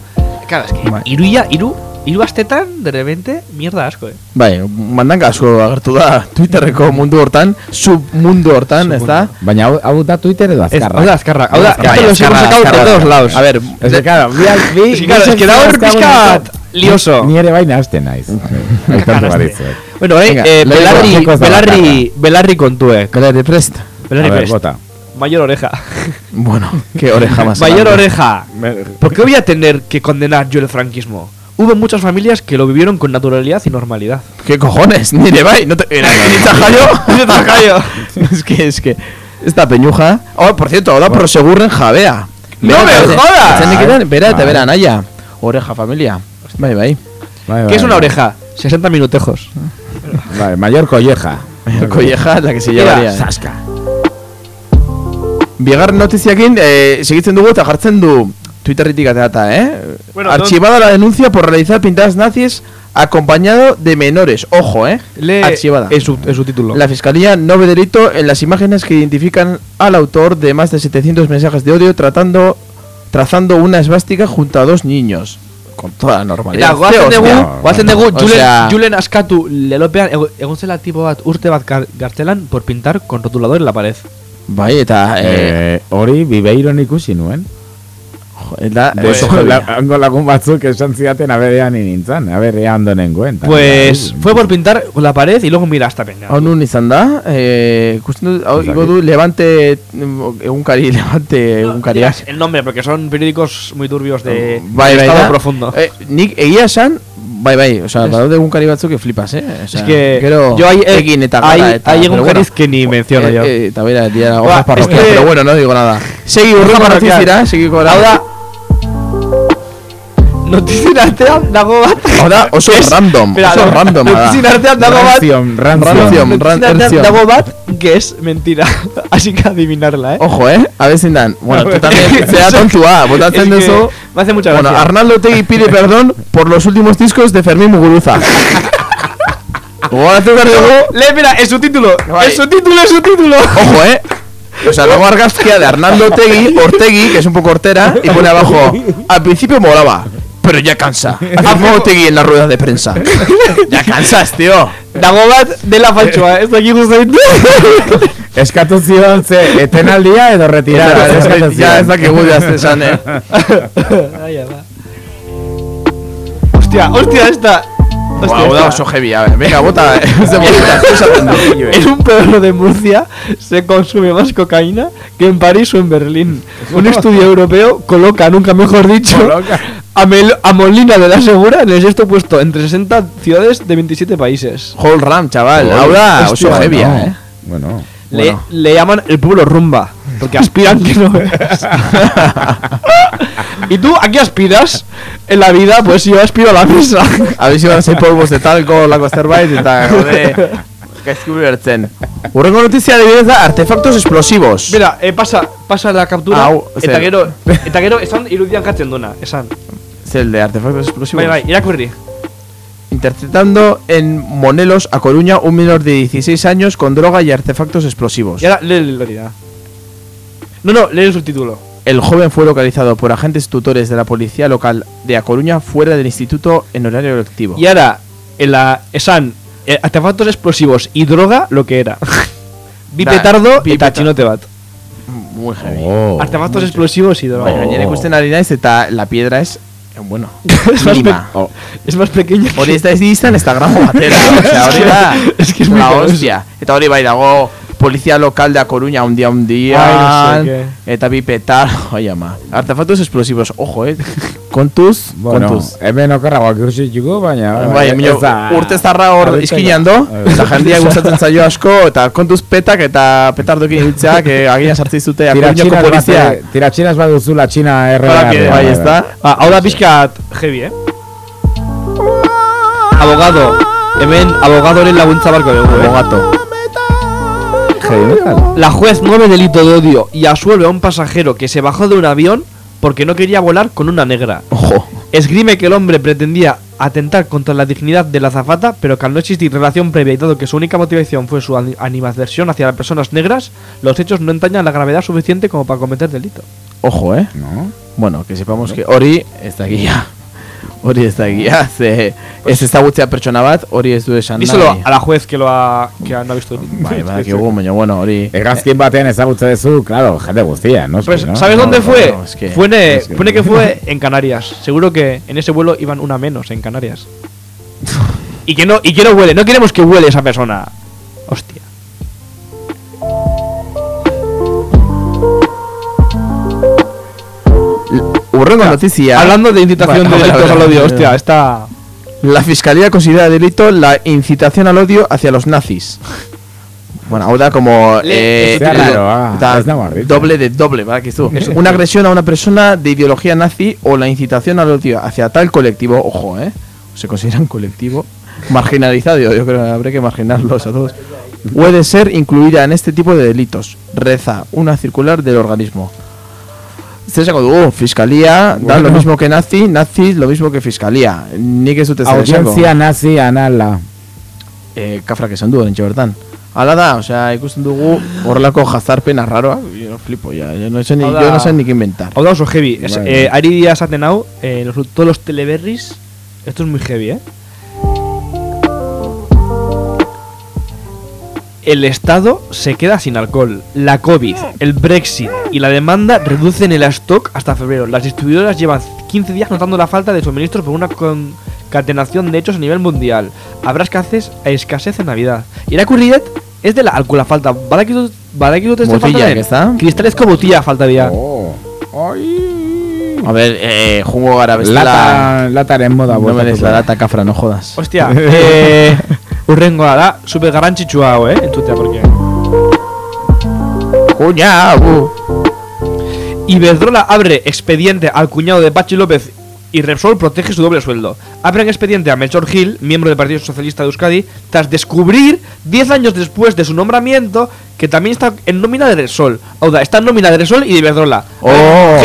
S1: Claro, es
S4: Bai.
S1: iru ia, iru, iru astetan, de repente, mierda asko, eh?
S4: Bai, mandanga asko agertu da Twitterreko mundu hortan, submundu hortan, ez da?
S5: Baina hau, da Twitter edo azkarra.
S1: hau da azkarra, hau da,
S5: Azkarra,
S1: esto los hemos
S5: azkarra,
S1: sacado de
S5: azkarra.
S1: todos lados.
S4: A ver,
S5: Ez que, claro, bi, bi,
S1: Es que, claro, es que da hor pixkat lioso.
S5: Ni ere baina haste naiz. Aitortu baritzuet.
S1: Bueno, eh, belarri, belarri, belarri kontuek.
S4: Belarri prest
S1: Belarri prest.
S5: bota.
S1: Mayor oreja.
S4: Bueno, qué oreja más
S1: Mayor oreja. ¿Por qué voy a tener que condenar yo el franquismo? Hubo muchas familias que lo vivieron con naturalidad y normalidad.
S4: ¿Qué cojones? Nire bai, no te... Era, ni tajayo, ni tajayo Es que, es que... Esta peñuja... Oh, por cierto, ahora prosegurren jabea Bera
S1: me jodas!
S5: Bai.
S4: bera naia. Oreja familia. Bai, bai.
S1: ¿Qué es una oreja? 60 minutejos.
S5: Vale, mayor colleja.
S4: Mayor colleja, la que se llamaría.
S5: Saska.
S4: Bigarren notiziakin, eh, segitzen dugu eta jartzen du Twitterritik ateata, eh?
S1: Bueno,
S4: Archivada la denuncia por realizar pintadas nazis acompañado de menores. Ojo, eh.
S1: Lee
S4: Archivada.
S1: el, sub- el subtítulo.
S4: La fiscalía no ve delito en las imágenes que identifican al autor de más de 700 mensajes de odio tratando trazando una esvástica junto a dos niños. Con toda la normalidad.
S1: Eta, dugu, dugu,
S4: O
S1: Julen, Julen askatu lelopean, ego- egon zela tipo bat urte bat gar, gartzelan por pintar con rotulador en la pared.
S4: Bai, eta... Eh,
S5: Eh, hori bibeiron ikusi nuen.
S4: Eta...
S5: Hecho,
S4: eh,
S5: la- hango lagun batzuk esan zidaten aberean nintzen, aberean ondo nengoen.
S1: Pues fue por pintar con la pared y luego mira hasta peña.
S4: Hau nun izan da, eh, ikusten dut, hau igo du Levante, egunkari, Levante egunkaria.
S1: El nombre, porque son periódicos muy turbios de,
S4: Bai, bai,
S1: estado
S4: da.
S1: profundo.
S4: Eh, nik egia esan, bai, bai, osea, badaude egunkari batzuk que flipas, eh? Osea,
S1: es que
S4: gero
S1: yo hay, eh,
S4: egin eta
S1: hay,
S4: gara eta...
S1: hay
S4: pero
S1: egunkaris
S4: bueno.
S1: que ni menciono
S4: Eh,
S1: yo.
S4: eh, eta bera, hojas parroquiales,
S1: es que-
S4: pero bueno, no digo nada. Segi
S1: parroquial.
S4: notizira, segi gora.
S1: Hau da, notizien artean dago bat.
S4: Hau da, oso random,
S1: Espera,
S4: oso
S1: no,
S4: random da.
S1: Notizien artean dago bat.
S5: Ranzion, ranzion.
S4: Ranzion,
S1: dago bat que es mentira. Así que adivinarla, eh.
S4: Ojo, eh? A ver, dan. Bueno, tú también,
S1: Es
S4: sea tontua, votatzen
S1: es que
S4: duzu.
S1: Me hace mucha
S4: Bueno,
S1: gracia.
S4: Arnaldo Tegui pide perdón por los últimos discos de Fermín Muguruza. Gogoratu behar dugu,
S1: Lee, mira, el subtítulo.
S4: Bai.
S1: El subtítulo, el subtítulo.
S4: ojo, eh. O sea, luego argazkia de Arnaldo Tegui, Ortegui, que es un poco hortera, y pone abajo, al principio molaba, pero ya cansa. Haz modo Tegui en la rueda de prensa. Ya cansas, tío.
S1: Dago bat dela faltsua, ez dakik guztain.
S5: Eskatu zion ze etenaldia edo retirada. Zion.
S4: ez dakigu jazte esan, eh.
S1: Ai, ama. Hostia, hostia, esta. Hostia,
S4: Hau da
S1: esta.
S4: oso heavy, a ver, venga, bota, ez de bolita, esaten du.
S1: En un pueblo de Murcia se consume más cocaína que en París o en Berlín. Un estudio europeo coloca, nunca mejor dicho, a, Mel- a Molina de la Segura en el sexto puesto entre 60 ciudades de 27 países.
S4: Whole Ram, chaval. Hau oso
S1: Hostia,
S4: heavy,
S5: no.
S4: eh.
S5: Bueno.
S1: Le,
S4: Bueno.
S1: le llaman el pueblo rumba, porque aspiran que no veas. ¿Y tú a qué aspiras en la vida? Pues yo aspiro a la mesa.
S4: A ver si van a ser polvos de talco, lako zerbait, eta gaude gaizki ulertzen. Urrengo notizia adibidez da artefactos explosivos.
S1: Mira, eh, pasa, pasa la captura.
S4: Au,
S1: eta gero, eta gero esan irudian jatzen duna, esan.
S4: Es el de artefactos explosivos.
S1: Bai, bai, irakurri.
S4: Interceptando en Monelos, a Coruña, un menor de 16 años con droga y artefactos explosivos.
S1: Y ahora lee la tira. No, no, lee el subtítulo.
S4: El joven fue localizado por agentes tutores de la policía local de A Coruña fuera del instituto en horario lectivo.
S1: Y ahora, en la, esan, eh, artefactos explosivos y droga, lo que era.
S4: Da,
S1: petardo
S4: peta-
S1: txinote bat.
S4: Muy heavy.
S5: Oh.
S1: Artefactos explosivos y droga.
S4: Naiz eta la piedra es, bueno,
S1: es, más pe- es más pequeña.
S4: Hori ez da ez dizan ez da gramo batera, osea, hori da
S1: Es que es
S4: la hostia. Eta hori bai dago polizia local de A Coruña un día un día eta bi petar, oi ama. Artefactos explosivos, ojo, eh. Kontuz,
S5: Bueno,
S4: kontuz.
S5: hemen okerragoak ikusi txuko, baina...
S4: Bai, mino,
S5: ez da-
S4: urte zarra hor izkinean do, eta jendia gustatzen zaio asko, eta kontuz petak eta petardokin hiltzeak, eh, agian sartzi zute A Coruñako
S5: Tiratxinas
S4: polizia.
S5: bate- Tiratxinas baduzu la China erre.
S4: Bai, bai, ez da?
S1: Ah, hau da pixkat heavy, eh? Abogado. Hemen abogadoren laguntza barko dugu, eh?
S4: Abogato.
S1: La juez mueve delito de odio y absuelve a un pasajero que se bajó de un avión porque no quería volar con una negra.
S4: Ojo.
S1: Esgrime que el hombre pretendía atentar contra la dignidad de la azafata, pero que al no existir relación previa y dado que su única motivación fue su ani- animadversión hacia las personas negras, los hechos no entrañan la gravedad suficiente como para cometer delito.
S4: Ojo, eh.
S5: No.
S4: Bueno, que sepamos que hori ez da egia. Hori ez da egia, ze ez ezagutzea pertsona bat, hori ez du esan
S1: Díselo
S4: nahi.
S1: a la juez que lo ha, que no ha visto.
S4: Bai, badakigu, baina bueno, hori...
S5: Egazkin batean ezagutze duzu, claro, jende guztia, ¿no?
S1: Pues,
S5: ¿no?
S1: ¿sabes
S5: No,
S1: dónde
S5: no,
S1: fue?
S4: no, es que-
S1: fue en,
S5: es que-
S1: pone que fue en Canarias. Seguro que en ese vuelo iban una menos en Canarias. y que no y que no huele. No queremos que huele esa persona. Hostia. Hablando de incitación de
S4: vale,
S1: delitos al odio, hostia, está.
S4: La fiscalía considera delito la incitación al odio hacia los nazis. Bueno, da como eh,
S5: raro, ah,
S4: da doble de doble, badakizu.
S5: Eso.
S4: Una agresión a una persona de ideología nazi o la incitación al odio hacia tal colectivo, ojo, eh, se consideran colectivo marginalizado, yo creo que habría que marginarlos a todos. Puede ser incluida en este tipo de delitos. Reza una circular del organismo. Zer esango dugu, fiscalía da
S5: Bueno.
S4: lo mismo que nazi, nazi lo mismo que fiscalía. Nik ez dute zer esango.
S5: Audientzia nazi anala.
S4: eh, kafrak esan du orentxe bertan. Hala da, osea, ikusten dugu horrelako jazarpen arraroa, yo no flipo ya, yo no sé ni,
S1: Hau da-
S4: yo no sé ni qué inventar.
S1: Hau da oso heavy. Es,
S4: Bai.
S1: eh, ari dira esaten hau, eh, los, todos los teleberris, esto es muy heavy, ¿eh? El Estado se queda sin alcohol. La COVID, el Brexit y la demanda reducen el stock hasta febrero. Las distribuidoras llevan 15 días notando la falta de suministros por una concatenación de hechos a nivel mundial. Habrá escasez, escasez en Navidad. Irakurriet ez dela alkohola falta. Badakizut, badakizut ez dela falta
S4: Botilak,
S1: den?
S4: ezta?
S1: Kristalezko botila falta dira.
S4: A ver, eh, jungo gara bestela...
S5: Lata, lataren moda
S4: No
S5: bueltatuko
S4: meres la
S5: da.
S4: data, kafra, no jodas.
S1: Hostia, eh, urrengoa da, super garrantzitsua hau, eh, entzutea, porque...
S4: Cuñado.
S1: Iberdrola abre expediente al cuñado de Pachi López y Repsol protege su doble sueldo. Abren expediente a Melchor Gil, miembro del Partido Socialista de Euskadi, tras descubrir, 10 años después de su nombramiento, que también está en nómina de Repsol. Oda, está en nómina de Repsol y de Iberdrola.
S4: Oh.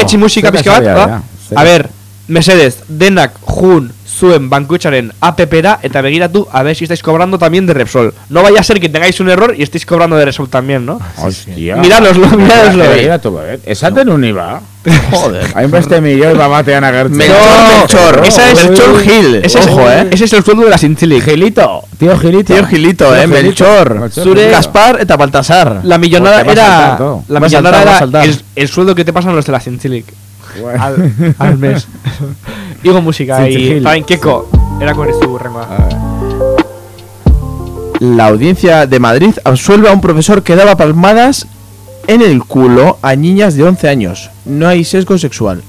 S5: Ja, zer.
S1: A ver, Mesedez, denak jun zuen bankuetxaren APP-ra eta begiratu a ver si estáis cobrando también de Repsol. No vaya a ser que tengáis un error y estéis cobrando de Repsol también, ¿no?
S5: Hostia.
S1: Mirádoslo, mirádoslo.
S5: Begiratu, eh. Esaten uni ba.
S4: Joder.
S5: Hainbeste milioi ba batean agertzen.
S4: Melchor, Melchor.
S1: Esa es
S4: Melchor Gil.
S1: Ese es,
S4: Ojo, eh.
S1: ese es el sueldo de la Sintilic.
S5: Gilito, tío Gilito.
S4: Tío Gilito, eh, Melchor.
S1: Zure-
S4: Gaspar eta Baltasar.
S1: La millonada era la millonada era el, el sueldo que te pasan los de la Sintilic
S5: Bueno.
S1: Al, al mes. Igo musika y. Fain Keko era con su.
S4: La audiencia de Madrid absuelve a un profesor que daba palmadas en el culo a niñas de 11 años. No hay sesgo sexual.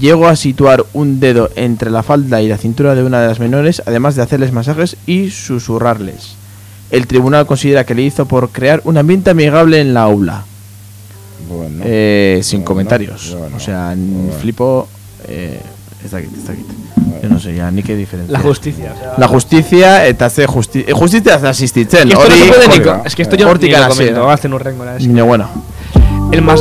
S4: Llegó a situar un dedo entre la falda y la cintura de una de las menores, además de hacerles masajes y susurrarles. El tribunal considera que le hizo por crear un ambiente amigable en la aula.
S5: Bueno.
S4: Eh, sin
S5: Bueno,
S4: comentarios.
S5: bueno,
S4: o sea, flipo. Eh, está aquí, está aquí. Yo no sé ya ni qué diferencia.
S1: La justicia. o sea,
S4: La justicia eta ze justi eh, justizia ez asistitzen.
S1: que esto no puede ni Es que esto yo ni lo comento.
S4: da.
S1: Hazten un rengo.
S4: Baina, bueno.
S1: El más...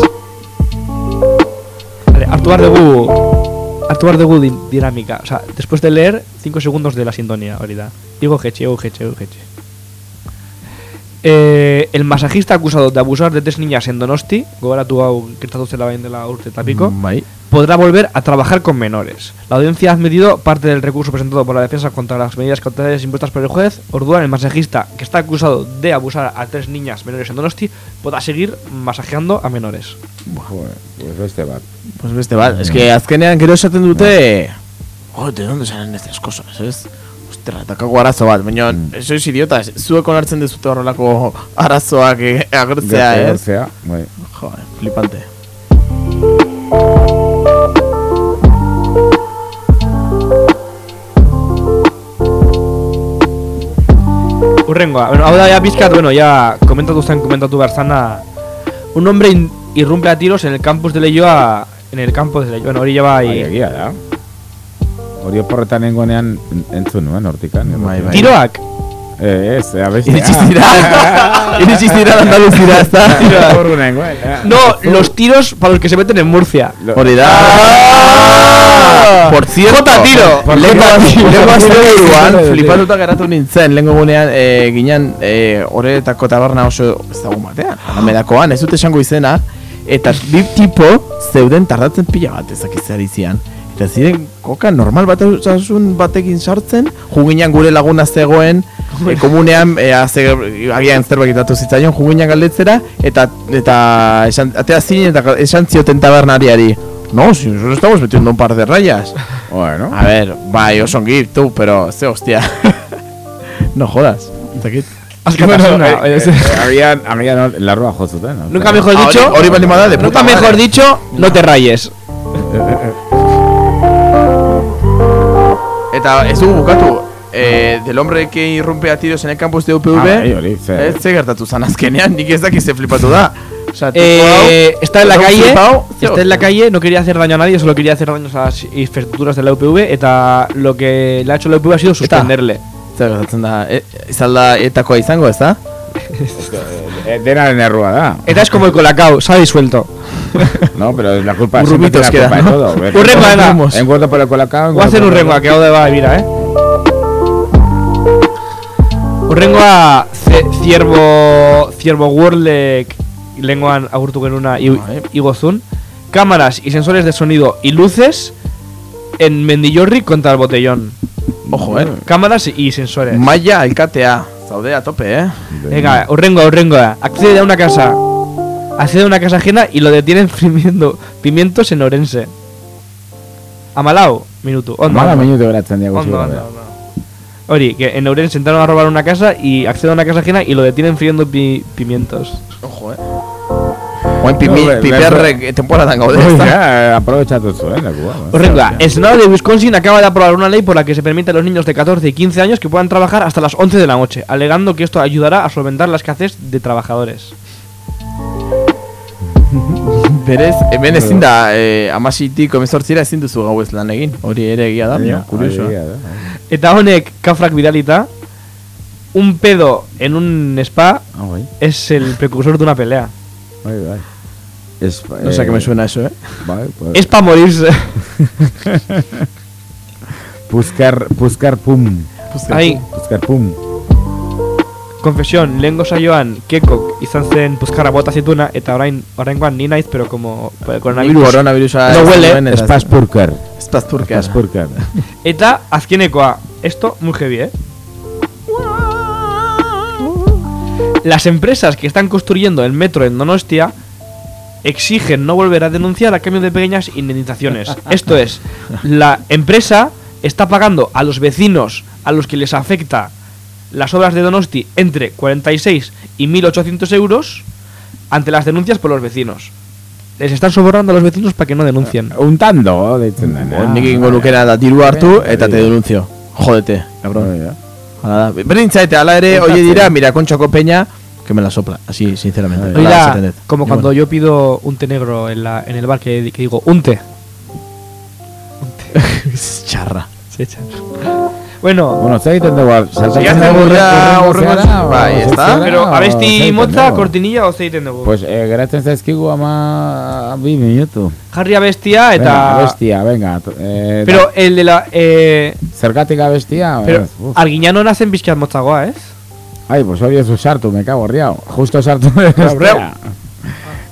S1: Vale, hartu behar dugu... Hartu behar dugu din- dinámica. O sea, después de leer, 5 segundos de la sintonía, hori da. Digo jeche, digo jeche, digo jeche. Eh, el masajista acusado de abusar de tres niñas en Donosti, gogoratu hau gertatu zela bain dela urte
S4: Bai.
S1: podrá volver a trabajar con menores. La audiencia ha admitido parte del recurso presentado por la defensa contra las medidas cautelares impuestas por el juez. Orduan, el masajista que está acusado de abusar a tres niñas menores en Donosti podrá seguir masajeando a menores.
S5: Pues beste bat.
S4: Pues beste bat, es que azkenean gero esaten dute Oh, ¿de dónde salen estas cosas? Ez? Ostra, eta kago arazo bat, baina sois idiotas, zuek onartzen dezute horrelako arazoak eh, agertzea, ez?
S5: gertzea, bai.
S4: Joder, flipante.
S1: Urrengoa, bueno, hau da ya pizkat, bueno, ya komentatu zen, komentatu behar zana Un hombre in- irrumpe a tiros en el campus de Leioa En el campus de Leioa, bueno, hori lleva
S5: Bai,
S1: y...
S5: egia da. Hori oporretan nengonean entzun nuen hortikan.
S4: Bai, bai.
S1: Tiroak?
S5: Eh, ez, abestea.
S4: Iritsiz dira. Iritsiz dira Andaluzira, ez da?
S5: Eh.
S1: No, los tiros para los que se meten en Murcia
S4: Hori da. Por cierto,
S1: Jota tiro.
S5: Por
S4: Lengo
S5: cierto,
S4: lengo
S5: por cierto,
S4: asteburuan
S5: tiro.
S4: flipatuta geratu nintzen lengo gunean eh, ginen eh, horretako taberna oso ezagun batean. Amedakoan, ez dut esango izena eta bi tipo zeuden tardatzen pila bat ezakiz ari zian. Eta ziren koka normal bat osasun batekin sartzen, juginan gure laguna zegoen, e, komunean e, aze, agian zerbait itatu zitzaion juginan galdetzera, eta eta esan, atea zinen eta esan zioten tabernariari. No, si nosotros estamos metiendo un par de rayas.
S5: Bueno.
S4: A ver, bai, oso ongi, tú, pero ze hostia. no jodas. Zakit.
S1: Askatasuna,
S5: Eh,
S1: eh,
S5: eh, Agian, agian larroa jotzuten. no?
S1: Nunca mejor
S4: Ah,
S1: dicho
S4: hori- hori baldin bada, de
S1: Nunca
S4: puta
S1: mejor
S4: madre.
S1: dicho, no te rayes
S4: Eta ez dugu bukatu. eh, del hombre que irrumpe a tiros en el campus de UPV,
S5: Ah, bai,
S4: ez ze gertatu zan azkenean, nik ez dakit ze flipatu da. O sea,
S1: Eh, está en la calle, está en la calle, no quería hacer daño a nadie, solo quería hacer daño a las infraestructuras de la UPV eta lo que le ha hecho la UPV ha sido suspenderle.
S4: Zer gertatzen da, e, izan da etakoa izango, ez da?
S5: Eh, denaren errua da.
S1: Eta es como el colacao, se ha disuelto.
S5: No, pero la culpa tiene la
S1: queda,
S5: culpa
S1: ¿no?
S5: de todo.
S1: Urrengoa era.
S5: En cuanto por el colacao.
S1: Voy a hacer un rengoa, que de va, mira, eh. Urrengoa ze- ciervo ciervo Worlek lenguan i- igozun. Cámaras y sensores de sonido y luces en Mendillorri contra el botellón.
S4: Ojo, eh.
S1: Cámaras y sensores.
S4: Maia alkatea, zaude a tope, eh?
S1: Venga, urrengoa, urrengoa. Accede a una casa. Accede a una casa ajena y lo detienen frimiendo pimientos en Orense. Amalau, minuto. Ondo,
S5: zure.
S1: ondo, ondo. Ori, que en Ourense entraron a robar una casa y acceden a una casa ajena y lo detienen friendo pi- pimientos.
S4: Ojo, eh. Oen pimi,
S5: No,
S4: piperrek temporadan gaude,
S5: aprovechatu zuen, lekua.
S1: Horrengoa, el Senado de Wisconsin acaba de aprobar una ley por la que se permite a los niños de 14 y 15 años que puedan trabajar hasta las 11 de la noche, alegando que esto ayudará a solventar la escasez de trabajadores.
S4: Berez, hemen ezin da, eh, amasitik emezortzira ezin duzu gauez lan egin. Hori ere egia da,
S5: Ja,
S4: kurioso.
S1: Eta honek kafrak bidalita, un pedo en un spa
S5: Ah, bai.
S1: es el precursor de una pelea.
S5: Bai, bai. Es,
S4: No sé qué me suena eso, eh.
S5: Bai, pues.
S1: Es pa morirse.
S5: Puskar, puskar pum.
S1: Ahí.
S5: Puskar pum.
S1: Confesión, lehengo saioan kekok izan zen puzkarra bota zituna eta orain oraingoan ni naiz, pero como el coronavirus,
S4: Coronavirusa
S1: no huele.
S4: duen eta-
S5: Spaspurker.
S4: Spazpurker.
S5: Spaspurker.
S1: Eta azkenekoa, esto muy heavy, ¿eh? Las empresas que están construyendo el metro en Donostia exigen no volver a denunciar a cambio de pequeñas indemnizaciones. Esto es, la empresa está pagando a los vecinos a los que les afecta las obras de Donosti entre 46 y 1.800 euros ante las denuncias por los vecinos. Les están sobornando a los vecinos para que no denuncien.
S5: Untando, deitzen.
S4: Oen nik ingo lukena da diru hartu eta te denuncio. Jodete, cabrón. Hala da. Berdin zaite, ala ere, oie dira, mira, Conchako Peña, que me la sopla, así, sinceramente. Dut.
S1: como cuando yo pido un té negro en, la, en el bar que, que digo, un té.
S4: Charra.
S1: Sí, charra. Bueno,
S5: Bueno, egiten dugu, saltatzen
S1: Ya
S5: dugu
S1: ya
S5: urrengo
S1: urrengo
S5: zehara, o
S1: bai, ez da?
S5: zehara,
S1: Pero abesti
S5: egiten
S1: motza,
S5: dugu?
S1: kortinilla o zeiten dugu?
S5: Pues eh, geratzen zaizkigu ama bi minutu.
S1: Jarri abestia eta...
S5: Venga, abestia, venga. Eh,
S1: Pero el de la... Eh,
S5: da- zergatik abestia?
S1: pero
S5: Ez, uf.
S1: Arguiñano nazen bizkiat motzagoa, ez?
S5: Ai, pues hori ez sartu, me cago riao. Justo sartu
S1: Riau.
S5: bestea.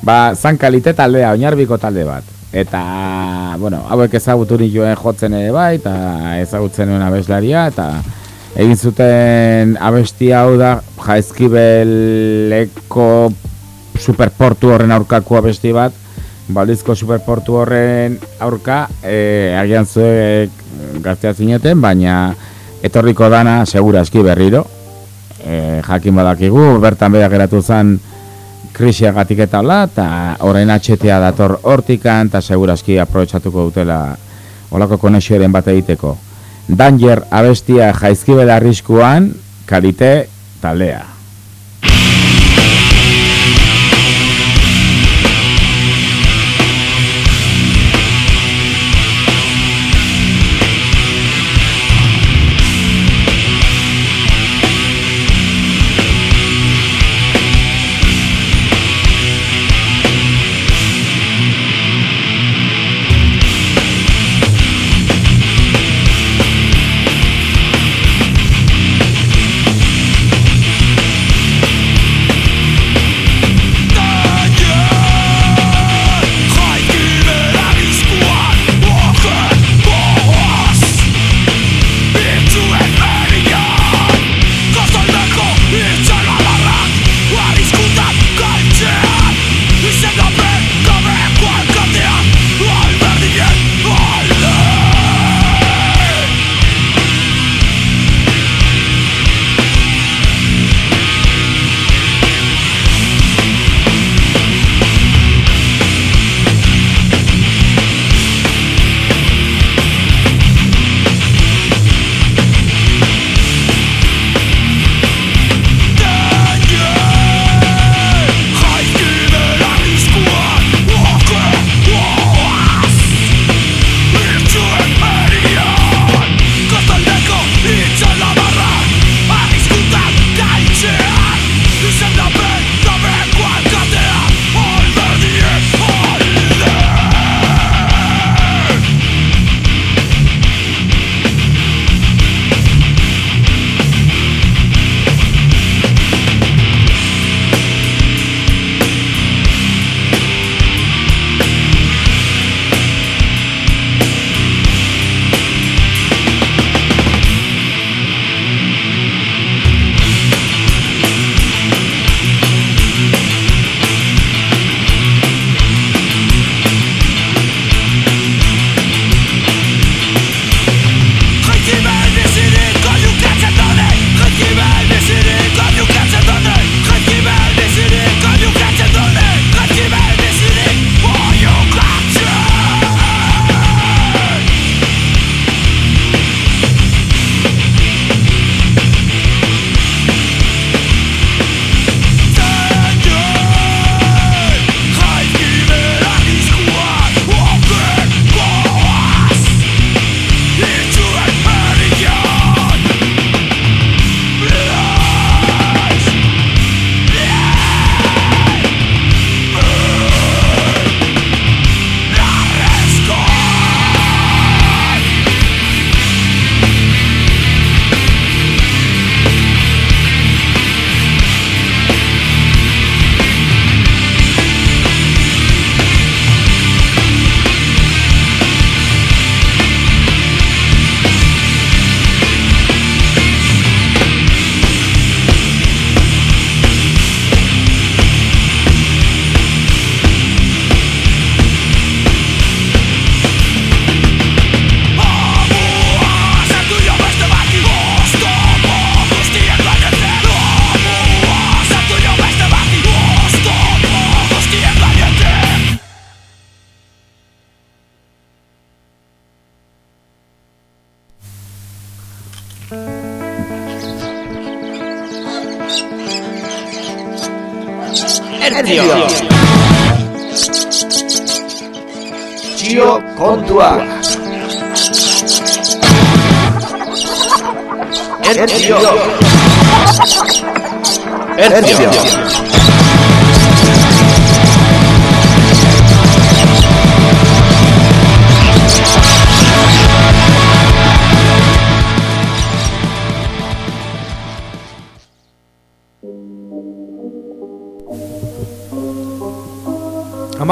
S5: Ba, zan kalite taldea, oinarbiko talde bat. Eta, bueno, hauek ezagutu nituen jotzen ere bai, eta ezagutzen nuen abeslaria, eta egin zuten abesti hau da jaizkibeleko superportu horren aurkako abesti bat, balizko superportu horren aurka, e, agian zuek gaztea zineten, baina etorriko dana segurazki berriro, e, jakin badakigu, bertan bera geratu zen krisiagatik eta hola, eta orain atxetea dator hortikan, eta segurazki aprobetsatuko dutela olako konexioaren bat egiteko. Danger abestia jaizkibel arriskuan, kalite taldea.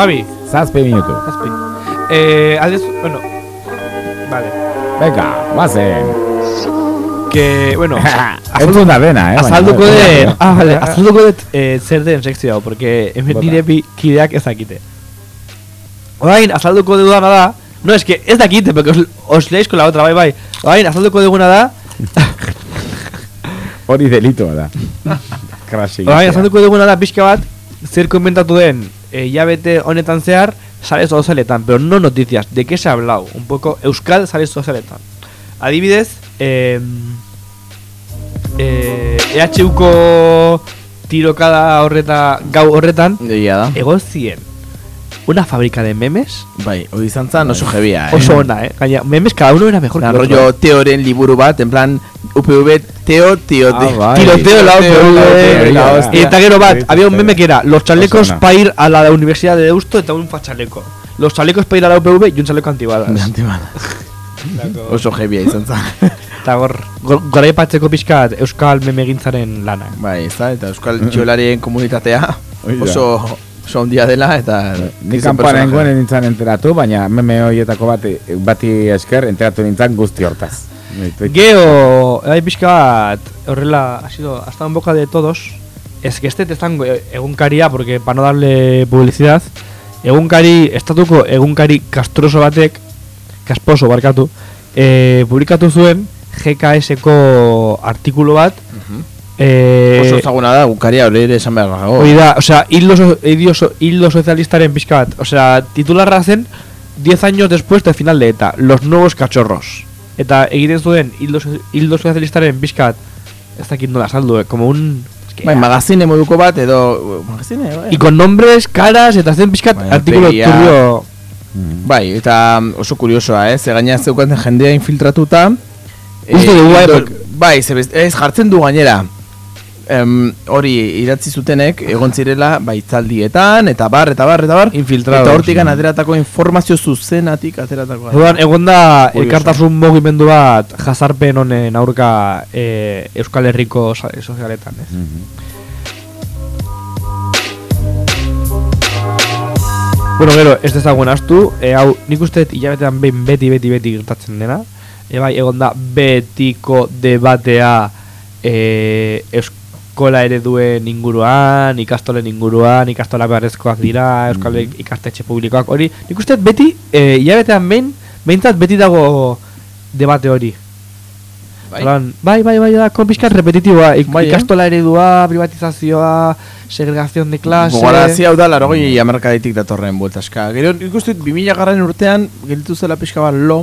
S1: Amabi.
S5: Zazpi minutu.
S1: Zazpi. Eh, aldez, bueno, vale.
S5: Venga, bazen.
S1: Que, bueno,
S5: Entzun da dena, eh?
S1: azalduko de, ah, vale, azalduko de eh, zer den sekzio hau, porque hemen nire bi kideak ez dakite. Orain, azalduko dudana da, no, es que ez dakite, porque os, os leéis con la otra, bai, bai. Orain, azalduko duguna da,
S5: Hori delitoa da. Krasi.
S1: orain, azalduko duguna da, pixka bat, zer komentatu den, eh, hilabete honetan zehar, sare sozialetan, pero no noticias, de qué se ha hablado, un poco euskal sare sozialetan. Adibidez, eh, eh, EHUko tirokada horreta, gau horretan,
S4: Egia da.
S1: egon zien, una fábrica de memes,
S4: Bai, hori izan zan oso jebia, eh?
S1: oso ona, eh? Gaina, memes cada uno era mejor
S4: Plan,
S1: que el otro.
S4: rollo teoren liburu bat, en plan, UPV, teo, tio,
S5: Ah,
S4: teo.
S5: bai.
S1: Tiroteo de la OPV.
S4: hostia.
S1: Eta gero bat, había un meme que era los chalecos para ir a la Universidad de Deusto eta un fachaleco. Los chalecos para ir a la UPV y un chaleco antibalas.
S4: Oso jebia izan zan.
S1: Eta gor, gor- goraipatzeko pixkat Euskal memegintzaren lana.
S4: bai, ez da, eta Euskal txolarien komunitatea oso, oso handia dela, eta...
S5: Ni
S4: personaje.
S5: nengoen nintzen enteratu, baina meme horietako bati, bati esker enteratu nintzen guzti hortaz.
S1: Geo, bai pixka bat, horrela, ha sido hasta en boca de todos. Es que este te están egunkaria, porque para no darle publicidad, egunkari, estatuko egunkari kastroso batek, kasposo barkatu, eh, publikatu zuen GKS-ko artikulu bat, eh,
S4: Oso ezaguna da, gukaria hori ere esan behar gago.
S1: Hori da, osea, hildo, so, hildo, so- hildo socialistaren pixka bat. Osea, titularra zen 10 años después del final de ETA, los nuevos cachorros. Eta egiten zuen hildo, hildo socialistaren pixka bat, ez dakit nola saldu, eh, como un...
S4: Bai, magazine moduko bat, edo... Magazine, bai.
S1: Y con nombres, caras, eta zen pixkat
S4: Baina
S1: artikulo
S4: aurpegia-
S1: turbio...
S4: Bai, eta mm, oso kuriosoa, eh? Ze gaina zeukaten jendea infiltratuta.
S1: Uste dugu, bai,
S4: bai, ez jartzen du gainera. Em, hori idatzi zutenek egon zirela baitzaldietan eta bar eta bar eta bar
S1: Infiltrados.
S4: eta hortikan ateratako informazio zuzenatik ateratako
S1: Orduan, egon da elkartasun mugimendu bat jazarpen honen aurka eh, Euskal Herriko sozialetan, ez? Bueno, gero, ez dezagun astu, e, hau, nik uste hilabetean behin beti, beti, beti gertatzen dena. E, bai, egon da betiko debatea e, eskola ereduen inguruan, ikastolen inguruan, ikastola beharrezkoak dira, euskal ikastetxe publikoak hori. Nik uste beti, e, hilabetean behin, behintzat beti dago debate hori.
S4: Bai.
S1: Orduan, bai, bai, bai, da, konpiskat repetitiboa, ik,
S4: Bai, eh?
S1: ikastola eredua, privatizazioa, segregación de clase...
S4: Gogarazi hau da, larogoi amarkadetik datorren bueltaska. Gero, ikustu, 2000 garren urtean, gelitu zela pixka bat lo,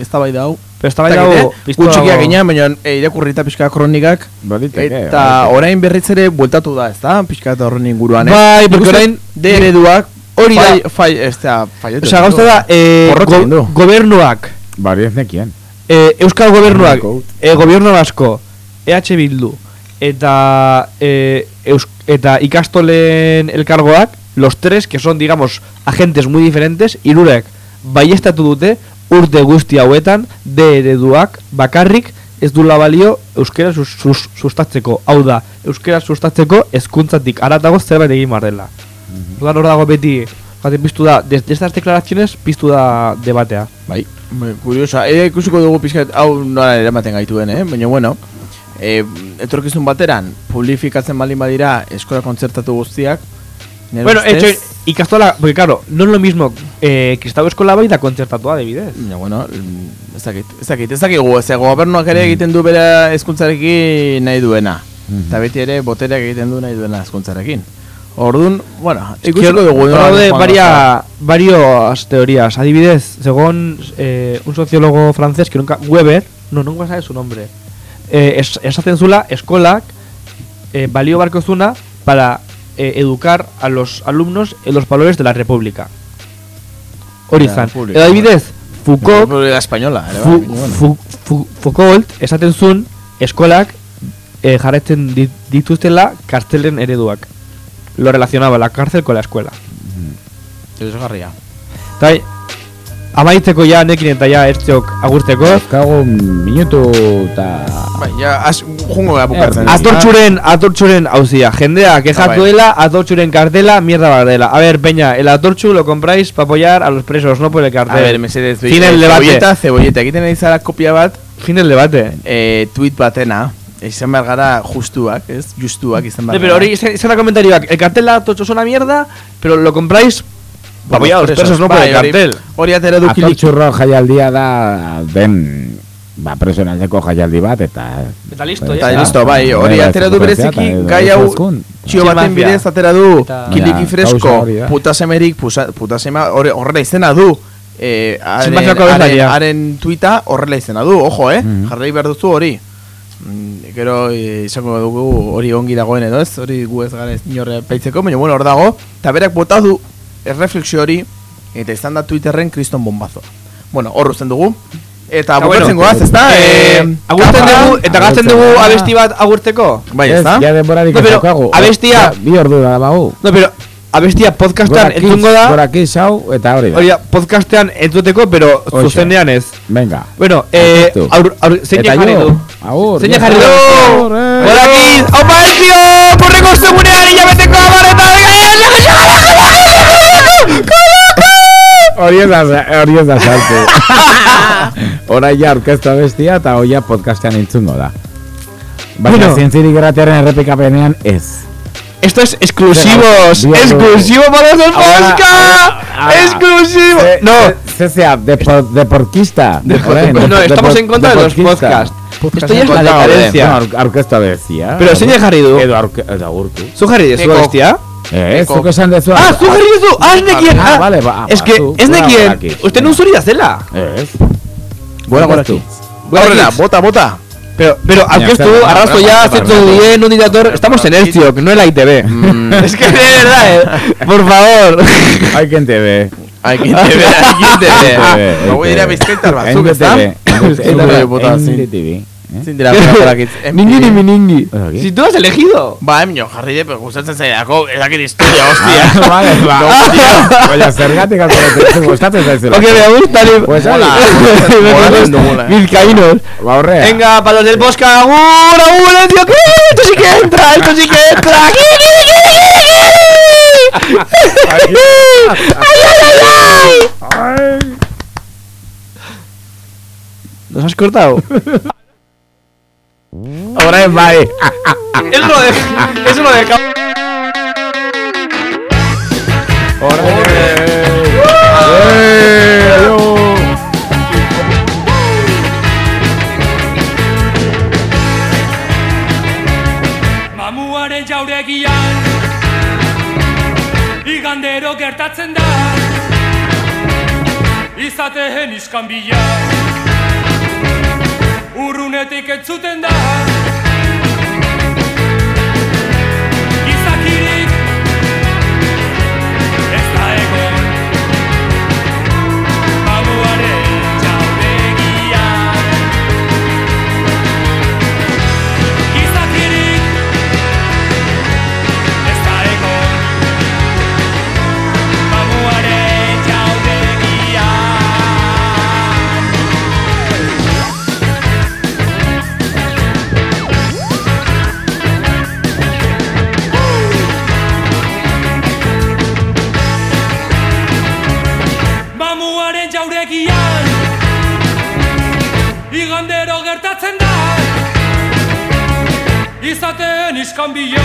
S4: ez da bai dau.
S1: Pero eztabaida hau, piztu
S4: Gutxikia ginen, baina e, irakurrita pixka kronikak.
S5: Baliteke,
S4: Eta
S5: baliteke.
S4: orain berriz ere bueltatu da, ez da? Pixka eta horren inguruan, ez?
S1: Bai, porque orain-
S4: De ereduak,
S1: Hori da.
S4: fai, fai, ez da, faiotu.
S1: Osea, gauza da, eh,
S4: egin du.
S1: go, gobernuak,
S5: Bari ez nekien.
S1: eh, Euskal Gobernuak, eh, Gobierno Vasco, EH Bildu, eta, eh, eus, eta ikastolen elkargoak, los tres, que son, digamos, agentes muy diferentes, irurek, baiestatu dute, urte guzti hauetan, de ereduak, bakarrik, ez dula balio euskera sus, sus, sustatzeko. Hau da, euskera sustatzeko hezkuntzatik aratago zerbait egin behar dela. Orduan hor dago beti, jaten piztu da, desde estas declaraciones piztu da debatea.
S4: Bai, kuriosa. E, ikusiko dugu pixkat, hau nola eramaten gaituen, eh? Baina, bueno, e, etorkizun bateran, publifikatzen baldin badira eskola kontzertatu guztiak, nire
S1: Bueno,
S4: ustez-
S1: hecho, ikastola, porque claro, no es lo mismo eh, Kristau Eskola bai da kontzertatua adibidez.
S4: Ja, bueno, mm, ez dakit, ez dakit, ez dakigu, ez gobernuak ere egiten du bere hezkuntzarekin nahi duena. Eta beti ere botereak egiten du nahi duena hezkuntzarekin. Orduan, bueno, ikusiko dugu.
S1: Hor
S4: nola
S1: daude
S4: joango
S1: varia,
S4: da.
S1: varios teorías. Adibidez, según eh, un sociólogo francés que nunca, Weber, no, nunca sabe su nombre, eh, es, esaten zula eskolak eh, balio barko zuna para eh, educar a los alumnos en los valores de la República. Hori
S4: La
S1: zan.
S4: República,
S1: Edo adibidez, Foucault,
S4: República Española,
S1: Fu-. Fu- Fu- Foucault esaten zuen eskolak eh, jarretzen di- dituztela kartzelen ereduak. Lo relacionaba la cárcel con la escuela.
S4: Interesgarria.
S1: Eta bai, amaitzeko ja nekin eta ja ertzeok agurteko.
S5: Kago minutu eta...
S4: Bai, ja, az, jungo gara bukatzen.
S1: Atortxuren, atortxuren hauzia. Jendea, quejatu
S4: bai.
S1: dela, atortxuren cartela, mierda bardela. A ver, peña, el atortxu lo compráis para apoyar a los presos, no por el
S4: A
S1: cartel.
S4: ver, mesedez,
S1: Fin el debate.
S4: Cebolleta, cebolleta, egiten ari zara kopia bat,
S1: Fin el debate.
S4: eh, tweet batena, izan behar gara justuak, ez? Justuak izan behar
S1: Eh, pero hori, ese era comentarioak, el cartel atortxu es una mierda, pero lo compráis para apoyar a los presos, no
S4: Bai, hori-
S1: cartel.
S4: Hori atera du kilik.
S5: Atortxurro jaialdia da den ba, presoen aldeko jaialdi bat eta...
S1: Eta listo,
S4: Eta listo, bai, hori atera du bereziki, gai hau txio baten bidez atera du kiliki fresko, putasemerik, pusa- putasema hori- horrela izena du. Eh, haren, haren tuita horrela izena du, ojo, eh?
S5: Mhm.
S4: Jarrai behar duzu hori. Mm, Gero eh, izango dugu hori ongi dagoen edo ez, hori gu ez gara ez inorre peitzeko, baina bueno, hor dago, eta berak bota du erreflexio hori, eta izan da Twitterren kriston bombazo. Bueno, hor uzten dugu, eta
S1: bueno,
S4: bukatzen goaz, ez da?
S1: Eh, agurtzen dugu, eta gazten dugu abesti bat agurteko.
S4: Bai, ez da?
S5: Ja denborarik
S1: No,
S5: ez
S1: pero
S5: daukagu.
S1: abestia-
S5: Bi ordu da bagu.
S1: No, pero abestia podcastan entzungo da.
S5: Gorakiz hau eta hori da.
S1: Hori da, podcastean entzuteko, pero zuzenean ez.
S5: Venga.
S1: Bueno, eh, aur, aur, zein jarri du?
S5: Agur.
S1: Zein
S5: ja
S1: jarri du?
S5: Agur, eh.
S1: Gorakiz, haupa egio, korreko zegunean hilabeteko abarreta
S5: Hori ez da, sartu. Hora ja orkestra bestia eta hoia podcastean entzungo da. Baina
S1: Bueno.
S5: zientzirik gratearen errepikapenean ez.
S1: Esto es exclusivos, exclusivo para los del podcast, exclusivo.
S5: Se-
S1: No,
S5: se- sea depo- deportista. Orain,
S1: no, estamos en contra de los podcasts.
S5: Podcast
S1: Esto ya es
S5: en
S1: la
S5: contra,
S1: decadencia.
S5: Bueno, bezia.
S1: Pero zein jarri du?
S5: Edo edo agurtu.
S1: Zu jarri dezu
S4: Eko.
S5: Eh, zuk esan dezu.
S1: Ah, zu jarri dezu, ah, ez nekien.
S5: Ah,
S1: ah.
S5: vale, ba,
S1: Es
S5: ba,
S1: que, ez
S5: gora
S1: nekien, uste nun zuri da zela.
S5: Ez.
S4: Gora goraki. Aurrera, bota, bota.
S1: Pero, pero, aurkeztu,
S5: zer,
S1: arrasto ya,
S5: barra.
S1: dien, un dictador, estamos en Ertziok, no en la ITV. Es que de verdad, eh, por favor.
S5: Hay quien te ve.
S4: Hay quien te ve, hay quien te ve.
S5: Te
S4: Hau dira bizkaitar batzuk, ez da?
S5: NTV.
S4: Bizkaitar bota,
S5: NTV.
S4: Zin dira, gorakitz.
S1: Ningi ni miningi.
S5: Oye,
S1: Si tú has elegido.
S4: Ba, jarri de, pero gustatzen zaidako, edakit historia, hostia.
S5: Ah, vale, ba. Baina zergatik akoratzen gustatzen zaizela.
S1: Porque me gusta. ni-
S5: Pues
S4: Mola.
S5: ahí.
S4: Mola, no mola.
S1: Vizcaínos.
S5: Ba, horrea.
S1: Venga, para los del Bosca, agur, agur, tío, que esto sí que entra, esto sí que entra. ¡Ay, ay, ay, ay! ¿Nos has cortado?
S5: Ahora es bai.
S1: Es lo de... Es lo de... ca-
S15: Mamuaren jauregian Igandero gertatzen da. Izateen iskan bila Urrunetik entzuten da iskan bila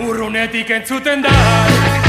S15: Urrunetik entzuten da